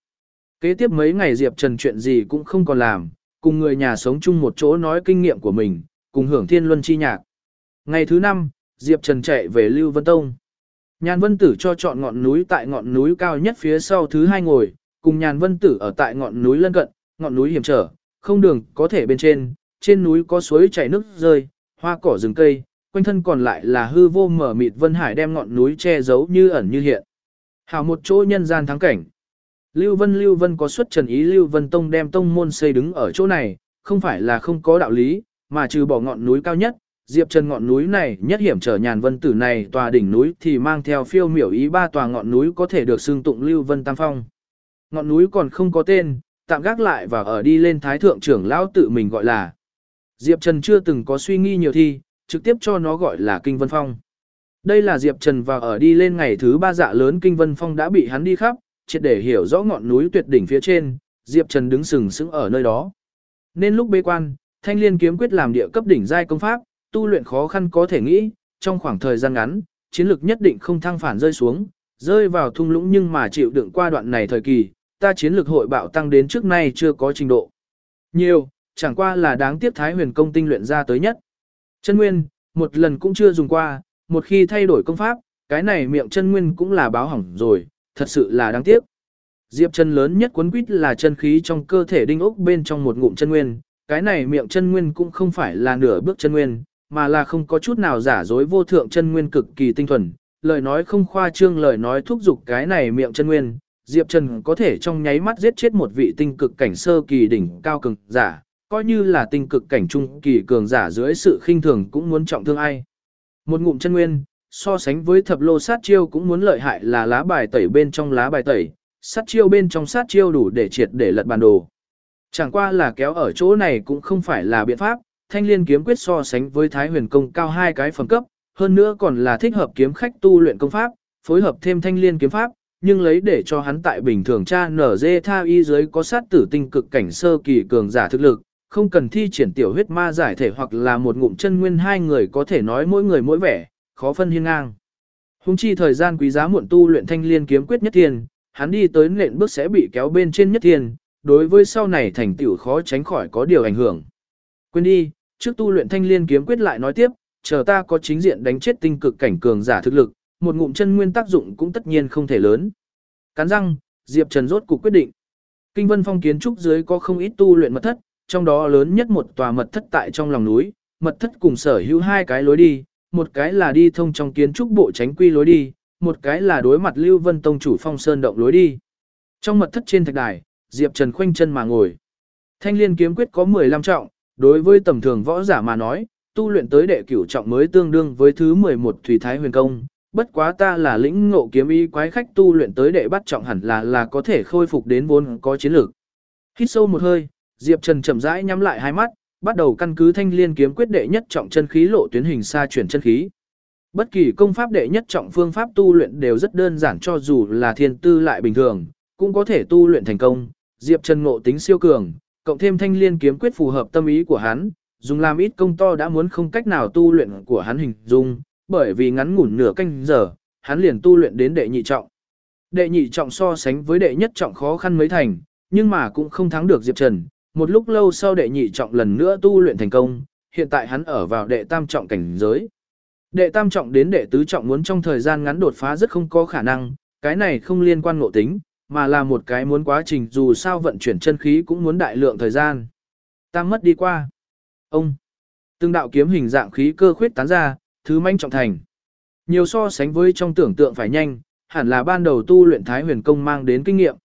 [SPEAKER 1] Kế tiếp mấy ngày Diệp Trần chuyện gì cũng không còn làm, cùng người nhà sống chung một chỗ nói kinh nghiệm của mình, cùng hưởng thiên luân chi nhạc. Ngày thứ năm, Diệp Trần chạy về Lưu Vân Tông. Nhàn Vân Tử cho chọn ngọn núi tại ngọn núi cao nhất phía sau thứ hai ngồi, cùng Nhàn Vân Tử ở tại ngọn núi lân cận, ngọn núi hiểm trở, không đường có thể bên trên, trên núi có suối chảy nước rơi, hoa cỏ rừng cây, quanh thân còn lại là hư vô mở mịt vân hải đem ngọn núi che giấu như ẩn như hiện. Hảo một chỗ nhân gian thắng cảnh. Lưu Vân Lưu Vân có xuất trần ý Lưu Vân Tông đem tông môn xây đứng ở chỗ này, không phải là không có đạo lý, mà trừ bỏ ngọn núi cao nhất, Diệp Trần ngọn núi này nhất hiểm trở nhàn vân tử này tòa đỉnh núi thì mang theo phiêu miểu ý ba tòa ngọn núi có thể được xưng tụng Lưu Vân Tam Phong. Ngọn núi còn không có tên, tạm gác lại và ở đi lên thái thượng trưởng lão tự mình gọi là. Diệp Trần chưa từng có suy nghĩ nhiều thi, trực tiếp cho nó gọi là Kinh Vân Phong. Đây là Diệp Trần và ở đi lên ngày thứ ba dạ lớn kinh vân phong đã bị hắn đi khắp, triệt để hiểu rõ ngọn núi tuyệt đỉnh phía trên, Diệp Trần đứng sừng sững ở nơi đó. Nên lúc bế quan, Thanh Liên kiếm quyết làm địa cấp đỉnh giai công pháp, tu luyện khó khăn có thể nghĩ, trong khoảng thời gian ngắn, chiến lực nhất định không thăng phản rơi xuống, rơi vào thung lũng nhưng mà chịu đựng qua đoạn này thời kỳ, ta chiến lực hội bạo tăng đến trước nay chưa có trình độ. Nhiều, chẳng qua là đáng tiếc Thái Huyền công tinh luyện ra tới nhất. Chân nguyên, một lần cũng chưa dùng qua, một khi thay đổi công pháp, cái này miệng chân nguyên cũng là báo hỏng rồi, thật sự là đáng tiếc. Diệp chân lớn nhất cuốn quýt là chân khí trong cơ thể đinh ốc bên trong một ngụm chân nguyên, cái này miệng chân nguyên cũng không phải là nửa bước chân nguyên, mà là không có chút nào giả dối vô thượng chân nguyên cực kỳ tinh thuần, lời nói không khoa trương lời nói thúc giục cái này miệng chân nguyên, Diệp Trần có thể trong nháy mắt giết chết một vị tinh cực cảnh sơ kỳ đỉnh cao cường giả, coi như là tinh cực cảnh trung kỳ cường giả dưới sự khinh thường cũng muốn trọng thương ai. Một ngụm chân nguyên, so sánh với thập lô sát chiêu cũng muốn lợi hại là lá bài tẩy bên trong lá bài tẩy, sát chiêu bên trong sát chiêu đủ để triệt để lật bản đồ. Chẳng qua là kéo ở chỗ này cũng không phải là biện pháp, thanh liên kiếm quyết so sánh với thái huyền công cao hai cái phẩm cấp, hơn nữa còn là thích hợp kiếm khách tu luyện công pháp, phối hợp thêm thanh liên kiếm pháp, nhưng lấy để cho hắn tại bình thường cha nở dê tha y dưới có sát tử tinh cực cảnh sơ kỳ cường giả thực lực, không cần thi triển tiểu huyết ma giải thể hoặc là một ngụm chân nguyên hai người có thể nói mỗi người mỗi vẻ, khó phân hiên ngang. Hùng chi thời gian quý giá muộn tu luyện thanh liên kiếm quyết nhất thiên, hắn đi tới nện bước sẽ bị kéo bên trên nhất thiên, đối với sau này thành tựu khó tránh khỏi có điều ảnh hưởng. Quên đi, trước tu luyện thanh liên kiếm quyết lại nói tiếp, chờ ta có chính diện đánh chết tinh cực cảnh cường giả thực lực, một ngụm chân nguyên tác dụng cũng tất nhiên không thể lớn. Cắn răng, Diệp Trần rốt cuộc quyết định. Kinh Vân Phong kiến trúc dưới có không ít tu luyện mật thất, trong đó lớn nhất một tòa mật thất tại trong lòng núi, mật thất cùng sở hữu hai cái lối đi, một cái là đi thông trong kiến trúc bộ tránh quy lối đi, một cái là đối mặt Lưu Vân Tông chủ Phong Sơn động lối đi. Trong mật thất trên thạch đài, Diệp Trần khoanh chân mà ngồi. Thanh Liên kiếm quyết có 15 trọng, đối với tầm thường võ giả mà nói, tu luyện tới đệ cửu trọng mới tương đương với thứ 11 Thủy Thái Huyền Công, bất quá ta là lĩnh ngộ kiếm ý quái khách tu luyện tới đệ bắt trọng hẳn là là có thể khôi phục đến vốn có chiến lược. Hít sâu một hơi, Diệp Trần chậm rãi nhắm lại hai mắt, bắt đầu căn cứ thanh liên kiếm quyết đệ nhất trọng chân khí lộ tuyến hình xa chuyển chân khí. Bất kỳ công pháp đệ nhất trọng phương pháp tu luyện đều rất đơn giản cho dù là thiên tư lại bình thường, cũng có thể tu luyện thành công. Diệp Trần ngộ tính siêu cường, cộng thêm thanh liên kiếm quyết phù hợp tâm ý của hắn, dùng làm ít công to đã muốn không cách nào tu luyện của hắn hình dung, bởi vì ngắn ngủn nửa canh giờ, hắn liền tu luyện đến đệ nhị trọng. Đệ nhị trọng so sánh với đệ nhất trọng khó khăn mấy thành, nhưng mà cũng không thắng được Diệp Trần. Một lúc lâu sau đệ nhị trọng lần nữa tu luyện thành công, hiện tại hắn ở vào đệ tam trọng cảnh giới. Đệ tam trọng đến đệ tứ trọng muốn trong thời gian ngắn đột phá rất không có khả năng, cái này không liên quan ngộ tính, mà là một cái muốn quá trình dù sao vận chuyển chân khí cũng muốn đại lượng thời gian. Tam mất đi qua. Ông. Từng đạo kiếm hình dạng khí cơ khuyết tán ra, thứ manh trọng thành. Nhiều so sánh với trong tưởng tượng phải nhanh, hẳn là ban đầu tu luyện Thái Huyền công mang đến kinh nghiệm.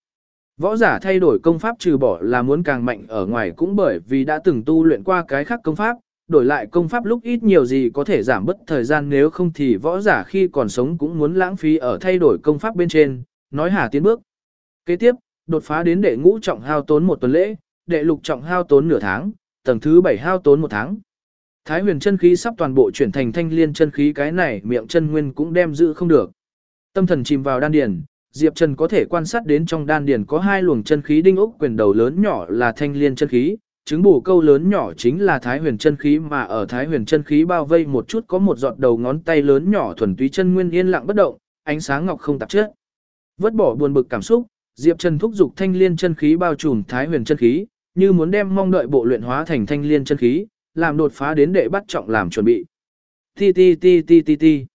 [SPEAKER 1] Võ giả thay đổi công pháp trừ bỏ là muốn càng mạnh ở ngoài cũng bởi vì đã từng tu luyện qua cái khác công pháp, đổi lại công pháp lúc ít nhiều gì có thể giảm bớt thời gian nếu không thì võ giả khi còn sống cũng muốn lãng phí ở thay đổi công pháp bên trên, nói hà tiến bước. Kế tiếp, đột phá đến đệ ngũ trọng hao tốn một tuần lễ, đệ lục trọng hao tốn nửa tháng, tầng thứ bảy hao tốn một tháng. Thái huyền chân khí sắp toàn bộ chuyển thành thanh liên chân khí cái này miệng chân nguyên cũng đem giữ không được. Tâm thần chìm vào đan điền, Diệp Trần có thể quan sát đến trong đan điền có hai luồng chân khí đinh ốc quyền đầu lớn nhỏ là thanh liên chân khí, trứng bổ câu lớn nhỏ chính là thái huyền chân khí mà ở thái huyền chân khí bao vây một chút có một giọt đầu ngón tay lớn nhỏ thuần túy chân nguyên yên lặng bất động, ánh sáng ngọc không tạp chất. Vứt bỏ buồn bực cảm xúc, Diệp Trần thúc dục thanh liên chân khí bao trùm thái huyền chân khí, như muốn đem mong đợi bộ luyện hóa thành thanh liên chân khí, làm đột phá đến đệ bắt trọng làm chuẩn bị. Ti ti ti ti ti ti.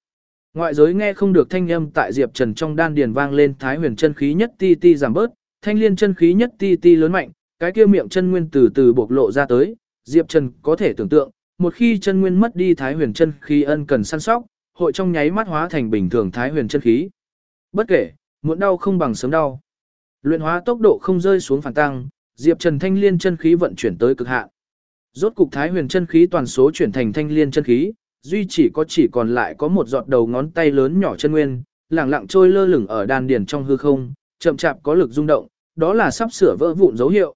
[SPEAKER 1] Ngoại giới nghe không được thanh âm tại Diệp Trần trong đan điền vang lên thái huyền chân khí nhất ti ti giảm bớt, thanh liên chân khí nhất ti ti lớn mạnh, cái kia miệng chân nguyên từ từ bộc lộ ra tới, Diệp Trần có thể tưởng tượng, một khi chân nguyên mất đi thái huyền chân khí ân cần săn sóc, hội trong nháy mắt hóa thành bình thường thái huyền chân khí. Bất kể, muộn đau không bằng sớm đau. Luyện hóa tốc độ không rơi xuống phản tăng, Diệp Trần thanh liên chân khí vận chuyển tới cực hạn. Rốt cục thái huyền chân khí toàn số chuyển thành thanh liên chân khí, duy chỉ có chỉ còn lại có một giọt đầu ngón tay lớn nhỏ chân nguyên, lẳng lặng trôi lơ lửng ở đan điền trong hư không, chậm chạp có lực rung động, đó là sắp sửa vỡ vụn dấu hiệu.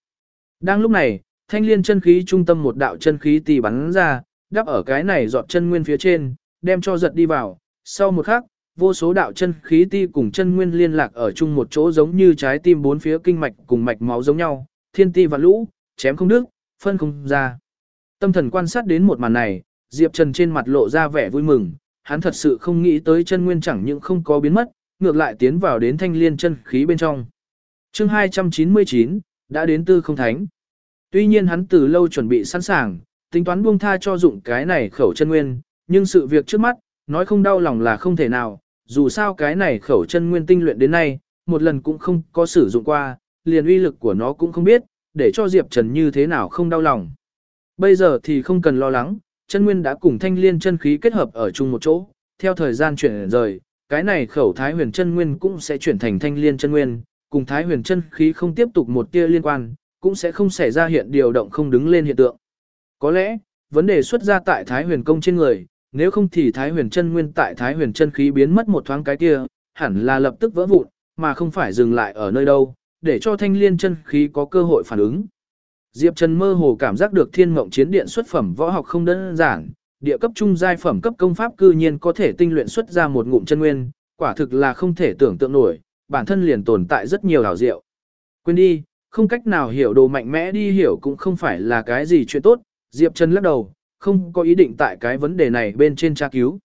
[SPEAKER 1] Đang lúc này, thanh liên chân khí trung tâm một đạo chân khí tì bắn ra, đắp ở cái này giọt chân nguyên phía trên, đem cho giật đi vào, sau một khắc, vô số đạo chân khí ti cùng chân nguyên liên lạc ở chung một chỗ giống như trái tim bốn phía kinh mạch cùng mạch máu giống nhau, thiên ti và lũ, chém không đứt, phân không ra. Tâm thần quan sát đến một màn này, Diệp Trần trên mặt lộ ra vẻ vui mừng, hắn thật sự không nghĩ tới chân nguyên chẳng những không có biến mất, ngược lại tiến vào đến thanh liên chân khí bên trong. chương 299, đã đến tư không thánh. Tuy nhiên hắn từ lâu chuẩn bị sẵn sàng, tính toán buông tha cho dụng cái này khẩu chân nguyên, nhưng sự việc trước mắt, nói không đau lòng là không thể nào, dù sao cái này khẩu chân nguyên tinh luyện đến nay, một lần cũng không có sử dụng qua, liền uy lực của nó cũng không biết, để cho Diệp Trần như thế nào không đau lòng. Bây giờ thì không cần lo lắng, chân nguyên đã cùng thanh liên chân khí kết hợp ở chung một chỗ, theo thời gian chuyển rời, cái này khẩu thái huyền chân nguyên cũng sẽ chuyển thành thanh liên chân nguyên, cùng thái huyền chân khí không tiếp tục một tia liên quan, cũng sẽ không xảy ra hiện điều động không đứng lên hiện tượng. Có lẽ, vấn đề xuất ra tại thái huyền công trên người, nếu không thì thái huyền chân nguyên tại thái huyền chân khí biến mất một thoáng cái kia, hẳn là lập tức vỡ vụn, mà không phải dừng lại ở nơi đâu, để cho thanh liên chân khí có cơ hội phản ứng. Diệp Trần mơ hồ cảm giác được thiên mộng chiến điện xuất phẩm võ học không đơn giản, địa cấp trung giai phẩm cấp công pháp cư nhiên có thể tinh luyện xuất ra một ngụm chân nguyên, quả thực là không thể tưởng tượng nổi, bản thân liền tồn tại rất nhiều đảo diệu. Quên đi, không cách nào hiểu đồ mạnh mẽ đi hiểu cũng không phải là cái gì chuyện tốt, Diệp Trần lắc đầu, không có ý định tại cái vấn đề này bên trên tra cứu.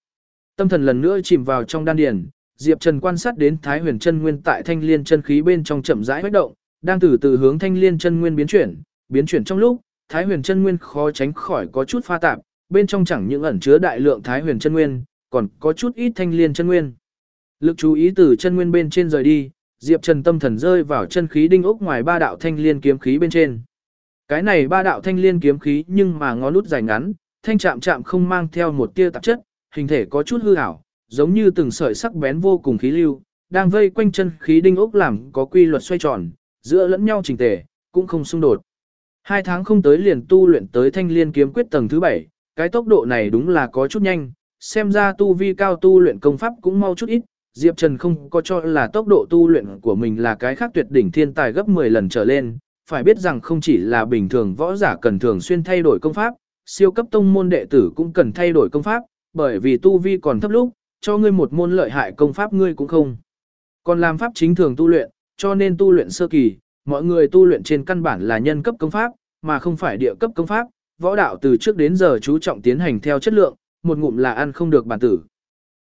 [SPEAKER 1] Tâm thần lần nữa chìm vào trong đan điền, Diệp Trần quan sát đến Thái Huyền chân nguyên tại thanh liên chân khí bên trong chậm rãi hoạt động, đang từ từ hướng thanh liên chân nguyên biến chuyển, biến chuyển trong lúc, Thái Huyền chân nguyên khó tránh khỏi có chút pha tạp, bên trong chẳng những ẩn chứa đại lượng Thái Huyền chân nguyên, còn có chút ít thanh liên chân nguyên. Lực chú ý từ chân nguyên bên trên rời đi, Diệp Trần tâm thần rơi vào chân khí đinh ốc ngoài ba đạo thanh liên kiếm khí bên trên. Cái này ba đạo thanh liên kiếm khí nhưng mà ngón nút dài ngắn, thanh chạm chạm không mang theo một tia tạp chất, hình thể có chút hư ảo, giống như từng sợi sắc bén vô cùng khí lưu, đang vây quanh chân khí đinh ốc làm có quy luật xoay tròn, giữa lẫn nhau chỉnh tề, cũng không xung đột. Hai tháng không tới liền tu luyện tới thanh liên kiếm quyết tầng thứ bảy, cái tốc độ này đúng là có chút nhanh, xem ra tu vi cao tu luyện công pháp cũng mau chút ít, Diệp Trần không có cho là tốc độ tu luyện của mình là cái khác tuyệt đỉnh thiên tài gấp 10 lần trở lên, phải biết rằng không chỉ là bình thường võ giả cần thường xuyên thay đổi công pháp, siêu cấp tông môn đệ tử cũng cần thay đổi công pháp, bởi vì tu vi còn thấp lúc, cho ngươi một môn lợi hại công pháp ngươi cũng không. Còn làm pháp chính thường tu luyện, cho nên tu luyện sơ kỳ, mọi người tu luyện trên căn bản là nhân cấp công pháp, mà không phải địa cấp công pháp, võ đạo từ trước đến giờ chú trọng tiến hành theo chất lượng, một ngụm là ăn không được bản tử.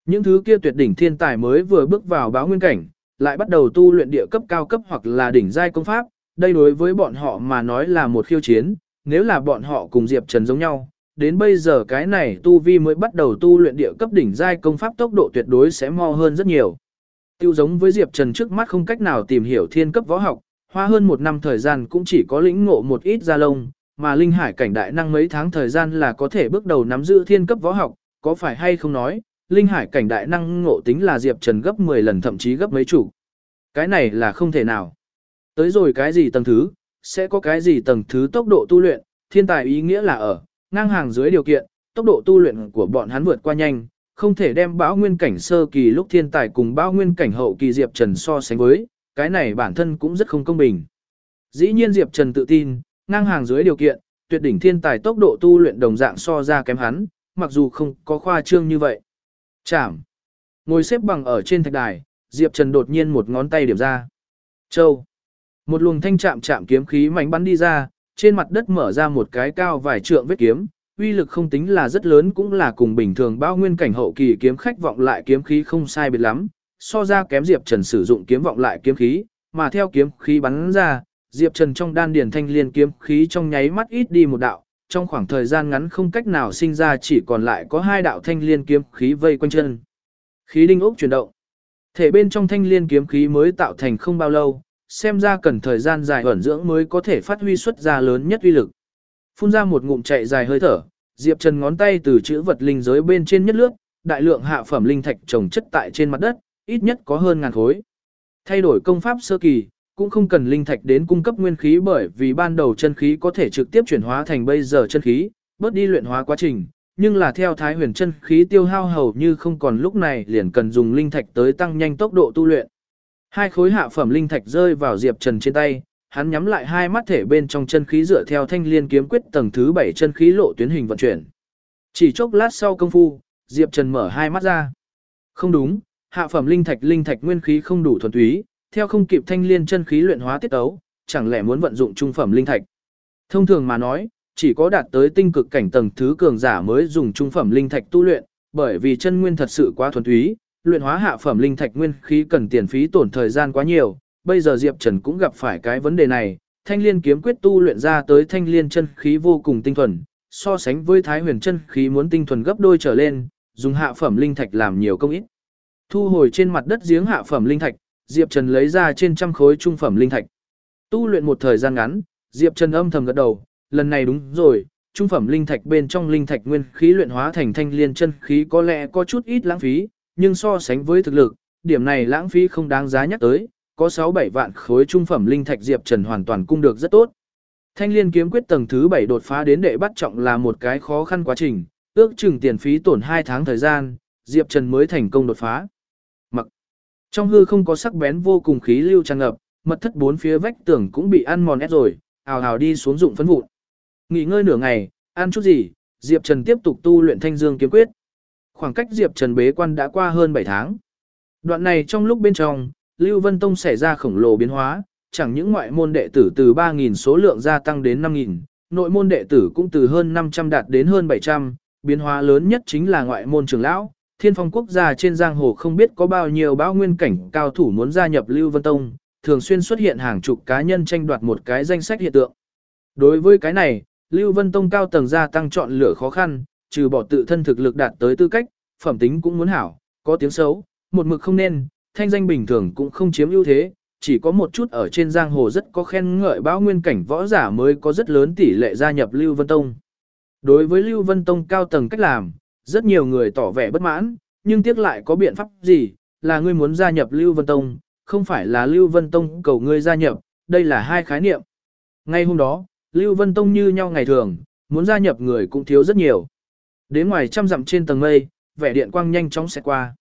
[SPEAKER 1] Những thứ kia tuyệt đỉnh thiên tài mới vừa bước vào báo nguyên cảnh, lại bắt đầu tu luyện địa cấp cao cấp hoặc là đỉnh giai công pháp, đây đối với bọn họ mà nói là một khiêu chiến, nếu là bọn họ cùng Diệp Trần giống nhau, đến bây giờ cái này tu vi mới bắt đầu tu luyện địa cấp đỉnh giai công pháp tốc độ tuyệt đối sẽ mo hơn rất nhiều. Tiêu giống với Diệp Trần trước mắt không cách nào tìm hiểu thiên cấp võ học, hoa hơn một năm thời gian cũng chỉ có lĩnh ngộ một ít gia lông, mà linh hải cảnh đại năng mấy tháng thời gian là có thể bước đầu nắm giữ thiên cấp võ học, có phải hay không nói, linh hải cảnh đại năng ngộ tính là Diệp Trần gấp 10 lần thậm chí gấp mấy chủ. Cái này là không thể nào. Tới rồi cái gì tầng thứ, sẽ có cái gì tầng thứ tốc độ tu luyện, thiên tài ý nghĩa là ở, ngang hàng dưới điều kiện, tốc độ tu luyện của bọn hắn vượt qua nhanh, không thể đem bão nguyên cảnh sơ kỳ lúc thiên tài cùng bão nguyên cảnh hậu kỳ Diệp Trần so sánh với, cái này bản thân cũng rất không công bình. Dĩ nhiên Diệp Trần tự tin, ngang hàng dưới điều kiện, tuyệt đỉnh thiên tài tốc độ tu luyện đồng dạng so ra kém hắn, mặc dù không có khoa trương như vậy. chảm Ngồi xếp bằng ở trên thạch đài, Diệp Trần đột nhiên một ngón tay điểm ra. Châu. Một luồng thanh chạm chạm kiếm khí mảnh bắn đi ra, trên mặt đất mở ra một cái cao vài trượng vết kiếm, uy lực không tính là rất lớn cũng là cùng bình thường bao nguyên cảnh hậu kỳ kiếm khách vọng lại kiếm khí không sai biệt lắm, so ra kém Diệp Trần sử dụng kiếm vọng lại kiếm khí, mà theo kiếm khí bắn ra, Diệp Trần trong đan điền thanh liên kiếm khí trong nháy mắt ít đi một đạo, trong khoảng thời gian ngắn không cách nào sinh ra chỉ còn lại có hai đạo thanh liên kiếm khí vây quanh chân. Khí đinh ốc chuyển động. Thể bên trong thanh liên kiếm khí mới tạo thành không bao lâu, xem ra cần thời gian dài ẩn dưỡng mới có thể phát huy xuất ra lớn nhất uy lực. Phun ra một ngụm chạy dài hơi thở, Diệp Trần ngón tay từ chữ vật linh giới bên trên nhất lướt, đại lượng hạ phẩm linh thạch trồng chất tại trên mặt đất, ít nhất có hơn ngàn khối. Thay đổi công pháp sơ kỳ, cũng không cần linh thạch đến cung cấp nguyên khí bởi vì ban đầu chân khí có thể trực tiếp chuyển hóa thành bây giờ chân khí, bớt đi luyện hóa quá trình, nhưng là theo thái huyền chân khí tiêu hao hầu như không còn lúc này liền cần dùng linh thạch tới tăng nhanh tốc độ tu luyện. Hai khối hạ phẩm linh thạch rơi vào Diệp Trần trên tay, hắn nhắm lại hai mắt thể bên trong chân khí dựa theo thanh liên kiếm quyết tầng thứ 7 chân khí lộ tuyến hình vận chuyển. Chỉ chốc lát sau công phu, Diệp Trần mở hai mắt ra. Không đúng, hạ phẩm linh thạch linh thạch nguyên khí không đủ thuần túy, theo không kịp thanh liên chân khí luyện hóa tiết tấu, chẳng lẽ muốn vận dụng trung phẩm linh thạch. Thông thường mà nói, chỉ có đạt tới tinh cực cảnh tầng thứ cường giả mới dùng trung phẩm linh thạch tu luyện, bởi vì chân nguyên thật sự quá thuần túy, luyện hóa hạ phẩm linh thạch nguyên khí cần tiền phí tổn thời gian quá nhiều, bây giờ Diệp Trần cũng gặp phải cái vấn đề này, thanh liên kiếm quyết tu luyện ra tới thanh liên chân khí vô cùng tinh thuần, so sánh với thái huyền chân khí muốn tinh thuần gấp đôi trở lên, dùng hạ phẩm linh thạch làm nhiều công ít. Thu hồi trên mặt đất giếng hạ phẩm linh thạch, Diệp Trần lấy ra trên trăm khối trung phẩm linh thạch. Tu luyện một thời gian ngắn, Diệp Trần âm thầm gật đầu, lần này đúng rồi, trung phẩm linh thạch bên trong linh thạch nguyên khí luyện hóa thành thanh liên chân khí có lẽ có chút ít lãng phí, nhưng so sánh với thực lực, điểm này lãng phí không đáng giá nhắc tới, có 6-7 vạn khối trung phẩm linh thạch Diệp Trần hoàn toàn cung được rất tốt. Thanh liên kiếm quyết tầng thứ 7 đột phá đến đệ bắt trọng là một cái khó khăn quá trình, ước chừng tiền phí tổn 2 tháng thời gian, Diệp Trần mới thành công đột phá. Mặc trong hư không có sắc bén vô cùng khí lưu tràn ngập, mật thất bốn phía vách tường cũng bị ăn mòn ép rồi, ào ào đi xuống dụng phấn vụn. Nghỉ ngơi nửa ngày, ăn chút gì, Diệp Trần tiếp tục tu luyện thanh dương kiếm quyết. Khoảng cách Diệp Trần bế quan đã qua hơn 7 tháng. Đoạn này trong lúc bên trong, Lưu Vân Tông xảy ra khổng lồ biến hóa, chẳng những ngoại môn đệ tử từ 3.000 số lượng gia tăng đến 5.000, nội môn đệ tử cũng từ hơn 500 đạt đến hơn 700, biến hóa lớn nhất chính là ngoại môn trưởng lão. Thiên phong quốc gia trên giang hồ không biết có bao nhiêu bao nguyên cảnh cao thủ muốn gia nhập Lưu Vân Tông, thường xuyên xuất hiện hàng chục cá nhân tranh đoạt một cái danh sách hiện tượng. Đối với cái này, Lưu Vân Tông cao tầng gia tăng chọn lựa khó khăn, trừ bỏ tự thân thực lực đạt tới tư cách, phẩm tính cũng muốn hảo, có tiếng xấu, một mực không nên, thanh danh bình thường cũng không chiếm ưu thế, chỉ có một chút ở trên giang hồ rất có khen ngợi báo nguyên cảnh võ giả mới có rất lớn tỷ lệ gia nhập Lưu Vân Tông. Đối với Lưu Vân Tông cao tầng cách làm, rất nhiều người tỏ vẻ bất mãn, nhưng tiếc lại có biện pháp gì, là ngươi muốn gia nhập Lưu Vân Tông, không phải là Lưu Vân Tông cầu ngươi gia nhập, đây là hai khái niệm. Ngay hôm đó, Lưu Vân Tông như nhau ngày thường, muốn gia nhập người cũng thiếu rất nhiều. Đến ngoài trăm dặm trên tầng mây, vẻ điện quang nhanh chóng sẽ qua.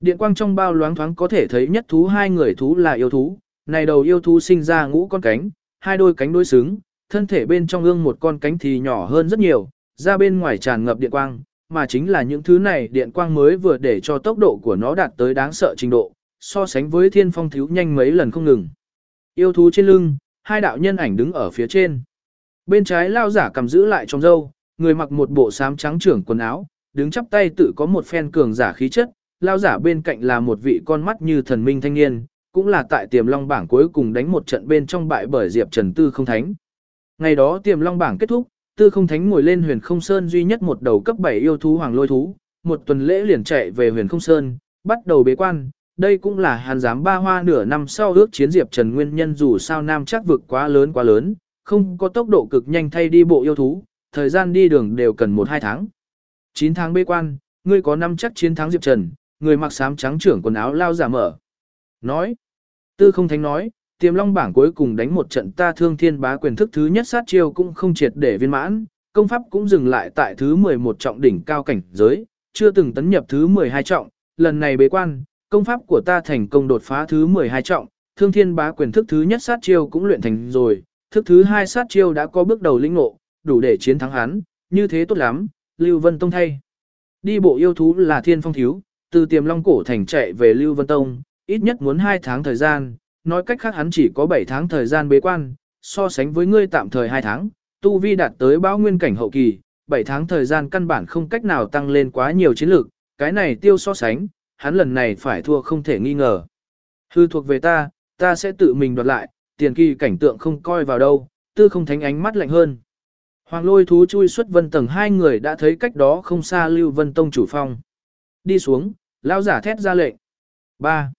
[SPEAKER 1] Điện quang trong bao loáng thoáng có thể thấy nhất thú hai người thú là yêu thú, này đầu yêu thú sinh ra ngũ con cánh, hai đôi cánh đối xứng, thân thể bên trong ương một con cánh thì nhỏ hơn rất nhiều, ra bên ngoài tràn ngập điện quang, mà chính là những thứ này điện quang mới vừa để cho tốc độ của nó đạt tới đáng sợ trình độ, so sánh với thiên phong thiếu nhanh mấy lần không ngừng. Yêu thú trên lưng, hai đạo nhân ảnh đứng ở phía trên. Bên trái lao giả cầm giữ lại trong dâu, người mặc một bộ sám trắng trưởng quần áo, đứng chắp tay tự có một phen cường giả khí chất, lao giả bên cạnh là một vị con mắt như thần minh thanh niên, cũng là tại tiềm long bảng cuối cùng đánh một trận bên trong bại bởi Diệp Trần Tư không thánh. Ngày đó tiềm long bảng kết thúc, Tư không thánh ngồi lên huyền không sơn duy nhất một đầu cấp 7 yêu thú hoàng lôi thú, một tuần lễ liền chạy về huyền không sơn, bắt đầu bế quan. Đây cũng là hàn giám ba hoa nửa năm sau ước chiến Diệp Trần nguyên nhân dù sao nam chắc vực quá lớn quá lớn, không có tốc độ cực nhanh thay đi bộ yêu thú, thời gian đi đường đều cần 1-2 tháng. 9 tháng bế quan, ngươi có năm chắc chiến thắng Diệp Trần, người mặc xám trắng trưởng quần áo lao giả mở. Nói, tư không thánh nói, tiềm long bảng cuối cùng đánh một trận ta thương thiên bá quyền thức thứ nhất sát chiêu cũng không triệt để viên mãn, công pháp cũng dừng lại tại thứ 11 trọng đỉnh cao cảnh giới, chưa từng tấn nhập thứ 12 trọng, lần này bế quan, công pháp của ta thành công đột phá thứ 12 trọng, thương thiên bá quyền thức thứ nhất sát chiêu cũng luyện thành rồi, thức thứ hai sát chiêu đã có bước đầu linh ngộ, đủ để chiến thắng hắn, như thế tốt lắm, Lưu Vân Tông thay. Đi bộ yêu thú là thiên phong thiếu, từ tiềm long cổ thành chạy về Lưu Vân Tông, ít nhất muốn 2 tháng thời gian, nói cách khác hắn chỉ có 7 tháng thời gian bế quan, so sánh với ngươi tạm thời 2 tháng, tu vi đạt tới bao nguyên cảnh hậu kỳ, 7 tháng thời gian căn bản không cách nào tăng lên quá nhiều chiến lược, cái này tiêu so sánh, hắn lần này phải thua không thể nghi ngờ. Hư thuộc về ta, ta sẽ tự mình đoạt lại, tiền kỳ cảnh tượng không coi vào đâu, tư không thánh ánh mắt lạnh hơn. Hoàng lôi thú chui xuất vân tầng hai người đã thấy cách đó không xa Lưu Vân Tông chủ phong. Đi xuống, lao giả thét ra lệnh. 3.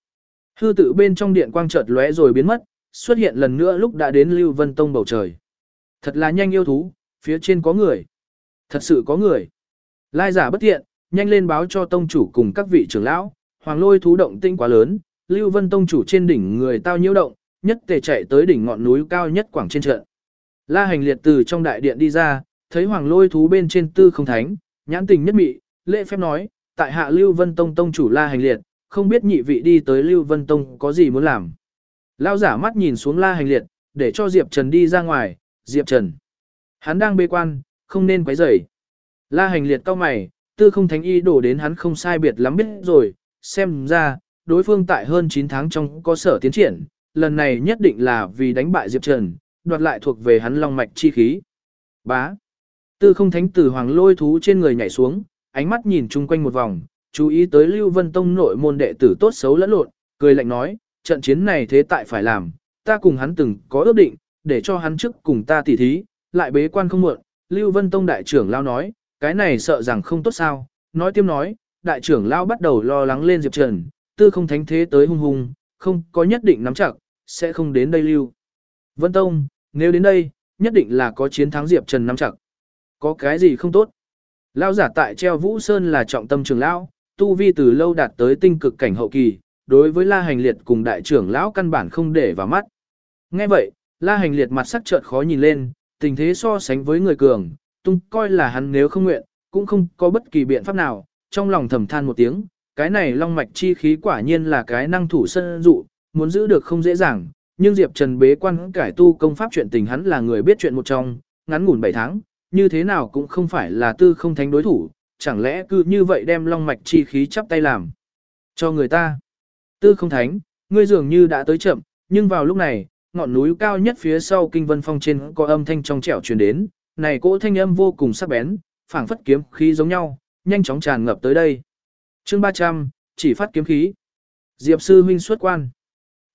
[SPEAKER 1] Hư tự bên trong điện quang chợt lóe rồi biến mất, xuất hiện lần nữa lúc đã đến Lưu Vân Tông bầu trời. Thật là nhanh yêu thú, phía trên có người. Thật sự có người. Lai giả bất thiện, nhanh lên báo cho tông chủ cùng các vị trưởng lão, hoàng lôi thú động tinh quá lớn, Lưu Vân Tông chủ trên đỉnh người tao nhiễu động, nhất tề chạy tới đỉnh ngọn núi cao nhất quảng trên trận. La hành liệt từ trong đại điện đi ra, thấy hoàng lôi thú bên trên tư không thánh, nhãn tình nhất mị, lễ phép nói, tại hạ Lưu Vân Tông Tông chủ La hành liệt, không biết nhị vị đi tới Lưu Vân Tông có gì muốn làm. Lao giả mắt nhìn xuống La hành liệt, để cho Diệp Trần đi ra ngoài, Diệp Trần. Hắn đang bê quan, không nên quấy rầy. La hành liệt cao mày, tư không thánh y đổ đến hắn không sai biệt lắm biết rồi, xem ra, đối phương tại hơn 9 tháng trong có sở tiến triển, lần này nhất định là vì đánh bại Diệp Trần, đoạt lại thuộc về hắn long mạch chi khí. Bá. Tư không thánh tử hoàng lôi thú trên người nhảy xuống, ánh mắt nhìn chung quanh một vòng, chú ý tới Lưu Vân Tông nội môn đệ tử tốt xấu lẫn lộn, cười lạnh nói, trận chiến này thế tại phải làm, ta cùng hắn từng có ước định, để cho hắn trước cùng ta tỉ thí, lại bế quan không muộn, Lưu Vân Tông đại trưởng lao nói, cái này sợ rằng không tốt sao, nói tiêm nói, đại trưởng lao bắt đầu lo lắng lên Diệp Trần, tư không thánh thế tới hung hung, không có nhất định nắm chặt, sẽ không đến đây Lưu. Vân Tông, nếu đến đây, nhất định là có chiến thắng Diệp Trần nắm chặt. Có cái gì không tốt? Lao giả tại treo Vũ Sơn là trọng tâm trường lão, tu vi từ lâu đạt tới tinh cực cảnh hậu kỳ, đối với La Hành Liệt cùng đại trưởng lão căn bản không để vào mắt. Nghe vậy, La Hành Liệt mặt sắc chợt khó nhìn lên, tình thế so sánh với người cường, tung coi là hắn nếu không nguyện, cũng không có bất kỳ biện pháp nào, trong lòng thầm than một tiếng, cái này long mạch chi khí quả nhiên là cái năng thủ sân dụ, muốn giữ được không dễ dàng, nhưng Diệp Trần bế quan cải tu công pháp chuyện tình hắn là người biết chuyện một trong, ngắn ngủn 7 tháng, như thế nào cũng không phải là tư không thánh đối thủ, chẳng lẽ cứ như vậy đem long mạch chi khí chắp tay làm cho người ta. Tư không thánh, ngươi dường như đã tới chậm, nhưng vào lúc này, ngọn núi cao nhất phía sau kinh vân phong trên có âm thanh trong trẻo truyền đến, này cỗ thanh âm vô cùng sắc bén, phảng phất kiếm khí giống nhau, nhanh chóng tràn ngập tới đây. Chương 300, chỉ phát kiếm khí. Diệp sư huynh xuất quan.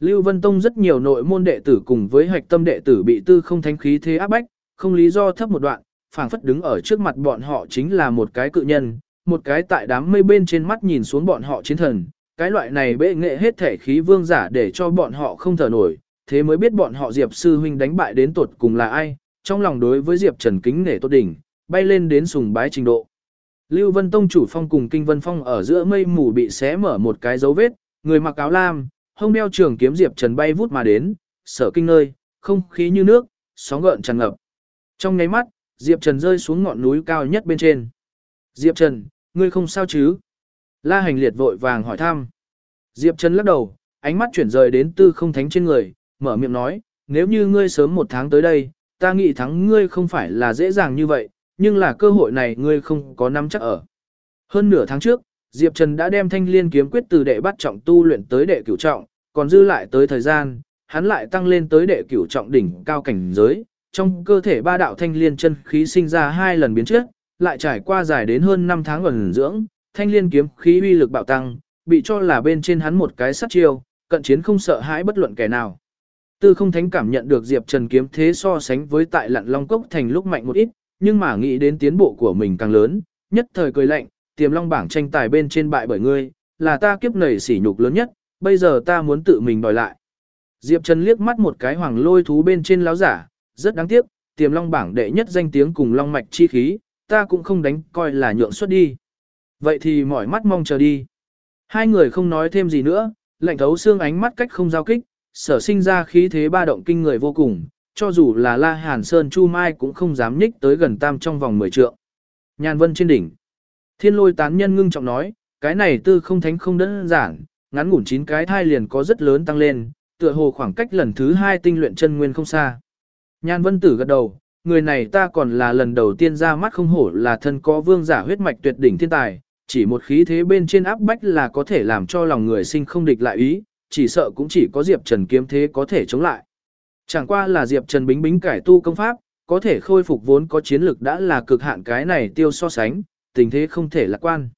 [SPEAKER 1] Lưu Vân Tông rất nhiều nội môn đệ tử cùng với hạch tâm đệ tử bị tư không thánh khí thế áp bách, không lý do thấp một đoạn, phảng phất đứng ở trước mặt bọn họ chính là một cái cự nhân, một cái tại đám mây bên trên mắt nhìn xuống bọn họ chiến thần, cái loại này bệ nghệ hết thể khí vương giả để cho bọn họ không thở nổi, thế mới biết bọn họ Diệp sư huynh đánh bại đến tuột cùng là ai, trong lòng đối với Diệp Trần kính nể tốt đỉnh, bay lên đến sùng bái trình độ. Lưu Vân Tông chủ phong cùng Kinh Vân Phong ở giữa mây mù bị xé mở một cái dấu vết, người mặc áo lam, hông đeo trường kiếm Diệp Trần bay vút mà đến, sở kinh nơi, không khí như nước, sóng gợn tràn ngập. Trong nháy mắt, Diệp Trần rơi xuống ngọn núi cao nhất bên trên. Diệp Trần, ngươi không sao chứ? La hành liệt vội vàng hỏi thăm. Diệp Trần lắc đầu, ánh mắt chuyển rời đến tư không thánh trên người, mở miệng nói, nếu như ngươi sớm một tháng tới đây, ta nghĩ thắng ngươi không phải là dễ dàng như vậy, nhưng là cơ hội này ngươi không có nắm chắc ở. Hơn nửa tháng trước, Diệp Trần đã đem thanh liên kiếm quyết từ đệ bắt trọng tu luyện tới đệ cửu trọng, còn dư lại tới thời gian, hắn lại tăng lên tới đệ cửu trọng đỉnh cao cảnh giới, trong cơ thể ba đạo thanh liên chân khí sinh ra hai lần biến chất, lại trải qua dài đến hơn 5 tháng ẩn dưỡng, thanh liên kiếm khí uy lực bạo tăng, bị cho là bên trên hắn một cái sát chiêu, cận chiến không sợ hãi bất luận kẻ nào. Tư không thánh cảm nhận được Diệp Trần kiếm thế so sánh với tại lặn long cốc thành lúc mạnh một ít, nhưng mà nghĩ đến tiến bộ của mình càng lớn, nhất thời cười lạnh, tiềm long bảng tranh tài bên trên bại bởi ngươi, là ta kiếp nảy sỉ nhục lớn nhất, bây giờ ta muốn tự mình đòi lại. Diệp Trần liếc mắt một cái hoàng lôi thú bên trên láo giả, rất đáng tiếc, tiềm long bảng đệ nhất danh tiếng cùng long mạch chi khí, ta cũng không đánh coi là nhượng xuất đi. Vậy thì mỏi mắt mong chờ đi. Hai người không nói thêm gì nữa, lạnh thấu xương ánh mắt cách không giao kích, sở sinh ra khí thế ba động kinh người vô cùng, cho dù là La Hàn Sơn Chu Mai cũng không dám nhích tới gần tam trong vòng 10 trượng. Nhàn vân trên đỉnh. Thiên lôi tán nhân ngưng trọng nói, cái này tư không thánh không đơn giản, ngắn ngủn chín cái thai liền có rất lớn tăng lên, tựa hồ khoảng cách lần thứ hai tinh luyện chân nguyên không xa. Nhan vân tử gật đầu, người này ta còn là lần đầu tiên ra mắt không hổ là thân có vương giả huyết mạch tuyệt đỉnh thiên tài, chỉ một khí thế bên trên áp bách là có thể làm cho lòng người sinh không địch lại ý, chỉ sợ cũng chỉ có Diệp Trần kiếm thế có thể chống lại. Chẳng qua là Diệp Trần bính bính cải tu công pháp, có thể khôi phục vốn có chiến lực đã là cực hạn cái này tiêu so sánh, tình thế không thể lạc quan.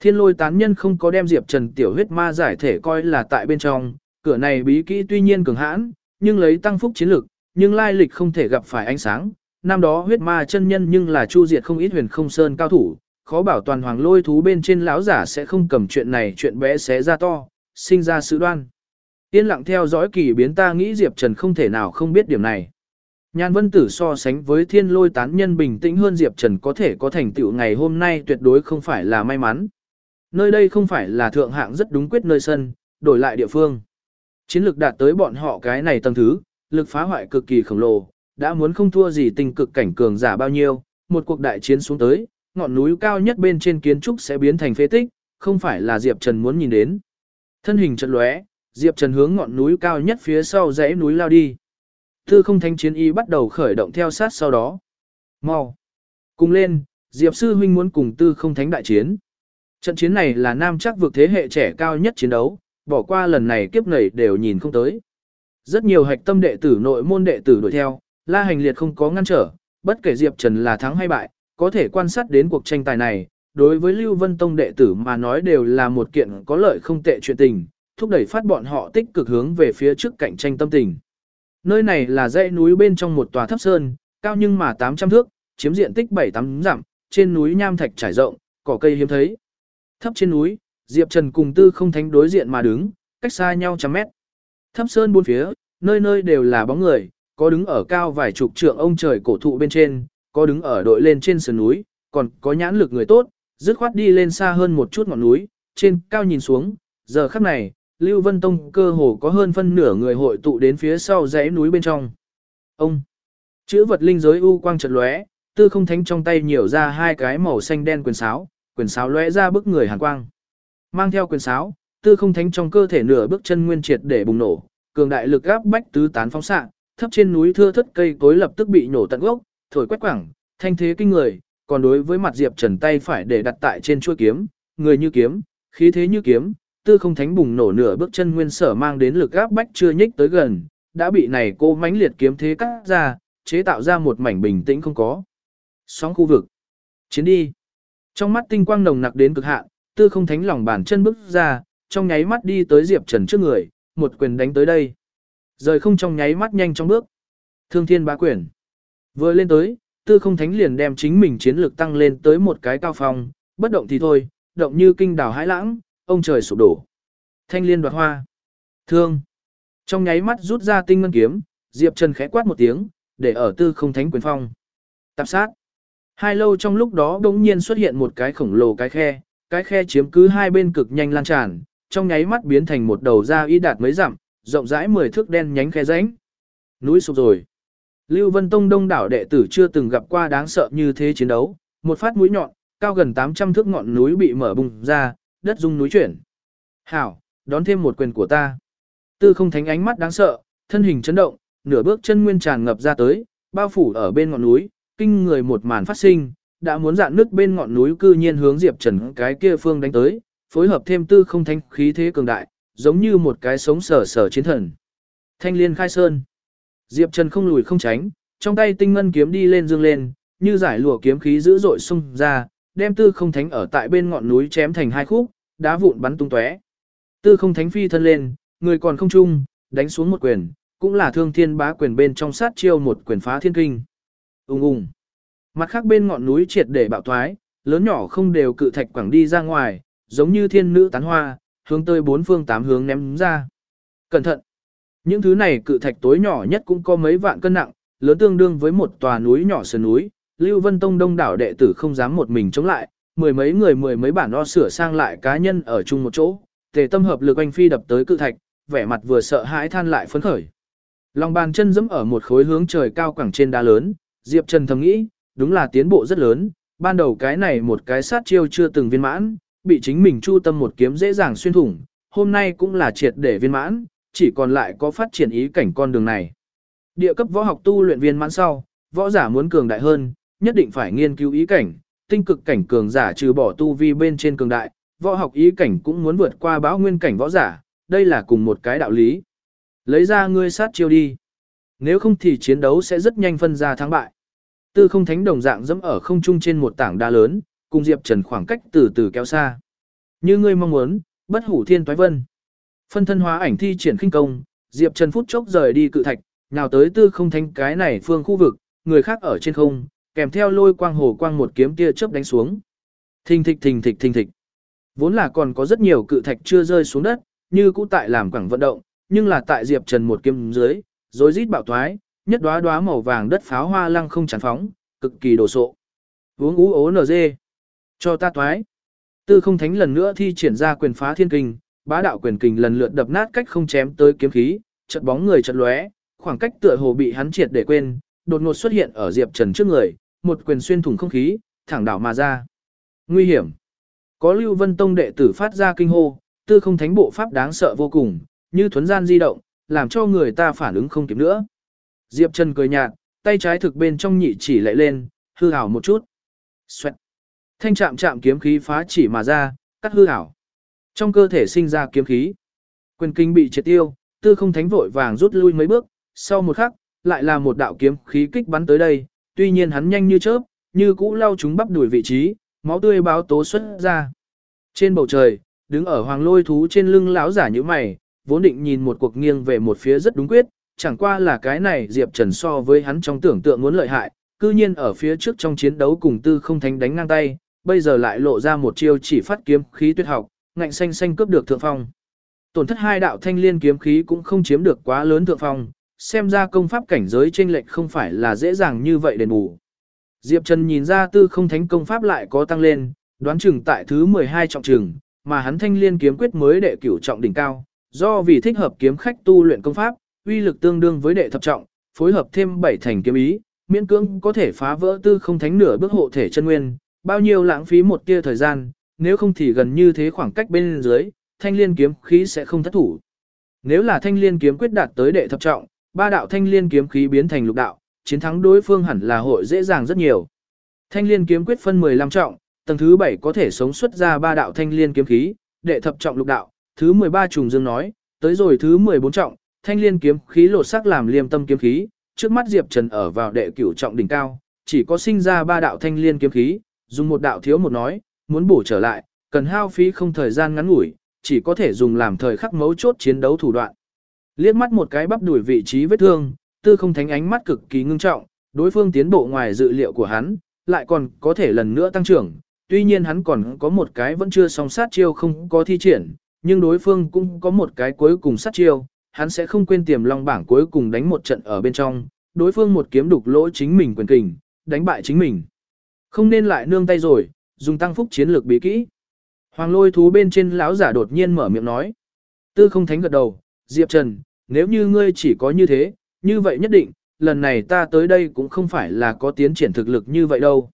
[SPEAKER 1] Thiên lôi tán nhân không có đem Diệp Trần tiểu huyết ma giải thể coi là tại bên trong, cửa này bí kỹ tuy nhiên cường hãn, nhưng lấy tăng phúc chiến lực, nhưng lai lịch không thể gặp phải ánh sáng. Năm đó huyết ma chân nhân nhưng là chu diệt không ít huyền không sơn cao thủ, khó bảo toàn hoàng lôi thú bên trên lão giả sẽ không cầm chuyện này chuyện bé xé ra to, sinh ra sự đoan. Yên lặng theo dõi kỳ biến ta nghĩ Diệp Trần không thể nào không biết điểm này. Nhan vân tử so sánh với thiên lôi tán nhân bình tĩnh hơn Diệp Trần có thể có thành tựu ngày hôm nay tuyệt đối không phải là may mắn. Nơi đây không phải là thượng hạng rất đúng quyết nơi sân, đổi lại địa phương. Chiến lược đạt tới bọn họ cái này tầng thứ, lực phá hoại cực kỳ khổng lồ, đã muốn không thua gì tình cực cảnh cường giả bao nhiêu, một cuộc đại chiến xuống tới, ngọn núi cao nhất bên trên kiến trúc sẽ biến thành phế tích, không phải là Diệp Trần muốn nhìn đến. Thân hình chợt lóe, Diệp Trần hướng ngọn núi cao nhất phía sau dãy núi lao đi. Tư không Thánh chiến y bắt đầu khởi động theo sát sau đó. Mau! Cùng lên, Diệp sư huynh muốn cùng tư không thánh đại chiến. Trận chiến này là nam chắc vượt thế hệ trẻ cao nhất chiến đấu, bỏ qua lần này kiếp nảy đều nhìn không tới. Rất nhiều hạch tâm đệ tử nội môn đệ tử đuổi theo, la hành liệt không có ngăn trở, bất kể Diệp Trần là thắng hay bại, có thể quan sát đến cuộc tranh tài này, đối với Lưu Vân Tông đệ tử mà nói đều là một kiện có lợi không tệ chuyện tình, thúc đẩy phát bọn họ tích cực hướng về phía trước cạnh tranh tâm tình. Nơi này là dãy núi bên trong một tòa thấp sơn, cao nhưng mà 800 thước, chiếm diện tích 7-8 dặm, trên núi nham thạch trải rộng, cỏ cây hiếm thấy. Thấp trên núi, Diệp Trần cùng Tư Không Thánh đối diện mà đứng, cách xa nhau trăm mét. Thấp sơn bốn phía, nơi nơi đều là bóng người, có đứng ở cao vài chục trượng ông trời cổ thụ bên trên, có đứng ở đội lên trên sườn núi, còn có nhãn lực người tốt, dứt khoát đi lên xa hơn một chút ngọn núi, trên cao nhìn xuống, giờ khắc này, Lưu Vân Tông cơ hồ có hơn phân nửa người hội tụ đến phía sau dãy núi bên trong. Ông, chữ vật linh giới u quang chợt lóe, tư không thánh trong tay nhiều ra hai cái màu xanh đen quyền sáo, quyền sáo lóe ra bức người hàn quang. Mang theo quyền sáo, tư không thánh trong cơ thể nửa bước chân nguyên triệt để bùng nổ, cường đại lực áp bách tứ tán phóng xạ, thấp trên núi thưa thất cây cối lập tức bị nổ tận gốc, thổi quét quẳng, thanh thế kinh người, còn đối với mặt Diệp Trần tay phải để đặt tại trên chuôi kiếm, người như kiếm, khí thế như kiếm, tư không thánh bùng nổ nửa bước chân nguyên sở mang đến lực áp bách chưa nhích tới gần, đã bị này cô mãnh liệt kiếm thế cắt ra, chế tạo ra một mảnh bình tĩnh không có. Sóng khu vực. Chiến đi. Trong mắt tinh quang nồng nặc đến cực hạn, tư không thánh lòng bàn chân bước ra, trong nháy mắt đi tới Diệp Trần trước người, một quyền đánh tới đây. Rời không trong nháy mắt nhanh trong bước. Thương thiên bá quyền. Vừa lên tới, tư không thánh liền đem chính mình chiến lược tăng lên tới một cái cao phong, bất động thì thôi, động như kinh đảo hãi lãng, ông trời sụp đổ. Thanh liên đoạt hoa. Thương. Trong nháy mắt rút ra tinh ngân kiếm, Diệp Trần khẽ quát một tiếng, để ở tư không thánh quyền phong. Tạp sát. Hai lâu trong lúc đó đống nhiên xuất hiện một cái khổng lồ cái khe, cái khe chiếm cứ hai bên cực nhanh lan tràn, trong nháy mắt biến thành một đầu da y đạt mấy dặm, rộng rãi 10 thước đen nhánh khe rãnh. Núi sụp rồi. Lưu Vân Tông đông đảo đệ tử chưa từng gặp qua đáng sợ như thế chiến đấu, một phát mũi nhọn, cao gần 800 thước ngọn núi bị mở bùng ra, đất rung núi chuyển. Hảo, đón thêm một quyền của ta. Tư không thánh ánh mắt đáng sợ, thân hình chấn động, nửa bước chân nguyên tràn ngập ra tới, bao phủ ở bên ngọn núi, kinh người một màn phát sinh, đã muốn dạn nước bên ngọn núi cư nhiên hướng Diệp Trần cái kia phương đánh tới, phối hợp thêm tư không thánh khí thế cường đại, giống như một cái sống sở sở chiến thần. Thanh liên khai sơn. Diệp Trần không lùi không tránh, trong tay tinh ngân kiếm đi lên dương lên, như giải lụa kiếm khí dữ dội xung ra, đem tư không thánh ở tại bên ngọn núi chém thành hai khúc, đá vụn bắn tung tóe. Tư không thánh phi thân lên, người còn không trung, đánh xuống một quyền, cũng là thương thiên bá quyền bên trong sát chiêu một quyền phá thiên kinh. Ung ung. Mặt khác bên ngọn núi triệt để bạo thoái, lớn nhỏ không đều cự thạch quẳng đi ra ngoài, giống như thiên nữ tán hoa, hướng tới bốn phương tám hướng ném ra. Cẩn thận! Những thứ này cự thạch tối nhỏ nhất cũng có mấy vạn cân nặng, lớn tương đương với một tòa núi nhỏ sườn núi. Lưu Vân Tông đông đảo đệ tử không dám một mình chống lại, mười mấy người mười mấy bản o sửa sang lại cá nhân ở chung một chỗ, tề tâm hợp lực anh phi đập tới cự thạch, vẻ mặt vừa sợ hãi than lại phấn khởi. Lòng bàn chân dẫm ở một khối hướng trời cao quẳng trên đá lớn, Diệp Trần thầm nghĩ, đúng là tiến bộ rất lớn, ban đầu cái này một cái sát chiêu chưa từng viên mãn, bị chính mình chu tâm một kiếm dễ dàng xuyên thủng, hôm nay cũng là triệt để viên mãn, chỉ còn lại có phát triển ý cảnh con đường này. Địa cấp võ học tu luyện viên mãn sau, võ giả muốn cường đại hơn, nhất định phải nghiên cứu ý cảnh, tinh cực cảnh cường giả trừ bỏ tu vi bên trên cường đại, võ học ý cảnh cũng muốn vượt qua báo nguyên cảnh võ giả, đây là cùng một cái đạo lý. Lấy ra ngươi sát chiêu đi. Nếu không thì chiến đấu sẽ rất nhanh phân ra thắng bại. Tư không thánh đồng dạng dẫm ở không trung trên một tảng đá lớn, cùng Diệp Trần khoảng cách từ từ kéo xa. Như ngươi mong muốn, bất hủ thiên toái vân. Phân thân hóa ảnh thi triển khinh công, Diệp Trần phút chốc rời đi cự thạch, nào tới tư không thánh cái này phương khu vực, người khác ở trên không, kèm theo lôi quang hồ quang một kiếm tia chớp đánh xuống. Thình thịch thình thịch thình thịch. Vốn là còn có rất nhiều cự thạch chưa rơi xuống đất, như cũ tại làm quảng vận động, nhưng là tại Diệp Trần một kiếm dưới, rồi rít bạo thoái, nhất đóa đóa màu vàng đất pháo hoa lăng không chán phóng, cực kỳ đồ sộ. Uống ú ố nở dê. Cho ta toái. Tư không thánh lần nữa thi triển ra quyền phá thiên kinh, bá đạo quyền kình lần lượt đập nát cách không chém tới kiếm khí, chật bóng người chật lóe, khoảng cách tựa hồ bị hắn triệt để quên, đột ngột xuất hiện ở Diệp Trần trước người, một quyền xuyên thủng không khí, thẳng đảo mà ra. Nguy hiểm. Có Lưu Vân Tông đệ tử phát ra kinh hô, tư không thánh bộ pháp đáng sợ vô cùng, như thuấn gian di động, làm cho người ta phản ứng không kịp nữa. Diệp Trần cười nhạt, tay trái thực bên trong nhị chỉ lại lên, hư hảo một chút. Xoẹt. Thanh chạm chạm kiếm khí phá chỉ mà ra, cắt hư ảo. Trong cơ thể sinh ra kiếm khí. Quyền kinh bị triệt tiêu, tư không thánh vội vàng rút lui mấy bước, sau một khắc, lại là một đạo kiếm khí kích bắn tới đây, tuy nhiên hắn nhanh như chớp, như cũ lau chúng bắp đuổi vị trí, máu tươi báo tố xuất ra. Trên bầu trời, đứng ở hoàng lôi thú trên lưng lão giả như mày, vốn định nhìn một cuộc nghiêng về một phía rất đúng quyết, chẳng qua là cái này Diệp Trần so với hắn trong tưởng tượng muốn lợi hại, cư nhiên ở phía trước trong chiến đấu cùng tư không thánh đánh ngang tay, bây giờ lại lộ ra một chiêu chỉ phát kiếm khí tuyệt học, ngạnh xanh xanh cướp được thượng phong. Tổn thất hai đạo thanh liên kiếm khí cũng không chiếm được quá lớn thượng phong, xem ra công pháp cảnh giới chênh lệch không phải là dễ dàng như vậy đền bù. Diệp Trần nhìn ra tư không thánh công pháp lại có tăng lên, đoán chừng tại thứ 12 trọng trường, mà hắn thanh liên kiếm quyết mới đệ cửu trọng đỉnh cao, do vì thích hợp kiếm khách tu luyện công pháp, uy lực tương đương với đệ thập trọng, phối hợp thêm bảy thành kiếm ý, miễn cưỡng có thể phá vỡ tư không thánh nửa bước hộ thể chân nguyên, bao nhiêu lãng phí một tia thời gian, nếu không thì gần như thế khoảng cách bên dưới, thanh liên kiếm khí sẽ không thất thủ. Nếu là thanh liên kiếm quyết đạt tới đệ thập trọng, ba đạo thanh liên kiếm khí biến thành lục đạo, chiến thắng đối phương hẳn là hội dễ dàng rất nhiều. Thanh liên kiếm quyết phân 15 trọng, tầng thứ 7 có thể sống xuất ra ba đạo thanh liên kiếm khí, đệ thập trọng lục đạo, thứ 13 trùng dương nói, tới rồi thứ 14 trọng, thanh liên kiếm khí lột sắc làm liêm tâm kiếm khí, trước mắt Diệp Trần ở vào đệ cửu trọng đỉnh cao, chỉ có sinh ra ba đạo thanh liên kiếm khí, dùng một đạo thiếu một nói, muốn bổ trở lại, cần hao phí không thời gian ngắn ngủi, chỉ có thể dùng làm thời khắc mấu chốt chiến đấu thủ đoạn. Liếc mắt một cái bắp đuổi vị trí vết thương, tư không thánh ánh mắt cực kỳ ngưng trọng, đối phương tiến bộ ngoài dự liệu của hắn, lại còn có thể lần nữa tăng trưởng, tuy nhiên hắn còn có một cái vẫn chưa song sát chiêu không có thi triển, nhưng đối phương cũng có một cái cuối cùng sát chiêu, hắn sẽ không quên tiềm long bảng cuối cùng đánh một trận ở bên trong, đối phương một kiếm đục lỗ chính mình quyền kình, đánh bại chính mình. Không nên lại nương tay rồi, dùng tăng phúc chiến lược bí kỹ. Hoàng lôi thú bên trên lão giả đột nhiên mở miệng nói. Tư không thánh gật đầu, Diệp Trần, nếu như ngươi chỉ có như thế, như vậy nhất định, lần này ta tới đây cũng không phải là có tiến triển thực lực như vậy đâu.